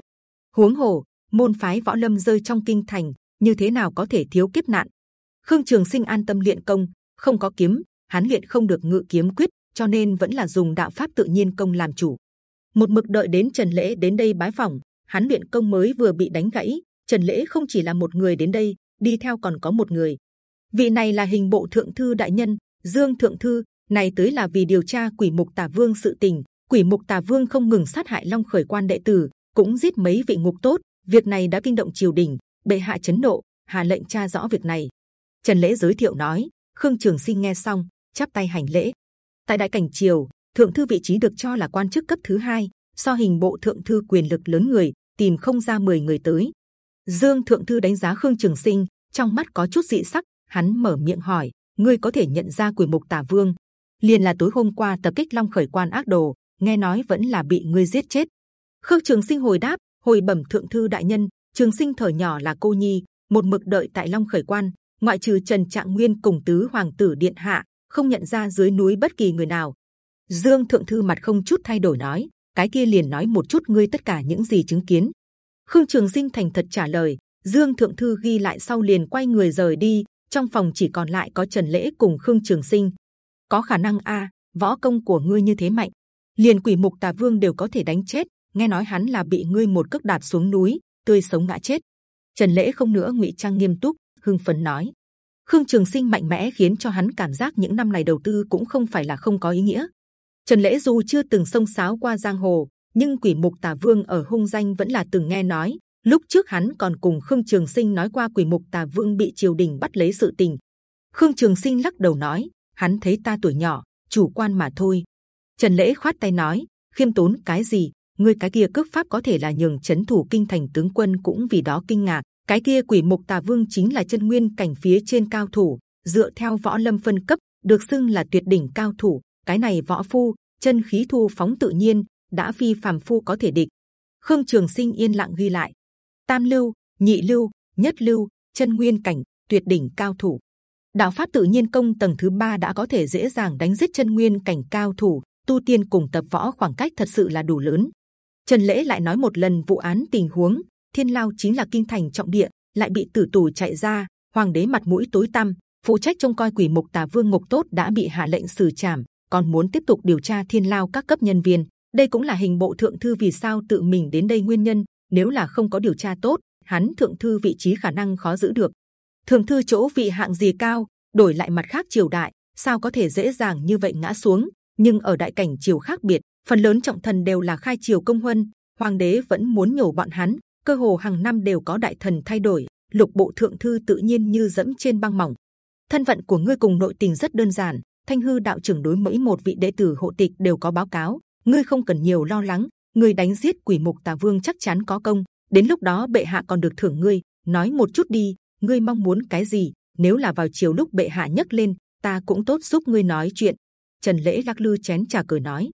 Huống hồ, môn phái võ lâm rơi trong kinh thành, như thế nào có thể thiếu kiếp nạn? Khương Trường Sinh an tâm luyện công, không có kiếm, hắn luyện không được ngự kiếm quyết, cho nên vẫn là dùng đạo pháp tự nhiên công làm chủ. Một mực đợi đến Trần Lễ đến đây bái phỏng, hắn luyện công mới vừa bị đánh gãy. Trần Lễ không chỉ là một người đến đây, đi theo còn có một người. Vị này là hình bộ thượng thư đại nhân Dương thượng thư. Này tới là vì điều tra quỷ mục tà vương sự tình. Quỷ mục tà vương không ngừng sát hại long khởi quan đệ tử, cũng giết mấy vị ngục tốt. Việc này đã kinh động triều đình, bệ hạ chấn nộ, hạ lệnh tra rõ việc này. Trần Lễ giới thiệu nói. Khương Trường Sinh nghe xong, chắp tay hành lễ. Tại đại cảnh triều, thượng thư vị trí được cho là quan chức cấp thứ hai, so hình bộ thượng thư quyền lực lớn người tìm không ra 10 người tới. Dương thượng thư đánh giá Khương Trường Sinh, trong mắt có chút dị sắc, hắn mở miệng hỏi: ngươi có thể nhận ra quỷ mục tả vương? liền là tối hôm qua tập kích long khởi quan ác đồ, nghe nói vẫn là bị ngươi giết chết. Khương Trường Sinh hồi đáp: hồi bẩm thượng thư đại nhân, Trường Sinh thở nhỏ là cô nhi, một mực đợi tại long khởi quan, ngoại trừ Trần Trạng Nguyên cùng tứ hoàng tử điện hạ, không nhận ra dưới núi bất kỳ người nào. Dương thượng thư mặt không chút thay đổi nói: cái kia liền nói một chút ngươi tất cả những gì chứng kiến. Khương Trường Sinh thành thật trả lời. Dương Thượng Thư ghi lại sau liền quay người rời đi. Trong phòng chỉ còn lại có Trần Lễ cùng Khương Trường Sinh. Có khả năng a võ công của ngươi như thế mạnh, liền quỷ mục tà vương đều có thể đánh chết. Nghe nói hắn là bị ngươi một cước đạp xuống núi, tươi sống ngã chết. Trần Lễ không nữa ngụy trang nghiêm túc, hưng phấn nói. Khương Trường Sinh mạnh mẽ khiến cho hắn cảm giác những năm này đầu tư cũng không phải là không có ý nghĩa. Trần Lễ dù chưa từng sông sáo qua giang hồ, nhưng quỷ mục tà vương ở hung danh vẫn là từng nghe nói. Lúc trước hắn còn cùng Khương Trường Sinh nói qua quỷ mục tà vương bị triều đình bắt lấy sự tình. Khương Trường Sinh lắc đầu nói, hắn thấy ta tuổi nhỏ, chủ quan mà thôi. Trần Lễ khoát tay nói, khiêm tốn cái gì? Ngươi cái kia cướp pháp có thể là nhường chấn thủ kinh thành tướng quân cũng vì đó kinh ngạc. Cái kia quỷ mục tà vương chính là chân nguyên cảnh phía trên cao thủ, dựa theo võ lâm phân cấp, được xưng là tuyệt đỉnh cao thủ cái này võ phu chân khí thu phóng tự nhiên đã phi phàm phu có thể địch. Khương Trường Sinh yên lặng ghi lại: Tam lưu, nhị lưu, nhất lưu, chân nguyên cảnh, tuyệt đỉnh cao thủ. Đạo pháp tự nhiên công tầng thứ ba đã có thể dễ dàng đánh giết chân nguyên cảnh cao thủ. Tu tiên cùng tập võ khoảng cách thật sự là đủ lớn. Trần lễ lại nói một lần vụ án tình huống. Thiên lao chính là kinh thành trọng địa, lại bị tử tù chạy ra. Hoàng đế mặt mũi tối tăm, phụ trách trông coi quỷ mục tà vương ngục tốt đã bị hạ lệnh xử trảm, còn muốn tiếp tục điều tra thiên lao các cấp nhân viên. Đây cũng là hình bộ thượng thư vì sao tự mình đến đây nguyên nhân. Nếu là không có điều tra tốt, hắn thượng thư vị trí khả năng khó giữ được. Thượng thư chỗ vị hạng gì cao, đổi lại mặt khác triều đại, sao có thể dễ dàng như vậy ngã xuống? Nhưng ở đại cảnh triều khác biệt, phần lớn trọng thần đều là khai triều công huân, hoàng đế vẫn muốn nhổ bọn hắn cơ hồ hàng năm đều có đại thần thay đổi, lục bộ thượng thư tự nhiên như dẫm trên băng mỏng. Thân phận của ngươi cùng nội tình rất đơn giản, thanh hư đạo trưởng đối mỗi một vị đệ tử hộ tịch đều có báo cáo, ngươi không cần nhiều lo lắng, ngươi đánh giết quỷ mục tà vương chắc chắn có công, đến lúc đó bệ hạ còn được thưởng ngươi. Nói một chút đi, ngươi mong muốn cái gì? Nếu là vào chiều lúc bệ hạ nhấc lên, ta cũng tốt giúp ngươi nói chuyện. Trần lễ lắc lư chén trà cười nói,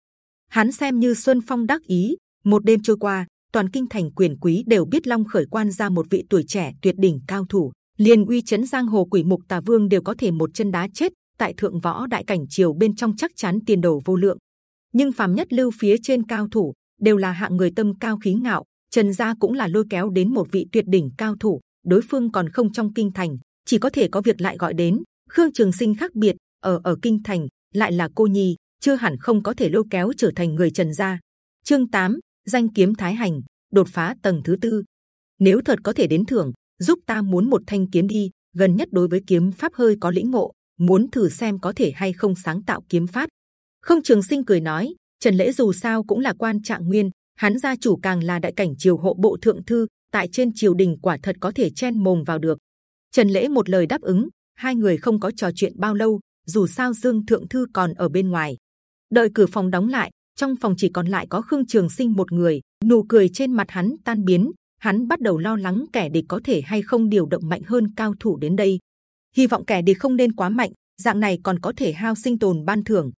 hắn xem như xuân phong đắc ý. Một đêm trôi qua, toàn kinh thành quyền quý đều biết long khởi quan ra một vị tuổi trẻ tuyệt đỉnh cao thủ, liền uy chấn giang hồ quỷ mục tà vương đều có thể một chân đá chết. Tại thượng võ đại cảnh triều bên trong chắc chắn tiền đồ vô lượng. Nhưng phàm nhất lưu phía trên cao thủ đều là hạng người tâm cao khí ngạo, Trần gia cũng là lôi kéo đến một vị tuyệt đỉnh cao thủ, đối phương còn không trong kinh thành, chỉ có thể có việc lại gọi đến. Khương Trường Sinh khác biệt, ở ở kinh thành lại là cô nhi, chưa hẳn không có thể lôi kéo trở thành người Trần gia. Chương 8, danh kiếm Thái Hành, đột phá tầng thứ tư. Nếu thật có thể đến thưởng, giúp ta muốn một thanh kiếm đi. Gần nhất đối với kiếm pháp hơi có lĩnh ngộ, muốn thử xem có thể hay không sáng tạo kiếm pháp. Không Trường Sinh cười nói, Trần Lễ dù sao cũng là quan trạng nguyên, hắn gia chủ càng là đại cảnh triều hộ bộ thượng thư tại trên triều đình quả thật có thể chen mồm vào được trần lễ một lời đáp ứng hai người không có trò chuyện bao lâu dù sao dương thượng thư còn ở bên ngoài đợi cửa phòng đóng lại trong phòng chỉ còn lại có khương trường sinh một người nụ cười trên mặt hắn tan biến hắn bắt đầu lo lắng kẻ địch có thể hay không điều động mạnh hơn cao thủ đến đây hy vọng kẻ địch không nên quá mạnh dạng này còn có thể hao sinh tồn ban thưởng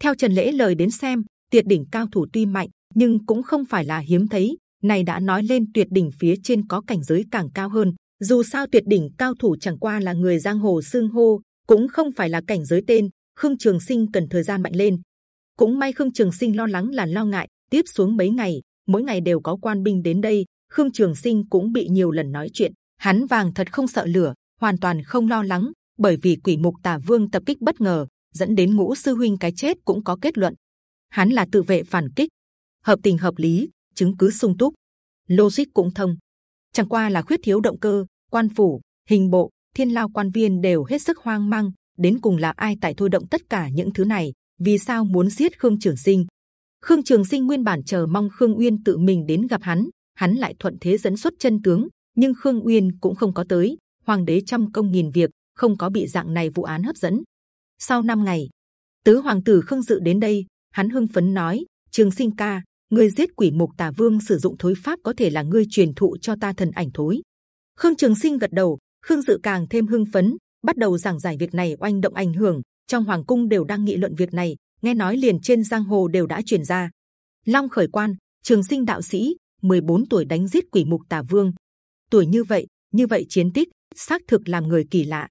theo trần lễ lời đến xem tuyệt đỉnh cao thủ tuy mạnh nhưng cũng không phải là hiếm thấy. Này đã nói lên tuyệt đỉnh phía trên có cảnh giới càng cao hơn. Dù sao tuyệt đỉnh cao thủ chẳng qua là người giang hồ xương hô, cũng không phải là cảnh giới tên. Khương Trường Sinh cần thời gian mạnh lên. Cũng may Khương Trường Sinh lo lắng là lo ngại. Tiếp xuống mấy ngày, mỗi ngày đều có quan binh đến đây. Khương Trường Sinh cũng bị nhiều lần nói chuyện. Hắn vàng thật không sợ lửa, hoàn toàn không lo lắng, bởi vì quỷ mục tà vương tập kích bất ngờ dẫn đến ngũ sư huynh cái chết cũng có kết luận. Hắn là tự vệ phản kích, hợp tình hợp lý, chứng cứ sung túc, logic cũng thông. Chẳng qua là khuyết thiếu động cơ, quan phủ, hình bộ, thiên lao quan viên đều hết sức hoang mang. Đến cùng là ai tại thôi động tất cả những thứ này? Vì sao muốn giết Khương Trường Sinh? Khương Trường Sinh nguyên bản chờ mong Khương Uyên tự mình đến gặp hắn, hắn lại thuận thế dẫn xuất chân tướng, nhưng Khương Uyên cũng không có tới. Hoàng đế trăm công nghìn việc, không có bị dạng này vụ án hấp dẫn. Sau 5 ngày, tứ hoàng tử Khương dự đến đây, hắn hưng phấn nói: Trường Sinh ca, ngươi giết quỷ mục tà vương sử dụng thối pháp có thể là ngươi truyền thụ cho ta thần ảnh thối khương trường sinh gật đầu khương dự càng thêm hưng phấn bắt đầu giảng giải việc này oanh động ảnh hưởng trong hoàng cung đều đang nghị luận việc này nghe nói liền trên giang hồ đều đã truyền ra long khởi quan trường sinh đạo sĩ 14 tuổi đánh giết quỷ mục tà vương tuổi như vậy như vậy chiến tích xác thực làm người kỳ lạ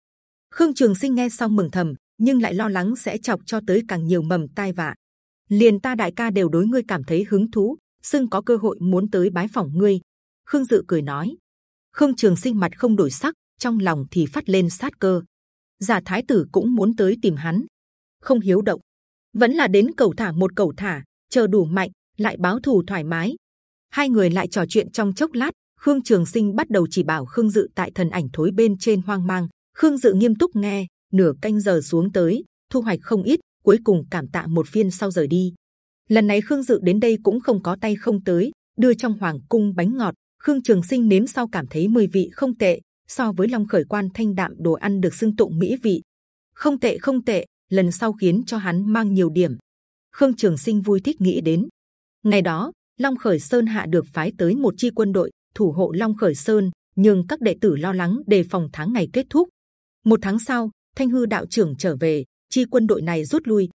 khương trường sinh nghe xong mừng thầm nhưng lại lo lắng sẽ chọc cho tới càng nhiều mầm tai vạ liền ta đại ca đều đối ngươi cảm thấy hứng thú, xưng có cơ hội muốn tới bái phỏng ngươi. Khương Dự cười nói. Khương Trường Sinh mặt không đổi sắc, trong lòng thì phát lên sát cơ. Giả Thái tử cũng muốn tới tìm hắn, không hiếu động, vẫn là đến cầu thả một cầu thả, chờ đủ mạnh lại báo thù thoải mái. Hai người lại trò chuyện trong chốc lát, Khương Trường Sinh bắt đầu chỉ bảo Khương Dự tại thần ảnh thối bên trên hoang mang. Khương Dự nghiêm túc nghe, nửa canh giờ xuống tới, thu hoạch không ít, cuối cùng cảm tạ một phiên sau rời đi. Lần này Khương Dự đến đây cũng không có tay không tới, đưa trong hoàng cung bánh ngọt. Khương Trường Sinh nếm sau cảm thấy mùi vị không tệ, so với Long Khởi Quan thanh đạm đồ ăn được xưng tụng mỹ vị, không tệ không tệ. Lần sau khiến cho hắn mang nhiều điểm. Khương Trường Sinh vui thích nghĩ đến. Ngày đó, Long Khởi Sơn hạ được phái tới một chi quân đội thủ hộ Long Khởi Sơn, nhưng các đệ tử lo lắng đề phòng tháng ngày kết thúc. Một tháng sau, Thanh hư đạo trưởng trở về, chi quân đội này rút lui.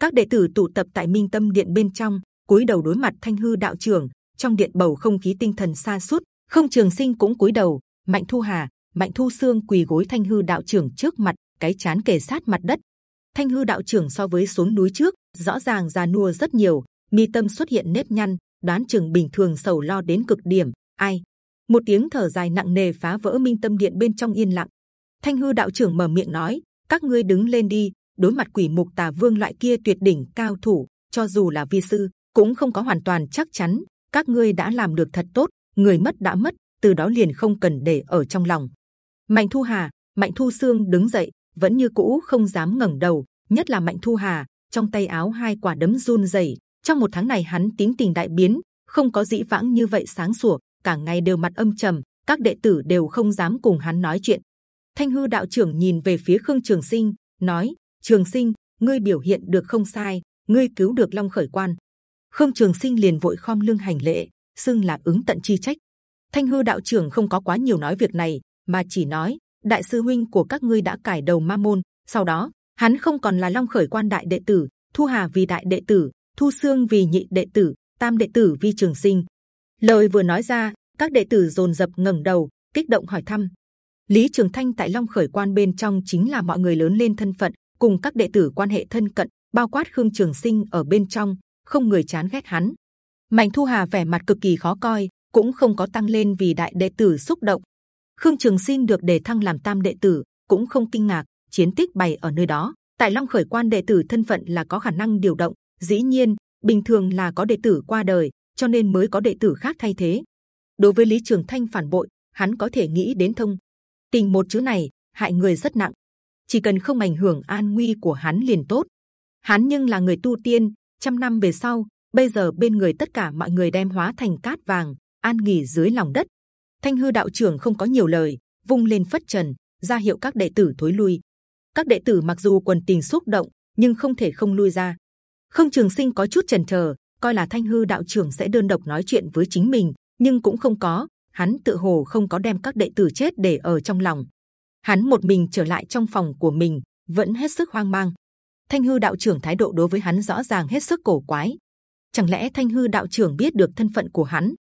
Các đệ tử tụ tập tại Minh Tâm Điện bên trong, cúi đầu đối mặt thanh hư đạo trưởng trong điện bầu không khí tinh thần xa suốt không trường sinh cũng cúi đầu mạnh thu hà mạnh thu xương quỳ gối thanh hư đạo trưởng trước mặt, cái chán kề sát mặt đất. Thanh hư đạo trưởng so với xuống núi trước, rõ ràng già nua rất nhiều, mi tâm xuất hiện nếp nhăn, đoán chừng bình thường sầu lo đến cực điểm, ai. Một tiếng thở dài nặng nề phá vỡ minh tâm điện bên trong yên lặng. Thanh hư đạo trưởng mở miệng nói, các ngươi đứng lên đi, đối mặt quỷ mục tà vương loại kia tuyệt đỉnh cao thủ, cho dù là vi sư, cũng không có hoàn toàn chắc chắn, các ngươi đã làm được thật tốt, người mất đã mất, từ đó liền không cần để ở trong lòng mạnh thu hà, mạnh thu xương đứng dậy, vẫn như cũ không dám ngẩng đầu, nhất là mạnh thu hà, trong tay áo hai quả đấm run rẩy. Trong một tháng này hắn tính tình đại biến, không có dĩ vãng như vậy sáng sủa, cả ngày đều mặt âm trầm, các đệ tử đều không dám cùng hắn nói chuyện. Thanh hư đạo trưởng nhìn về phía khương trường sinh, nói, trường sinh, ngươi biểu hiện được không sai, ngươi cứu được long khởi quan. Khương trường sinh liền vội khom lưng hành lễ, xưng là ứng tận chi trách. Thanh hư đạo trưởng không có quá nhiều nói việc này mà chỉ nói, đại sư huynh của các ngươi đã cải đầu ma môn. Sau đó, hắn không còn là long khởi quan đại đệ tử, thu hà vì đại đệ tử, thu xương vì nhị đệ tử, tam đệ tử vi trường sinh. Lời vừa nói ra, các đệ tử rồn rập ngẩng đầu, kích động hỏi thăm. Lý trường thanh tại long khởi quan bên trong chính là mọi người lớn lên thân phận, cùng các đệ tử quan hệ thân cận, bao quát khương trường sinh ở bên trong, không người chán ghét hắn. Mạnh thu hà vẻ mặt cực kỳ khó coi, cũng không có tăng lên vì đại đệ tử xúc động khương trường sinh được đề thăng làm tam đệ tử, cũng không kinh ngạc, chiến tích bày ở nơi đó. Tại long khởi quan đệ tử thân phận là có khả năng điều động, dĩ nhiên, bình thường là có đệ tử qua đời, cho nên mới có đệ tử khác thay thế. Đối với lý trường thanh phản bội, hắn có thể nghĩ đến thông tình một chữ này, hại người rất nặng. Chỉ cần không ảnh hưởng an nguy của hắn liền tốt. Hắn nhưng là người tu tiên, trăm năm về sau, bây giờ bên người tất cả mọi người đem hóa thành cát vàng, an nghỉ dưới lòng đất thanh hư đạo trưởng không có nhiều lời, vung lên phất trần, ra hiệu các đệ tử thối lui. Các đệ tử mặc dù quần tình xúc động, nhưng không thể không lui ra. Không trường sinh có chút chần chờ, coi là thanh hư đạo trưởng sẽ đơn độc nói chuyện với chính mình, nhưng cũng không có. Hắn tự hồ không có đem các đệ tử chết để ở trong lòng. Hắn một mình trở lại trong phòng của mình, vẫn hết sức hoang mang. Thanh hư đạo trưởng thái độ đối với hắn rõ ràng hết sức cổ quái. Chẳng lẽ thanh hư đạo trưởng biết được thân phận của hắn?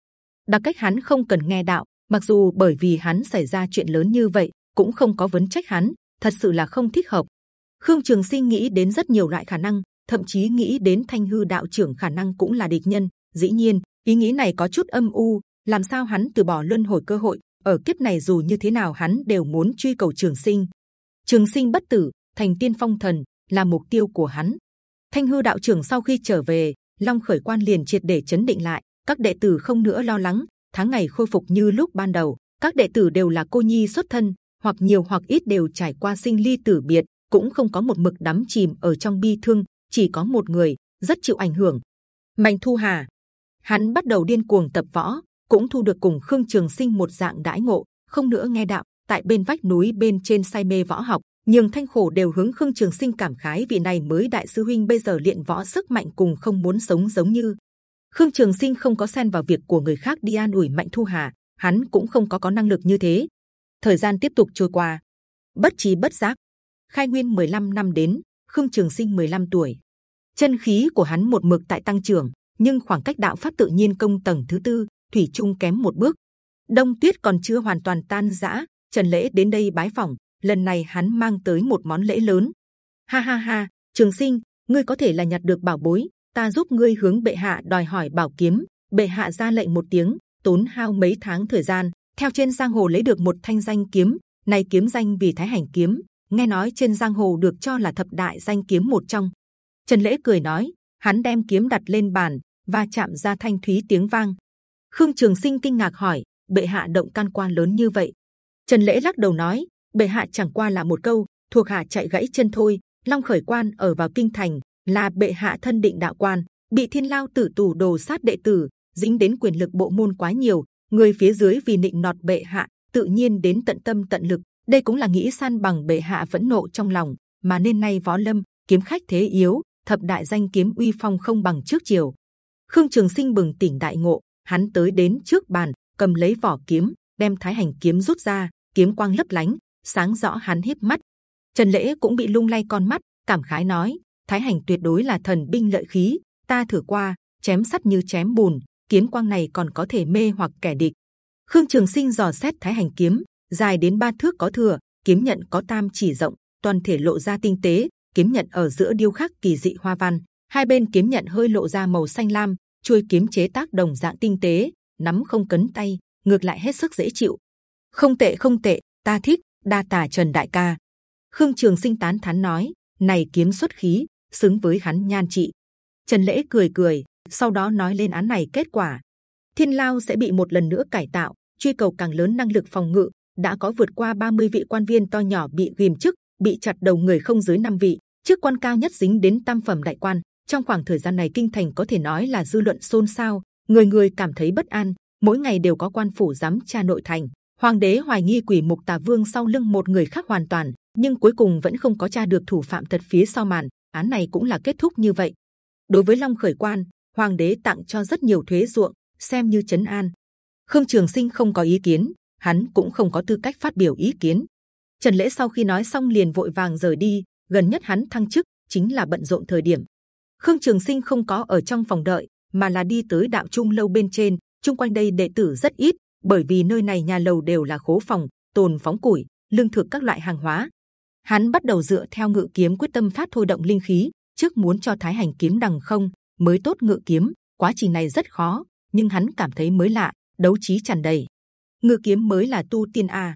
Đặc cách hắn không cần nghe đạo mặc dù bởi vì hắn xảy ra chuyện lớn như vậy, cũng không có vấn trách hắn, thật sự là không thích hợp. Khương trường sinh nghĩ đến rất nhiều loại khả năng, thậm chí nghĩ đến thanh hư đạo trưởng khả năng cũng là địch nhân. Dĩ nhiên, ý nghĩ này có chút âm u, làm sao hắn từ bỏ luân hồi cơ hội? Ở kiếp này dù như thế nào hắn đều muốn truy cầu trường sinh. Trường sinh bất tử, thành tiên phong thần, là mục tiêu của hắn. Thanh hư đạo trưởng sau khi trở về, long khởi quan liền triệt để chấn định lại. Các đệ tử không nữa lo lắng tháng ngày khôi phục như lúc ban đầu, các đệ tử đều là cô nhi xuất thân, hoặc nhiều hoặc ít đều trải qua sinh ly tử biệt, cũng không có một mực đắm chìm ở trong bi thương, chỉ có một người, rất chịu ảnh hưởng. Mạnh thu hà. Hắn bắt đầu điên cuồng tập võ, cũng thu được cùng khương trường sinh một dạng đãi ngộ, không nữa nghe đạo, tại bên vách núi bên trên say mê võ học nhưng thanh khổ đều hướng khương trường sinh cảm khái vị này mới đại sư huynh bây giờ luyện võ sức mạnh cùng không muốn sống giống như khương trường sinh không có xen vào việc của người khác đi an ủi mạnh thu hà, hắn cũng không có có năng lực như thế. Thời gian tiếp tục trôi qua. Bất trí bất giác. Khai nguyên 15 năm đến, khương trường sinh 15 tuổi. Chân khí của hắn một mực tại tăng trưởng, nhưng khoảng cách đạo pháp tự nhiên công tầng thứ tư, thủy chung kém một bước. Đông tuyết còn chưa hoàn toàn tan rã, trần lễ đến đây bái phỏng, lần này hắn mang tới một món lễ lớn. Ha ha ha, trường sinh, ngươi có thể là nhặt được bảo bối ta giúp ngươi hướng bệ hạ đòi hỏi bảo kiếm. Bệ hạ ra lệnh một tiếng, tốn hao mấy tháng thời gian, theo trên giang hồ lấy được một thanh danh kiếm. Này kiếm danh vì thái hành kiếm, nghe nói trên giang hồ được cho là thập đại danh kiếm một trong. Trần lễ cười nói, hắn đem kiếm đặt lên bàn và chạm ra thanh thúy tiếng vang. Khương trường sinh kinh ngạc hỏi, bệ hạ động can quan lớn như vậy? Trần lễ lắc đầu nói, bệ hạ chẳng qua là một câu, thuộc hạ chạy gãy chân thôi. Long khởi quan ở vào kinh thành là bệ hạ thân định đạo quan, bị thiên lao tử tù đồ sát đệ tử, dính đến quyền lực bộ môn quá nhiều, người phía dưới vì nịnh nọt bệ hạ, tự nhiên đến tận tâm tận lực. Đây cũng là nghĩ san bằng bệ hạ vẫn nộ trong lòng, mà nên nay võ lâm, kiếm khách thế yếu, thập đại danh kiếm uy phong không bằng trước chiều khương trường sinh bừng tỉnh đại ngộ, hắn tới đến trước bàn, cầm lấy vỏ kiếm, đem thái hành kiếm rút ra, kiếm quang lấp lánh, sáng rõ hắn híp mắt. Trần lễ cũng bị lung lay con mắt, cảm khái nói thái hành tuyệt đối là thần binh lợi khí, ta thử qua, chém sắt như chém bùn kiếm quang này còn có thể mê hoặc kẻ địch. Khương trường sinh dò xét thái hành kiếm, dài đến ba thước có thừa, kiếm nhận có tam chỉ rộng, toàn thể lộ ra tinh tế, kiếm nhận ở giữa điêu khắc kỳ dị hoa văn, hai bên kiếm nhận hơi lộ ra màu xanh lam, chuôi kiếm chế tác đồng dạng tinh tế, nắm không cấn tay, ngược lại hết sức dễ chịu. Không tệ không tệ, ta thích, đa tả trần đại ca. Khương trường sinh tán thán nói, này kiếm xuất khí xứng với hắn nhan trị. Trần lễ cười cười, sau đó nói lên án này kết quả. Thiên lao sẽ bị một lần nữa cải tạo, truy cầu càng lớn năng lực phòng ngự, đã có vượt qua 30 vị quan viên to nhỏ bị ghim chức, bị chặt đầu người không dưới 5 vị, chức quan cao nhất dính đến tam phẩm đại quan. Trong khoảng thời gian này kinh thành có thể nói là dư luận xôn xao, người người cảm thấy bất an, mỗi ngày đều có quan phủ giám tra nội thành. Hoàng đế hoài nghi quỷ mục tà vương sau lưng một người khác hoàn toàn, nhưng cuối cùng vẫn không có tra được thủ phạm thật phía sau màn án này cũng là kết thúc như vậy. Đối với long khởi quan, hoàng đế tặng cho rất nhiều thuế ruộng, xem như chấn an. Khương trường sinh không có ý kiến, hắn cũng không có tư cách phát biểu ý kiến. Trần lễ sau khi nói xong liền vội vàng rời đi, gần nhất hắn thăng chức, chính là bận rộn thời điểm. Khương trường sinh không có ở trong phòng đợi, mà là đi tới đạo trung lâu bên trên. Trung quanh đây đệ tử rất ít, bởi vì nơi này nhà lầu đều là khố phòng, tồn phóng củi, lương thực các loại hàng hóa hắn bắt đầu dựa theo ngự kiếm quyết tâm phát thôi động linh khí, trước muốn cho thái hành kiếm đằng không, mới tốt ngự kiếm. Quá trình này rất khó, nhưng hắn cảm thấy mới lạ, đấu trí tràn đầy. Ngự kiếm mới là tu tiên a.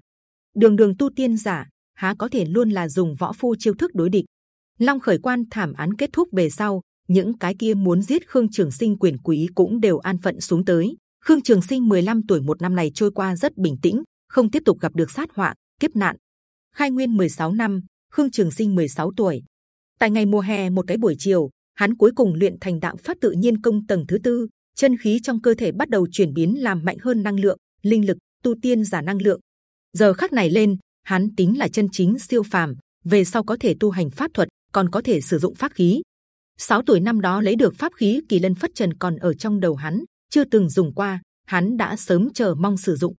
Đường đường tu tiên giả, há có thể luôn là dùng võ phu chiêu thức đối địch. Long khởi quan thảm án kết thúc về sau, những cái kia muốn giết khương trường sinh quyền quý cũng đều an phận xuống tới. Khương trường sinh 15 tuổi một năm này trôi qua rất bình tĩnh, không tiếp tục gặp được sát họa, kiếp nạn khai nguyên 16 năm, khương trường sinh 16 tuổi. Tại ngày mùa hè một cái buổi chiều, hắn cuối cùng luyện thành đạo pháp tự nhiên công tầng thứ tư, chân khí trong cơ thể bắt đầu chuyển biến làm mạnh hơn năng lượng, linh lực, tu tiên giả năng lượng. Giờ khắc này lên, hắn tính là chân chính siêu phàm, về sau có thể tu hành pháp thuật, còn có thể sử dụng pháp khí. 6 tuổi năm đó lấy được pháp khí kỳ lân phất trần còn ở trong đầu hắn, chưa từng dùng qua, hắn đã sớm chờ mong sử dụng.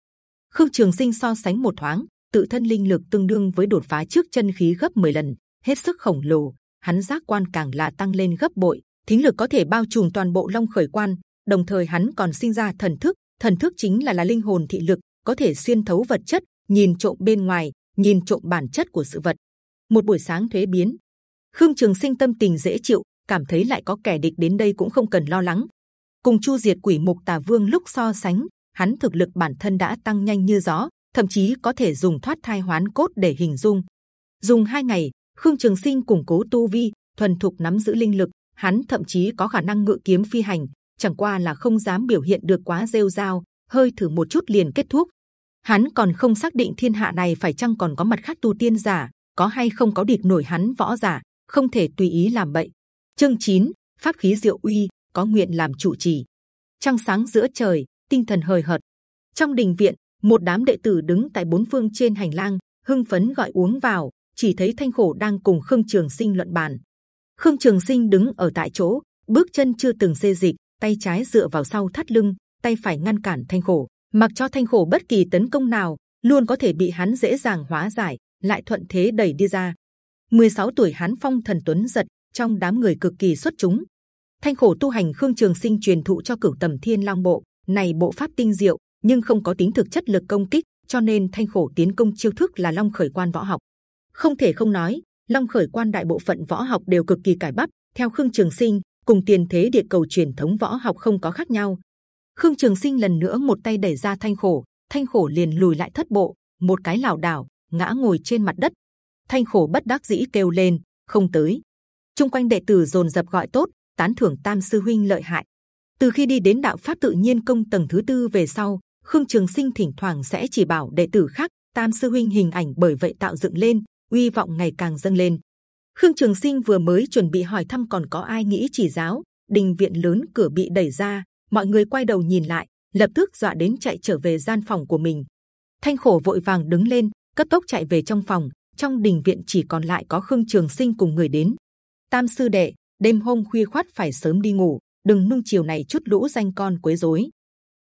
Khương trường sinh so sánh một thoáng tự thân linh lực tương đương với đột phá trước chân khí gấp 10 lần, hết sức khổng lồ, hắn giác quan càng là tăng lên gấp bội, thính lực có thể bao trùm toàn bộ long khởi quan, đồng thời hắn còn sinh ra thần thức thần thức chính là là linh hồn thị lực, có thể xuyên thấu vật chất, nhìn trộm bên ngoài, nhìn trộm bản chất của sự vật. Một buổi sáng thuế biến, khương trường sinh tâm tình dễ chịu, cảm thấy lại có kẻ địch đến đây cũng không cần lo lắng. Cùng chu diệt quỷ mục tà vương lúc so sánh, hắn thực lực bản thân đã tăng nhanh như gió thậm chí có thể dùng thoát thai hoán cốt để hình dung. Dùng hai ngày khương trường sinh củng cố tu vi thuần thục nắm giữ linh lực hắn thậm chí có khả năng ngự kiếm phi hành chẳng qua là không dám biểu hiện được quá rêu rao hơi thử một chút liền kết thúc. Hắn còn không xác định thiên hạ này phải chăng còn có mặt khác tu tiên giả có hay không có địch nổi hắn võ giả không thể tùy ý làm bậy. Chương 9, pháp khí diệu uy có nguyện làm chủ trì. Trăng sáng giữa trời tinh thần hời hợt. Trong đình viện một đám đệ tử đứng tại bốn phương trên hành lang, hưng phấn gọi uống vào, chỉ thấy thanh khổ đang cùng khương trường sinh luận bàn. Khương trường sinh đứng ở tại chỗ, bước chân chưa từng xê dịch, tay trái dựa vào sau thắt lưng, tay phải ngăn cản thanh khổ. Mặc cho thanh khổ bất kỳ tấn công nào, luôn có thể bị hắn dễ dàng hóa giải, lại thuận thế đẩy đi ra. 16 tuổi hắn phong thần tuấn giật, trong đám người cực kỳ xuất chúng. Thanh khổ tu hành khương trường sinh truyền thụ cho cửu tầm thiên long bộ, này bộ pháp tinh diệu nhưng không có tính thực chất lực công kích, cho nên thanh khổ tiến công chiêu thức là long khởi quan võ học. Không thể không nói, long khởi quan đại bộ phận võ học đều cực kỳ cải bắp, theo khương trường sinh, cùng tiền thế địa cầu truyền thống võ học không có khác nhau. Khương trường sinh lần nữa một tay đẩy ra thanh khổ thanh khổ liền lùi lại thất bộ, một cái lảo đảo, ngã ngồi trên mặt đất. Thanh khổ bất đắc dĩ kêu lên, không tới. Trung quanh đệ tử dồn dập gọi tốt, tán thưởng tam sư huynh lợi hại. Từ khi đi đến đạo pháp tự nhiên công tầng thứ tư về sau khương trường sinh thỉnh thoảng sẽ chỉ bảo đệ tử khác tam sư huynh hình ảnh bởi vậy tạo dựng lên, uy vọng ngày càng dâng lên. Khương trường sinh vừa mới chuẩn bị hỏi thăm còn có ai nghĩ chỉ giáo, đình viện lớn cửa bị đẩy ra, mọi người quay đầu nhìn lại, lập tức dọa đến chạy trở về gian phòng của mình. Thanh khổ vội vàng đứng lên, cấp tốc chạy về trong phòng, trong đình viện chỉ còn lại có khương trường sinh cùng người đến. Tam sư đệ, đêm hôm khuya khoát phải sớm đi ngủ, đừng nung chiều này chút lũ danh con quấy rối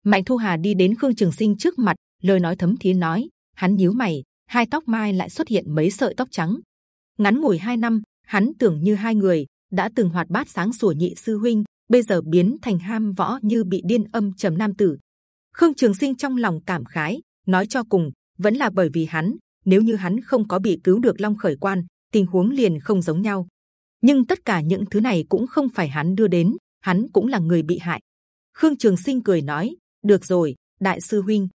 mạnh thu hà đi đến khương trường sinh trước mặt lời nói thấm thía nói hắn nhíu mày hai tóc mai lại xuất hiện mấy sợi tóc trắng ngắn ngủi hai năm hắn tưởng như hai người đã từng hoạt bát sáng sủa nhị sư huynh bây giờ biến thành ham võ như bị điên âm trầm nam tử. Khương Trường Sinh trong lòng cảm khái, nói cho cùng vẫn là bởi vì hắn. Nếu như hắn không có bị cứu được Long Khởi Quan, tình huống liền không giống nhau. Nhưng tất cả những thứ này cũng không phải hắn đưa đến, hắn cũng là người bị hại. Khương Trường Sinh cười nói, được rồi, đại sư huynh.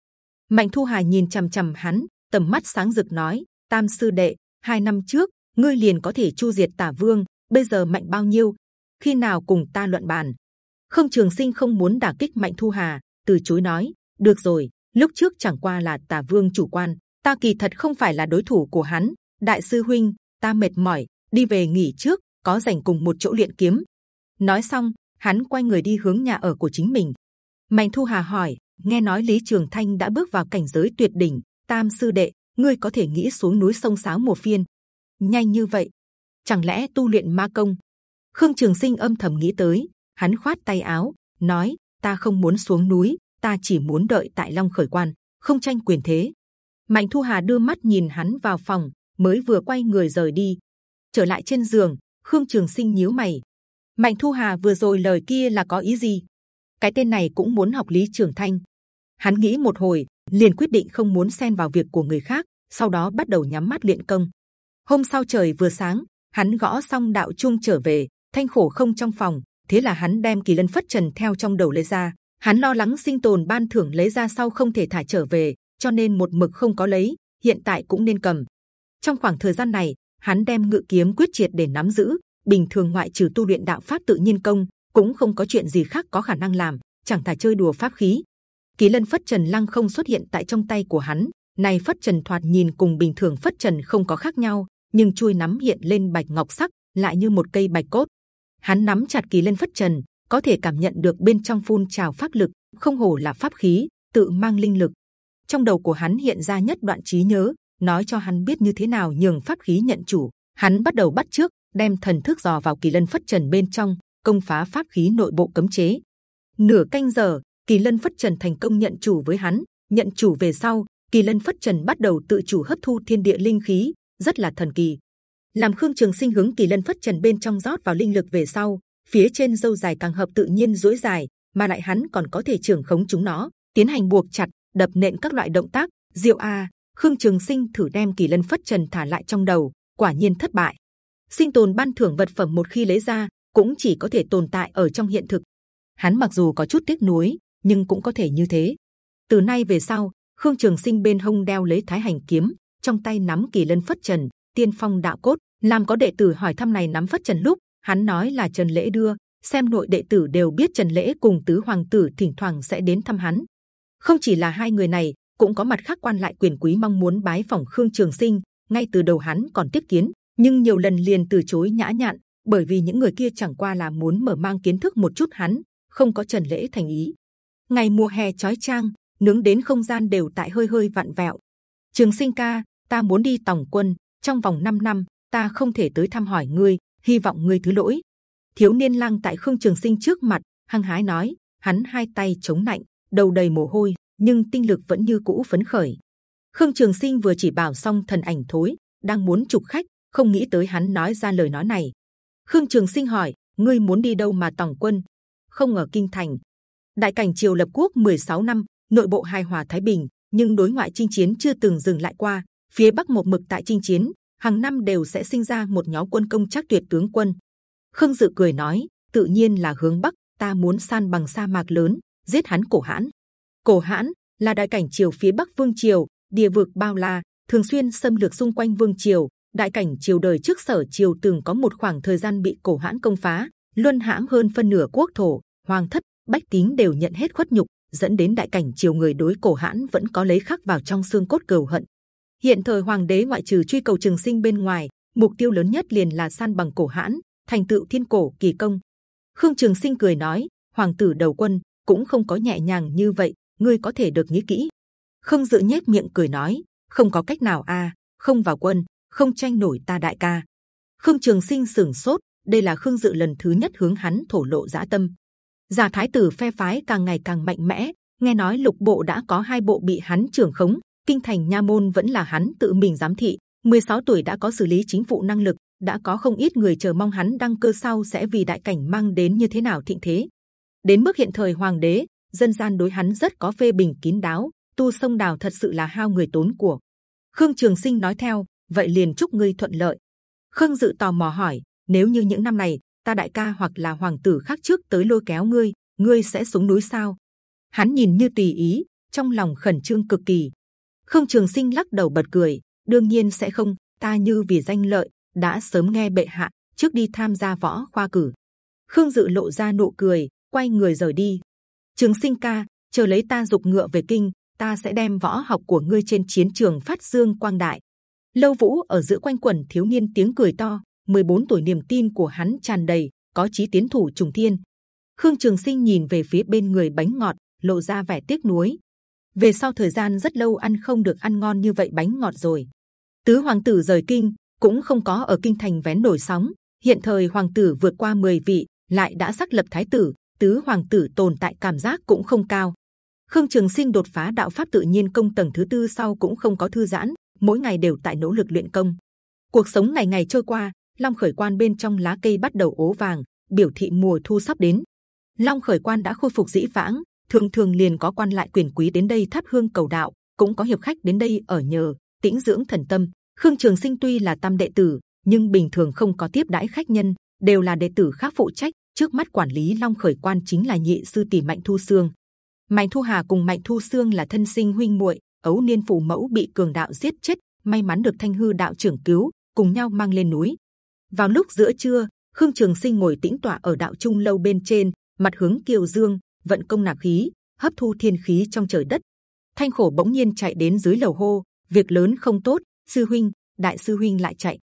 Mạnh Thu Hà nhìn c h ầ m c h ầ m hắn, tầm mắt sáng rực nói, Tam sư đệ, hai năm trước ngươi liền có thể chu diệt Tả Vương, bây giờ mạnh bao nhiêu? Khi nào cùng ta luận bàn? không Trường Sinh không muốn đả kích Mạnh Thu Hà, từ chối nói, được rồi, lúc trước chẳng qua là Tả Vương chủ quan, ta kỳ thật không phải là đối thủ của hắn. Đại sư huynh, ta mệt mỏi, đi về nghỉ trước, có rảnh cùng một chỗ luyện kiếm. Nói xong, hắn quay người đi hướng nhà ở của chính mình. Mạnh Thu Hà hỏi, nghe nói Lý Trường Thanh đã bước vào cảnh giới tuyệt đỉnh, Tam sư đệ, ngươi có thể nghĩ xuống núi sông sáo một phiên? Nhanh như vậy, chẳng lẽ tu luyện ma công? Khương Trường Sinh âm thầm nghĩ tới, hắn khoát tay áo, nói: ta không muốn xuống núi, ta chỉ muốn đợi tại Long Khởi Quan, không tranh quyền thế. Mạnh Thu Hà đưa mắt nhìn hắn vào phòng, mới vừa quay người rời đi. Trở lại trên giường, Khương Trường Sinh nhíu mày, Mạnh Thu Hà vừa rồi lời kia là có ý gì? Cái tên này cũng muốn học Lý Trường Thanh. Hắn nghĩ một hồi, liền quyết định không muốn xen vào việc của người khác. Sau đó bắt đầu nhắm mắt luyện công. Hôm sau trời vừa sáng, hắn gõ xong đạo trung trở về. Thanh khổ không trong phòng, thế là hắn đem kỳ lân phất trần theo trong đầu lấy ra. Hắn lo lắng sinh tồn ban thưởng lấy ra sau không thể thả trở về, cho nên một mực không có lấy. Hiện tại cũng nên cầm. Trong khoảng thời gian này, hắn đem ngự kiếm quyết triệt để nắm giữ, bình thường ngoại trừ tu luyện đạo pháp tự nhiên công cũng không có chuyện gì khác có khả năng làm, chẳng thà chơi đùa pháp khí. Kỳ lân phất trần lăng không xuất hiện tại trong tay của hắn. Này phất trần thoạt nhìn cùng bình thường phất trần không có khác nhau, nhưng chui nắm hiện lên bạch ngọc sắc, lại như một cây bạch cốt. Hắn nắm chặt kỳ lân phất trần, có thể cảm nhận được bên trong phun trào pháp lực, không hổ là pháp khí, tự mang linh lực. Trong đầu của hắn hiện ra nhất đoạn trí nhớ, nói cho hắn biết như thế nào nhường pháp khí nhận chủ. Hắn bắt đầu bắt trước đem thần thức dò vào kỳ lân phất trần bên trong công phá pháp khí nội bộ cấm chế. Nửa canh giờ, kỳ lân phất trần thành công nhận chủ với hắn, nhận chủ về sau, kỳ lân phất trần bắt đầu tự chủ hấp thu thiên địa linh khí, rất là thần kỳ. Làm khương trường sinh hướng kỳ lân phất trần bên trong rót vào linh lực về sau, phía trên dâu dài càng hợp tự nhiên duỗi dài, mà lại hắn còn có thể trưởng khống chúng nó, tiến hành buộc chặt, đập nện các loại động tác. Diệu a, khương trường sinh thử đem kỳ lân phất trần thả lại trong đầu, quả nhiên thất bại. Sinh tồn ban thưởng vật phẩm một khi lấy ra cũng chỉ có thể tồn tại ở trong hiện thực. Hắn mặc dù có chút tiếc nuối, nhưng cũng có thể như thế. Từ nay về sau, Khương Trường Sinh bên hông đeo lấy Thái Hành kiếm, trong tay nắm kỳ lân phất trần, tiên phong đạo cốt. Làm có đệ tử hỏi thăm này nắm phất trần lúc, hắn nói là Trần Lễ đưa. Xem nội đệ tử đều biết Trần Lễ cùng tứ hoàng tử thỉnh thoảng sẽ đến thăm hắn. Không chỉ là hai người này, cũng có mặt khác quan lại quyền quý mong muốn bái phỏng Khương Trường Sinh. Ngay từ đầu hắn còn tiếp kiến, nhưng nhiều lần liền từ chối nhã nhặn bởi vì những người kia chẳng qua là muốn mở mang kiến thức một chút hắn, không có trần lễ thành ý. Ngày mùa hè chói chang, nướng đến không gian đều tại hơi hơi vặn vẹo. Trường sinh ca, ta muốn đi tổng quân, trong vòng 5 năm, ta không thể tới thăm hỏi ngươi, hy vọng ngươi thứ lỗi. Thiếu niên lang tại khương trường sinh trước mặt, hăng hái nói, hắn hai tay chống lạnh đầu đầy mồ hôi, nhưng tinh lực vẫn như cũ phấn khởi. Khương trường sinh vừa chỉ bảo xong thần ảnh thối, đang muốn chụp khách, không nghĩ tới hắn nói ra lời nói này. Khương Trường Sinh hỏi: ngươi muốn đi đâu mà tổng quân? Không ở kinh thành. Đại cảnh triều lập quốc 16 năm, nội bộ hài hòa thái bình, nhưng đối ngoại chinh chiến chưa từng dừng lại qua. Phía bắc một mực tại chinh chiến, hàng năm đều sẽ sinh ra một nhóm quân công chắc tuyệt tướng quân. Khương Dự cười nói: tự nhiên là hướng bắc. Ta muốn san bằng sa mạc lớn, giết hắn cổ hãn. Cổ hãn là đại cảnh triều phía bắc vương triều, địa vực bao la, thường xuyên xâm lược xung quanh vương triều, đại cảnh triều đời trước sở triều từng có một khoảng thời gian bị cổ hãn công phá, luân hãm hơn phân nửa quốc thổ, hoàng thất, bách tính đều nhận hết khuất nhục, dẫn đến đại cảnh triều người đối cổ hãn vẫn có lấy khắc vào trong xương cốt cừu hận. Hiện thời hoàng đế ngoại trừ truy cầu trường sinh bên ngoài, mục tiêu lớn nhất liền là san bằng cổ hãn, thành tựu thiên cổ kỳ công. Khương Trường Sinh cười nói, hoàng tử đầu quân cũng không có nhẹ nhàng như vậy, ngươi có thể được nghĩ kỹ. Khương Dự nhếch miệng cười nói, không có cách nào a, không vào quân, không tranh nổi ta đại ca. Khương Trường Sinh sừng sốt, đây là Khương Dự lần thứ nhất hướng hắn thổ lộ dã tâm. Giả Thái tử phe phái càng ngày càng mạnh mẽ, nghe nói lục bộ đã có hai bộ bị hắn trưởng khống, kinh thành nha môn vẫn là hắn tự mình giám thị. 16 tuổi đã có xử lý chính vụ năng lực, đã có không ít người chờ mong hắn đăng cơ sau sẽ vì đại cảnh mang đến như thế nào thịnh thế. Đến mức hiện thời hoàng đế, dân gian đối hắn rất có phê bình kín đáo, tu sông đào thật sự là hao người tốn của. Khương Trường Sinh nói theo, vậy liền chúc ngươi thuận lợi. Khương Dự tò mò hỏi, nếu như những năm này ta đại ca hoặc là hoàng tử khác trước tới lôi kéo ngươi, ngươi sẽ xuống núi sao? Hắn nhìn như tùy ý, trong lòng khẩn trương cực kỳ. Khương Trường Sinh lắc đầu bật cười, đương nhiên sẽ không. Ta như vì danh lợi đã sớm nghe bệ hạ trước đi tham gia võ khoa cử. Khương Dự lộ ra nụ cười, quay người rời đi. Trường Sinh ca, chờ lấy ta dục ngựa về kinh, ta sẽ đem võ học của ngươi trên chiến trường phát dương quang đại. Lâu Vũ ở giữa quanh quần thiếu niên tiếng cười to, 14 tuổi niềm tin của hắn tràn đầy, có chí tiến thủ trùng thiên. Khương Trường Sinh nhìn về phía bên người bánh ngọt, lộ ra vẻ tiếc nuối. Về sau thời gian rất lâu ăn không được ăn ngon như vậy bánh ngọt rồi. Tứ hoàng tử rời kinh cũng không có ở kinh thành vén nổi sóng. Hiện thời hoàng tử vượt qua 10 vị, lại đã xác lập thái tử. Tứ hoàng tử tồn tại cảm giác cũng không cao. Khương Trường Sinh đột phá đạo pháp tự nhiên công tầng thứ tư sau cũng không có thư giãn, mỗi ngày đều tại nỗ lực luyện công. Cuộc sống ngày ngày trôi qua, Long khởi quan bên trong lá cây bắt đầu ố vàng, biểu thị mùa thu sắp đến. Long khởi quan đã khôi phục dĩ vãng, thường thường liền có quan lại quyền quý đến đây thắp hương cầu đạo, cũng có hiệp khách đến đây ở nhờ tĩnh dưỡng thần tâm. Khương Trường Sinh tuy là tam đệ tử, nhưng bình thường không có tiếp đãi khách nhân, đều là đệ tử khác phụ trách. Trước mắt quản lý Long khởi quan chính là nhị sư tỷ Mạnh Thu Sương. Mạnh Thu Hà cùng Mạnh Thu Sương là thân sinh huynh muội, ấu niên phù mẫu bị cường đạo giết chết, may mắn được Thanh hư đạo trưởng cứu, cùng nhau mang lên núi. Vào lúc giữa trưa, Khương Trường Sinh ngồi tĩnh tọa ở đạo trung lâu bên trên, mặt hướng kiều dương, vận công nạp khí, hấp thu thiên khí trong trời đất. Thanh khổ bỗng nhiên chạy đến dưới lầu hô, việc lớn không tốt, sư huynh, đại sư huynh lại chạy.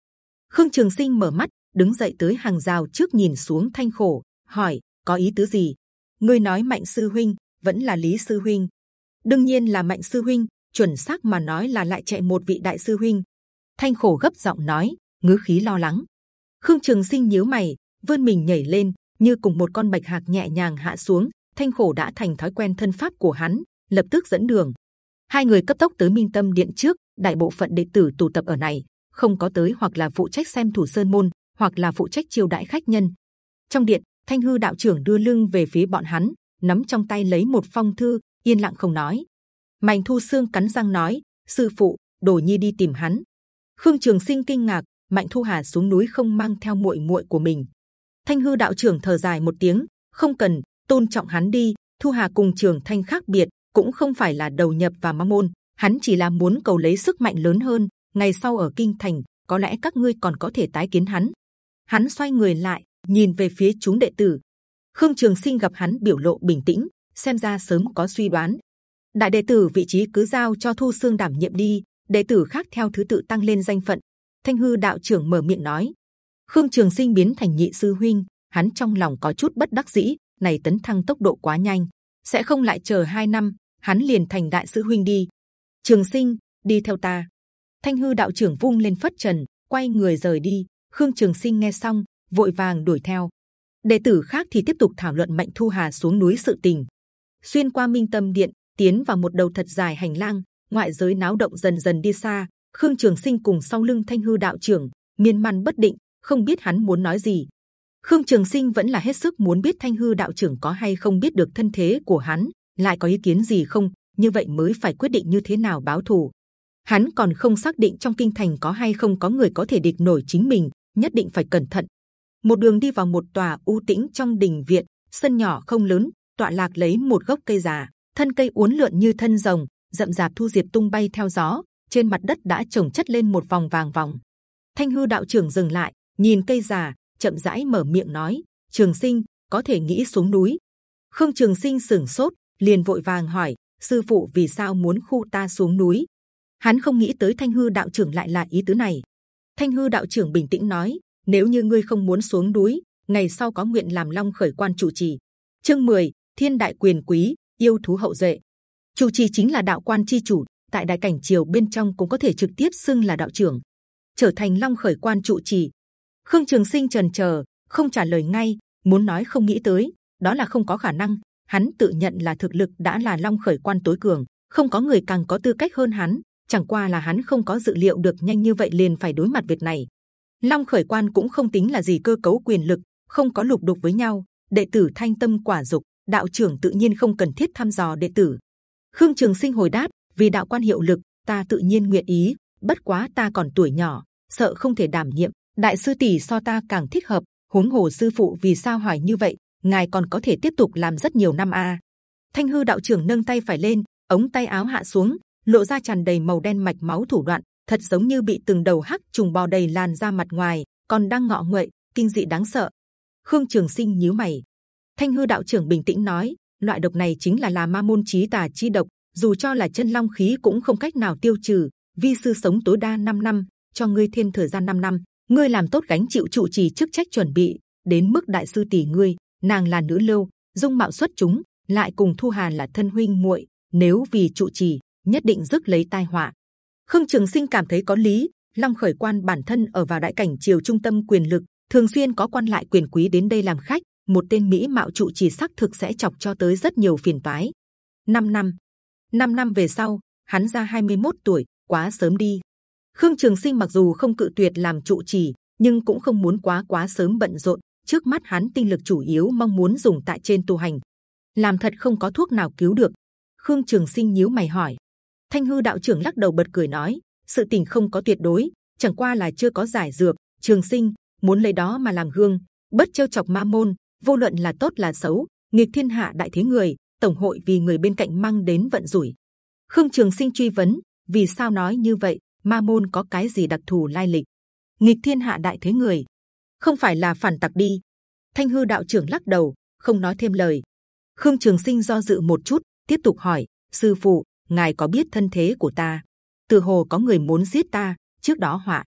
Khương Trường Sinh mở mắt, đứng dậy tới hàng rào trước nhìn xuống Thanh khổ, hỏi, có ý tứ gì? Ngươi nói mạnh sư huynh, vẫn là lý sư huynh. đương nhiên là mạnh sư huynh, chuẩn xác mà nói là lại chạy một vị đại sư huynh. Thanh khổ gấp giọng nói, ngữ khí lo lắng. Khương Trường Sinh nhíu mày, vươn mình nhảy lên, như cùng một con bạch hạc nhẹ nhàng hạ xuống. Thanh khổ đã thành thói quen thân pháp của hắn, lập tức dẫn đường. Hai người cấp tốc tới Minh Tâm Điện trước. Đại bộ phận đệ tử tụ tập ở này, không có tới hoặc là phụ trách xem thủ sơn môn, hoặc là phụ trách chiêu đãi khách nhân. Trong điện, Thanh hư đạo trưởng đưa lưng về phía bọn hắn, nắm trong tay lấy một phong thư, yên lặng không nói. Mạnh Thu Sương cắn răng nói: sư phụ, Đồ Nhi đi tìm hắn. Khương Trường Sinh kinh ngạc, Mạnh Thu Hà xuống núi không mang theo muội muội của mình. Thanh hư đạo trưởng thở dài một tiếng, không cần, tôn trọng hắn đi. Thu Hà cùng Trường Thanh khác biệt, cũng không phải là đầu nhập và ma môn, hắn chỉ là muốn cầu lấy sức mạnh lớn hơn. Ngày sau ở kinh thành, có lẽ các ngươi còn có thể tái kiến hắn. Hắn xoay người lại, nhìn về phía chúng đệ tử. Khương Trường Sinh gặp hắn biểu lộ bình tĩnh, xem ra sớm có suy đoán. Đại đệ tử vị trí cứ giao cho Thu xương đảm nhiệm đi, đệ tử khác theo thứ tự tăng lên danh phận. Thanh hư đạo trưởng mở miệng nói. Khương Trường Sinh biến thành nhị sư huynh, hắn trong lòng có chút bất đắc dĩ. Này tấn thăng tốc độ quá nhanh, sẽ không lại chờ hai năm, hắn liền thành đại sư huynh đi. Trường Sinh, đi theo ta. Thanh hư đạo trưởng vung lên phất trần, quay người rời đi. Khương Trường Sinh nghe xong, vội vàng đuổi theo. Đệ tử khác thì tiếp tục thảo luận Mạnh Thu Hà xuống núi sự tình. Xuyên qua Minh Tâm Điện, tiến vào một đầu thật dài hành lang, ngoại giới náo động dần dần đi xa. Khương Trường Sinh cùng sau lưng Thanh hư đạo trưởng miên man bất định, không biết hắn muốn nói gì. Khương Trường Sinh vẫn là hết sức muốn biết Thanh hư đạo trưởng có hay không biết được thân thế của hắn, lại có ý kiến gì không, như vậy mới phải quyết định như thế nào báo thù. Hắn còn không xác định trong kinh thành có hay không có người có thể địch nổi chính mình, nhất định phải cẩn thận. Một đường đi vào một tòa u tĩnh trong đình viện, sân nhỏ không lớn, tọa lạc lấy một gốc cây già, thân cây uốn lượn như thân rồng, rậm rạp thu diệp tung bay theo gió. Trên mặt đất đã trồng chất lên một vòng vàng vòng. Thanh hư đạo trưởng dừng lại, nhìn cây già, chậm rãi mở miệng nói: Trường Sinh có thể nghĩ xuống núi. Khương Trường Sinh sửng sốt, liền vội vàng hỏi: sư phụ vì sao muốn khu ta xuống núi? Hắn không nghĩ tới Thanh hư đạo trưởng lại là ý tứ này. Thanh hư đạo trưởng bình tĩnh nói: nếu như ngươi không muốn xuống núi, ngày sau có nguyện làm long khởi quan chủ trì. Chương 10, Thiên đại quyền quý, yêu thú hậu duệ. Chủ trì chính là đạo quan chi chủ, tại đại cảnh triều bên trong cũng có thể trực tiếp xưng là đạo trưởng, trở thành long khởi quan trụ trì. Khương Trường Sinh trần chờ, không trả lời ngay, muốn nói không nghĩ tới, đó là không có khả năng. Hắn tự nhận là thực lực đã là long khởi quan tối cường, không có người càng có tư cách hơn hắn. Chẳng qua là hắn không có dự liệu được nhanh như vậy liền phải đối mặt việc này. Long khởi quan cũng không tính là gì cơ cấu quyền lực, không có lục đục với nhau. Đệ tử thanh tâm quả dục, đạo trưởng tự nhiên không cần thiết thăm dò đệ tử. Khương Trường Sinh hồi đáp, vì đạo quan hiệu lực, ta tự nhiên nguyện ý. Bất quá ta còn tuổi nhỏ, sợ không thể đảm nhiệm. Đại sư tỷ so ta càng thích hợp. Huống hồ sư phụ vì sao hỏi như vậy? Ngài còn có thể tiếp tục làm rất nhiều năm a. À. Thanh hư đạo trưởng nâng tay phải lên, ống tay áo hạ xuống, lộ ra tràn đầy màu đen mạch máu thủ đoạn, thật giống như bị từng đầu hắc trùng bò đầy làn ra mặt ngoài, còn đang ngọ nguậy, kinh dị đáng sợ. Khương Trường Sinh nhíu mày. Thanh hư đạo trưởng bình tĩnh nói, loại độc này chính là là ma môn chí tà chi độc, dù cho là chân long khí cũng không cách nào tiêu trừ. Vi sư sống tối đa 5 năm, cho ngươi thêm thời gian 5 năm, ngươi làm tốt gánh chịu trụ trì chức trách chuẩn bị. Đến mức đại sư tỷ ngươi, nàng là nữ lưu, dung mạo xuất chúng, lại cùng thu hàn là thân huynh muội. Nếu vì trụ trì, nhất định rước lấy tai họa. Khương Trường Sinh cảm thấy có lý. Long khởi quan bản thân ở vào đại cảnh triều trung tâm quyền lực, thường xuyên có quan lại quyền quý đến đây làm khách. Một tên mỹ mạo trụ trì sắc thực sẽ chọc cho tới rất nhiều phiền toái. 5 năm, 5 năm về sau, hắn ra 21 tuổi, quá sớm đi. Khương Trường Sinh mặc dù không cự tuyệt làm trụ trì, nhưng cũng không muốn quá quá sớm bận rộn. Trước mắt hắn tinh lực chủ yếu mong muốn dùng tại trên tu hành, làm thật không có thuốc nào cứu được. Khương Trường Sinh nhíu mày hỏi, Thanh hư đạo trưởng lắc đầu bật cười nói: sự tình không có tuyệt đối, chẳng qua là chưa có giải dược. Trường sinh muốn lấy đó mà làm gương, bất trêu chọc ma môn, vô luận là tốt là xấu, nghịch thiên hạ đại thế người, tổng hội vì người bên cạnh mang đến vận rủi. Khương Trường Sinh truy vấn: vì sao nói như vậy? Ma môn có cái gì đặc thù lai lịch? Nghịch thiên hạ đại thế người, không phải là phản tặc đi? Thanh hư đạo trưởng lắc đầu, không nói thêm lời. Khương Trường Sinh do dự một chút, tiếp tục hỏi: sư phụ, ngài có biết thân thế của ta? Từ hồ có người muốn giết ta, trước đó họa.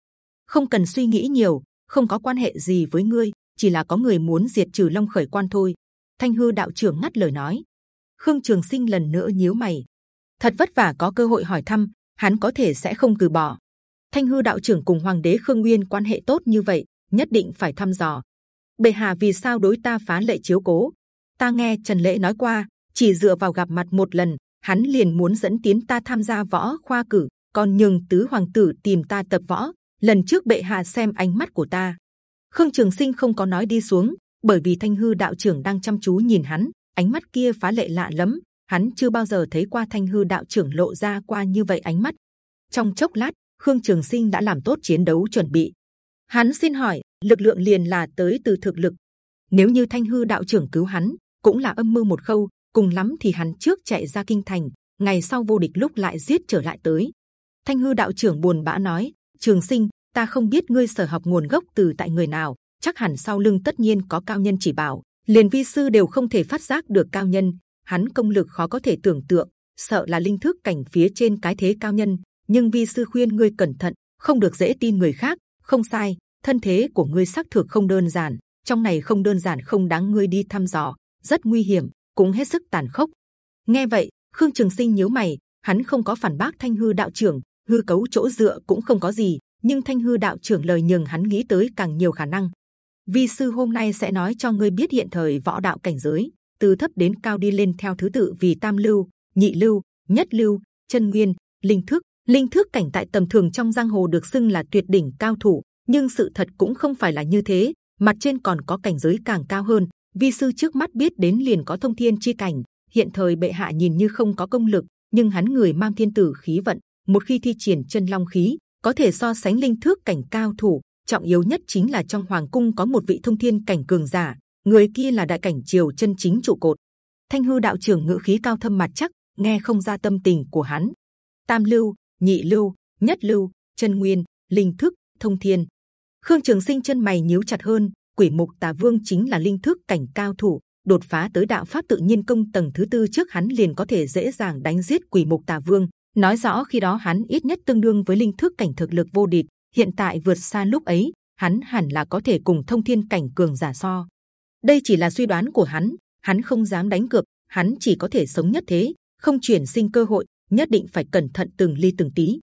Không cần suy nghĩ nhiều, không có quan hệ gì với ngươi, chỉ là có người muốn diệt trừ Long Khởi Quan thôi. Thanh hư đạo trưởng ngắt lời nói. Khương Trường Sinh lần nữa nhíu mày. Thật vất vả có cơ hội hỏi thăm, hắn có thể sẽ không từ bỏ. Thanh hư đạo trưởng cùng Hoàng đế Khương Nguyên quan hệ tốt như vậy, nhất định phải thăm dò. Bệ hạ vì sao đối ta phá lệ chiếu cố? Ta nghe Trần Lễ nói qua, chỉ dựa vào gặp mặt một lần, hắn liền muốn dẫn tiến ta tham gia võ khoa cử, còn nhường tứ hoàng tử tìm ta tập võ. Lần trước bệ hạ xem ánh mắt của ta, Khương Trường Sinh không có nói đi xuống, bởi vì Thanh hư đạo trưởng đang chăm chú nhìn hắn, ánh mắt kia phá lệ lạ lắm. Hắn chưa bao giờ thấy qua Thanh hư đạo trưởng lộ ra qua như vậy ánh mắt. Trong chốc lát, Khương Trường Sinh đã làm tốt chiến đấu chuẩn bị. Hắn xin hỏi, lực lượng liền là tới từ thực lực. Nếu như Thanh hư đạo trưởng cứu hắn, cũng là âm mưu một khâu, cùng lắm thì hắn trước chạy ra kinh thành, ngày sau vô địch lúc lại giết trở lại tới. Thanh hư đạo trưởng buồn bã nói: Trường sinh, ta không biết ngươi sở học nguồn gốc từ tại người nào, chắc hẳn sau lưng tất nhiên có cao nhân chỉ bảo. liền vi sư đều không thể phát giác được cao nhân, hắn công lực khó có thể tưởng tượng, sợ là linh thức cảnh phía trên cái thế cao nhân. nhưng vi sư khuyên ngươi cẩn thận, không được dễ tin người khác. không sai, thân thế của ngươi xác thực không đơn giản, trong này không đơn giản không đáng ngươi đi thăm dò, rất nguy hiểm cũng hết sức tàn khốc. Nghe vậy, Khương Trường Sinh nhíu mày, hắn không có phản bác Thanh hư đạo trưởng, hư cấu chỗ dựa cũng không có gì, nhưng Thanh hư đạo trưởng lời nhường hắn nghĩ tới càng nhiều khả năng. Vi sư hôm nay sẽ nói cho ngươi biết hiện thời võ đạo cảnh giới từ thấp đến cao đi lên theo thứ tự vì tam lưu, nhị lưu, nhất lưu, chân nguyên, linh thức. Linh thức cảnh tại tầm thường trong giang hồ được xưng là tuyệt đỉnh cao thủ, nhưng sự thật cũng không phải là như thế. Mặt trên còn có cảnh giới càng cao hơn, vi sư trước mắt biết đến liền có thông thiên chi cảnh hiện thời bệ hạ nhìn như không có công lực nhưng hắn người mang thiên tử khí vận một khi thi triển chân long khí có thể so sánh linh thước cảnh cao thủ, trọng yếu nhất chính là trong hoàng cung có một vị thông thiên cảnh cường giả, người kia là đại cảnh triều chân chính trụ cột. Thanh hư đạo trưởng ngữ khí cao thâm mặt chắc, nghe không ra tâm tình của hắn. Tam lưu, nhị lưu, nhất lưu, chân nguyên, linh thức thông thiên. Khương trường sinh chân mày nhíu chặt hơn, quỷ mục tà vương chính là linh thức cảnh cao thủ, đột phá tới đạo pháp tự nhiên công tầng thứ tư trước hắn liền có thể dễ dàng đánh giết quỷ mục tà vương nói rõ khi đó hắn ít nhất tương đương với linh thức cảnh thực lực vô địch, hiện tại vượt xa lúc ấy, hắn hẳn là có thể cùng thông thiên cảnh cường giả so. Đây chỉ là suy đoán của hắn hắn không dám đánh cược, hắn chỉ có thể sống nhất thế, không chuyển sinh cơ hội, nhất định phải cẩn thận từng ly từng tí.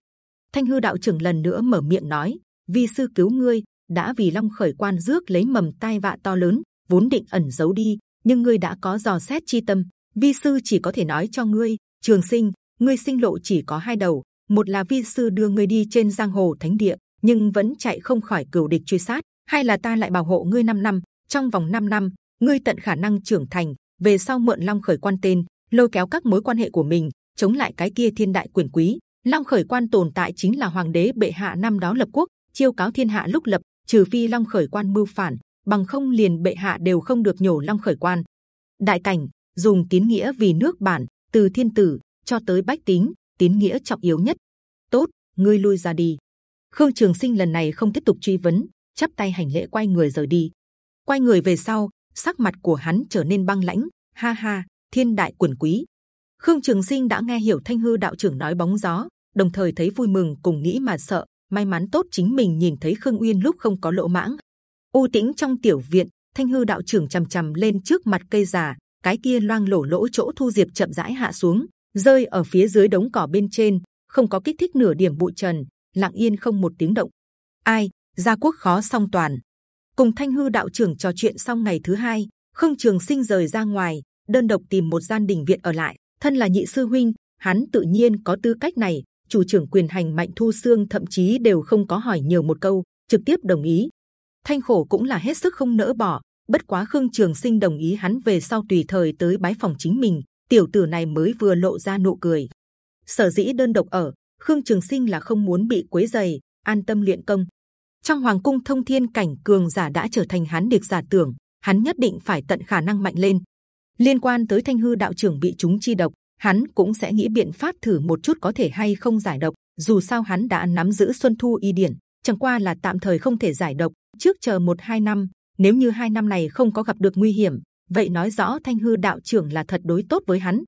Thanh hư đạo trưởng lần nữa mở miệng nói, vi sư cứu ngươi, đã vì long khởi quan rước lấy mầm tai vạ to lớn, vốn định ẩn giấu đi, nhưng ngươi đã có dò xét chi tâm, vi sư chỉ có thể nói cho ngươi, trường sinh ngươi sinh lộ chỉ có hai đầu, một là vi sư đưa ngươi đi trên giang hồ thánh địa, nhưng vẫn chạy không khỏi cửu địch truy sát hay là ta lại bảo hộ ngươi 5 năm, trong vòng 5 năm, ngươi tận khả năng trưởng thành, về sau mượn long khởi quan tên, lôi kéo các mối quan hệ của mình, chống lại cái kia thiên đại quyền quý. Long khởi quan tồn tại chính là hoàng đế bệ hạ năm đó lập quốc, chiêu cáo thiên hạ lúc lập, trừ phi long khởi quan mưu phản, bằng không liền bệ hạ đều không được nhổ long khởi quan. Đại cảnh, dùng tín nghĩa vì nước bản, từ thiên tử cho tới bách tính, tín nghĩa trọng yếu nhất. Tốt, ngươi lui ra đi. Khương trường sinh lần này không tiếp tục truy vấn, chắp tay hành lễ quay người rời đi. Quay người về sau, sắc mặt của hắn trở nên băng lãnh. Ha ha, thiên đại quần quý. Khương trường sinh đã nghe hiểu thanh hư đạo trưởng nói bóng gió, đồng thời thấy vui mừng cùng nghĩ mà sợ. May mắn tốt chính mình nhìn thấy khương uyên lúc không có lỗ mãng. U tĩnh trong tiểu viện, thanh hư đạo trưởng c h ầ m c h ầ m lên trước mặt cây già, cái kia loang lổ lỗ chỗ thu diệp chậm rãi hạ xuống rơi ở phía dưới đống cỏ bên trên, không có kích thích nửa điểm bụi trần, lặng yên không một tiếng động. Ai, gia quốc khó song toàn. Cùng thanh hư đạo trưởng trò chuyện xong ngày thứ hai, khương trường sinh rời ra ngoài, đơn độc tìm một gian đình viện ở lại. Thân là nhị sư huynh, hắn tự nhiên có tư cách này. Chủ trưởng quyền hành mạnh thu xương thậm chí đều không có hỏi nhiều một câu, trực tiếp đồng ý. Thanh khổ cũng là hết sức không nỡ bỏ, bất quá khương trường sinh đồng ý hắn về sau tùy thời tới bái phòng chính mình tiểu tử này mới vừa lộ ra nụ cười. Sở dĩ đơn độc ở, khương trường sinh là không muốn bị quấy giày an tâm luyện công. Trong hoàng cung thông thiên cảnh cường giả đã trở thành hắn địch giả tưởng, hắn nhất định phải tận khả năng mạnh lên. Liên quan tới thanh hư đạo trưởng bị chúng chi độc, hắn cũng sẽ nghĩ biện pháp thử một chút có thể hay không giải độc. Dù sao hắn đã nắm giữ xuân thu y điển, chẳng qua là tạm thời không thể giải độc, trước chờ một hai năm. Nếu như hai năm này không có gặp được nguy hiểm vậy nói rõ thanh hư đạo trưởng là thật đối tốt với hắn.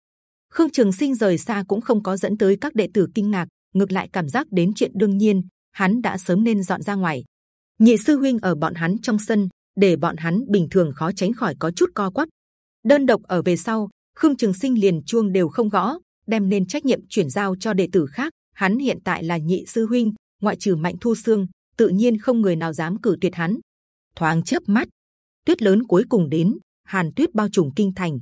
Khương trường sinh rời xa cũng không có dẫn tới các đệ tử kinh ngạc ngược lại cảm giác đến chuyện đương nhiên hắn đã sớm nên dọn ra ngoài. Nhị sư huynh ở bọn hắn trong sân để bọn hắn bình thường khó tránh khỏi có chút co quắp. Đơn độc ở về sau khương trường sinh liền chuông đều không gõ đem nên trách nhiệm chuyển giao cho đệ tử khác. Hắn hiện tại là nhị sư huynh ngoại trừ mạnh thu xương tự nhiên không người nào dám cử tuyệt hắn. Thoáng chớp mắt, tuyết lớn cuối cùng đến, hàn tuyết bao trùm kinh thành.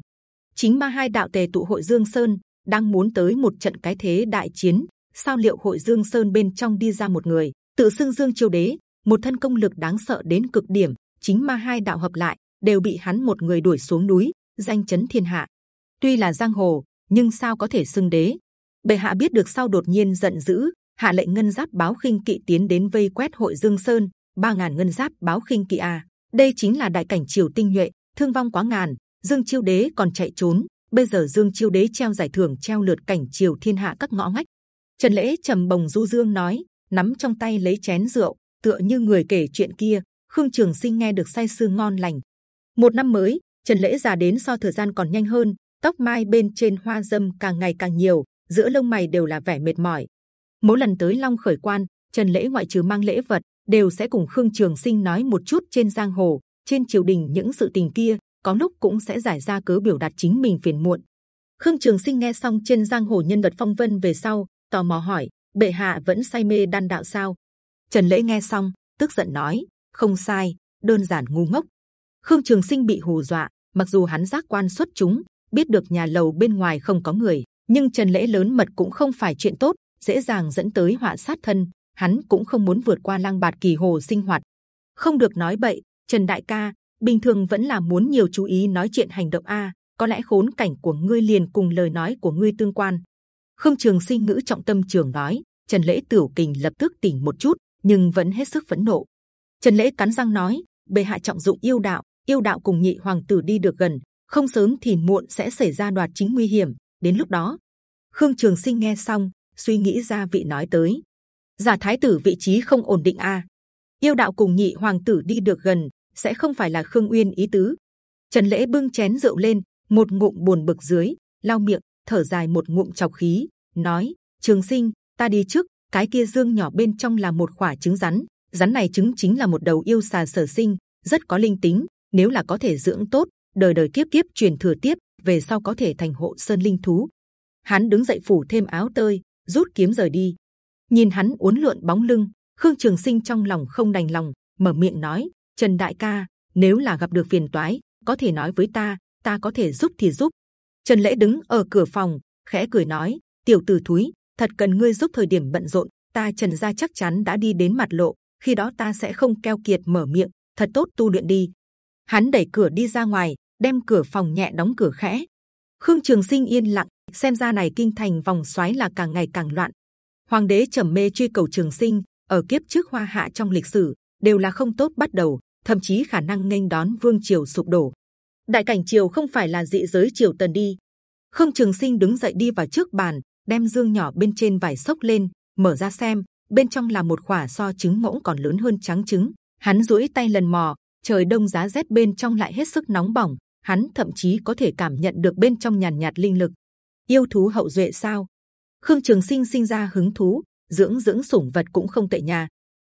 Chính ma hai đạo tề tụ hội Dương Sơn đang muốn tới một trận cái thế đại chiến. Sao liệu hội Dương Sơn bên trong đi ra một người, tự xưng Dương Chiêu Đế, một thân công lực đáng sợ đến cực điểm. Chính ma hai đạo hợp lại đều bị hắn một người đuổi xuống núi, danh chấn thiên hạ. Tuy là giang hồ, nhưng sao có thể xưng đế? Bệ hạ biết được sau đột nhiên giận dữ, hạ lệnh ngân giáp báo khinh kỵ tiến đến vây quét hội dương sơn ba ngàn ngân giáp báo khinh kỵ à đây chính là đại cảnh triều tinh nhuệ thương vong quá ngàn dương chiêu đế còn chạy trốn. Bây giờ dương chiêu đế treo giải thưởng treo lượt cảnh triều thiên hạ các ngõ ngách. Trần lễ trầm bồng du dương nói nắm trong tay lấy chén rượu tựa như người kể chuyện kia. Khương trường sinh nghe được say sưa ngon lành. Một năm mới trần lễ già đến so thời gian còn nhanh hơn tóc mai bên trên hoa dâm càng ngày càng nhiều giữa lông mày đều là vẻ mệt mỏi. Mỗi lần tới Long khởi quan, Trần lễ ngoại trừ mang lễ vật, đều sẽ cùng Khương Trường Sinh nói một chút trên giang hồ, trên triều đình những sự tình kia, có lúc cũng sẽ giải ra cớ biểu đạt chính mình phiền muộn. Khương Trường Sinh nghe xong trên giang hồ nhân vật phong vân về sau, tò mò hỏi: bệ hạ vẫn say mê đan đạo sao? Trần lễ nghe xong, tức giận nói: không sai, đơn giản ngu ngốc. Khương Trường Sinh bị hù dọa, mặc dù hắn giác quan xuất chúng, biết được nhà lầu bên ngoài không có người, nhưng Trần lễ lớn mật cũng không phải chuyện tốt, dễ dàng dẫn tới họa sát thân. Hắn cũng không muốn vượt qua lang bạt kỳ hồ sinh hoạt. Không được nói bậy, Trần Đại ca, bình thường vẫn là muốn nhiều chú ý nói chuyện hành động a. Có lẽ khốn cảnh của ngươi liền cùng lời nói của ngươi tương quan. Khương Trường Sinh ngữ trọng tâm trường nói, Trần Lễ Tiểu Kình lập tức tỉnh một chút, nhưng vẫn hết sức phẫn nộ. Trần Lễ cắn răng nói, bệ hạ trọng dụng yêu đạo, yêu đạo cùng nhị hoàng tử đi được gần, không sớm thì muộn sẽ xảy ra đoạt chính nguy hiểm. Đến lúc đó, Khương Trường Sinh nghe xong, suy nghĩ ra vị nói tới giả thái tử vị trí không ổn định a yêu đạo cùng nhị hoàng tử đi được gần sẽ không phải là khương uyên ý tứ trần lễ bưng chén rượu lên một ngụm buồn bực dưới lau miệng thở dài một ngụm chọc khí nói trường sinh ta đi trước cái kia dương nhỏ bên trong là một quả trứng rắn rắn này trứng chính là một đầu yêu xà sở sinh rất có linh tính nếu là có thể dưỡng tốt đời đời kiếp kiếp truyền thừa tiếp về sau có thể thành hộ sơn linh thú hắn đứng dậy phủ thêm áo tơi rút kiếm rời đi. Nhìn hắn uốn lượn bóng lưng, Khương Trường Sinh trong lòng không đành lòng, mở miệng nói: Trần Đại ca, nếu là gặp được phiền toái, có thể nói với ta, ta có thể giúp thì giúp. Trần Lễ đứng ở cửa phòng, khẽ cười nói: Tiểu tử thúi, thật cần ngươi giúp thời điểm bận rộn, ta Trần gia chắc chắn đã đi đến mặt lộ, khi đó ta sẽ không keo kiệt mở miệng thật tốt tu luyện đi. Hắn đẩy cửa đi ra ngoài đem cửa phòng nhẹ đóng cửa khẽ. Khương trường sinh yên lặng xem ra này kinh thành vòng xoáy là càng ngày càng loạn. Hoàng đế trầm mê truy cầu trường sinh ở kiếp trước hoa hạ trong lịch sử đều là không tốt bắt đầu thậm chí khả năng nghênh đón vương triều sụp đổ. Đại cảnh triều không phải là dị giới triều tần đi. Khương trường sinh đứng dậy đi vào trước bàn đem dương nhỏ bên trên vải sốc lên mở ra xem bên trong là một quả so trứng ngỗng còn lớn hơn trắng trứng. Hắn duỗi tay lần mò trời đông giá rét bên trong lại hết sức nóng bỏng hắn thậm chí có thể cảm nhận được bên trong nhàn nhạt, linh lực. Yêu thú hậu duệ sao? Khương trường sinh sinh ra hứng thú dưỡng dưỡng sủng vật cũng không tệ nhà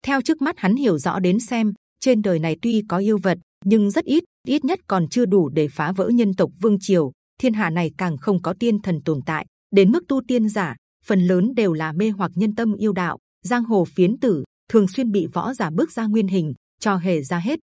theo trước mắt hắn hiểu rõ đến xem, trên đời này tuy có yêu vật, nhưng rất ít ít nhất còn chưa đủ để phá vỡ nhân tộc vương triều. Thiên hạ này càng không có tiên thần tồn tại. Đến mức tu tiên giả, phần lớn đều là mê hoặc nhân tâm yêu đạo, giang hồ phiến tử, thường xuyên bị võ giả bước ra nguyên hình, cho hề ra hết.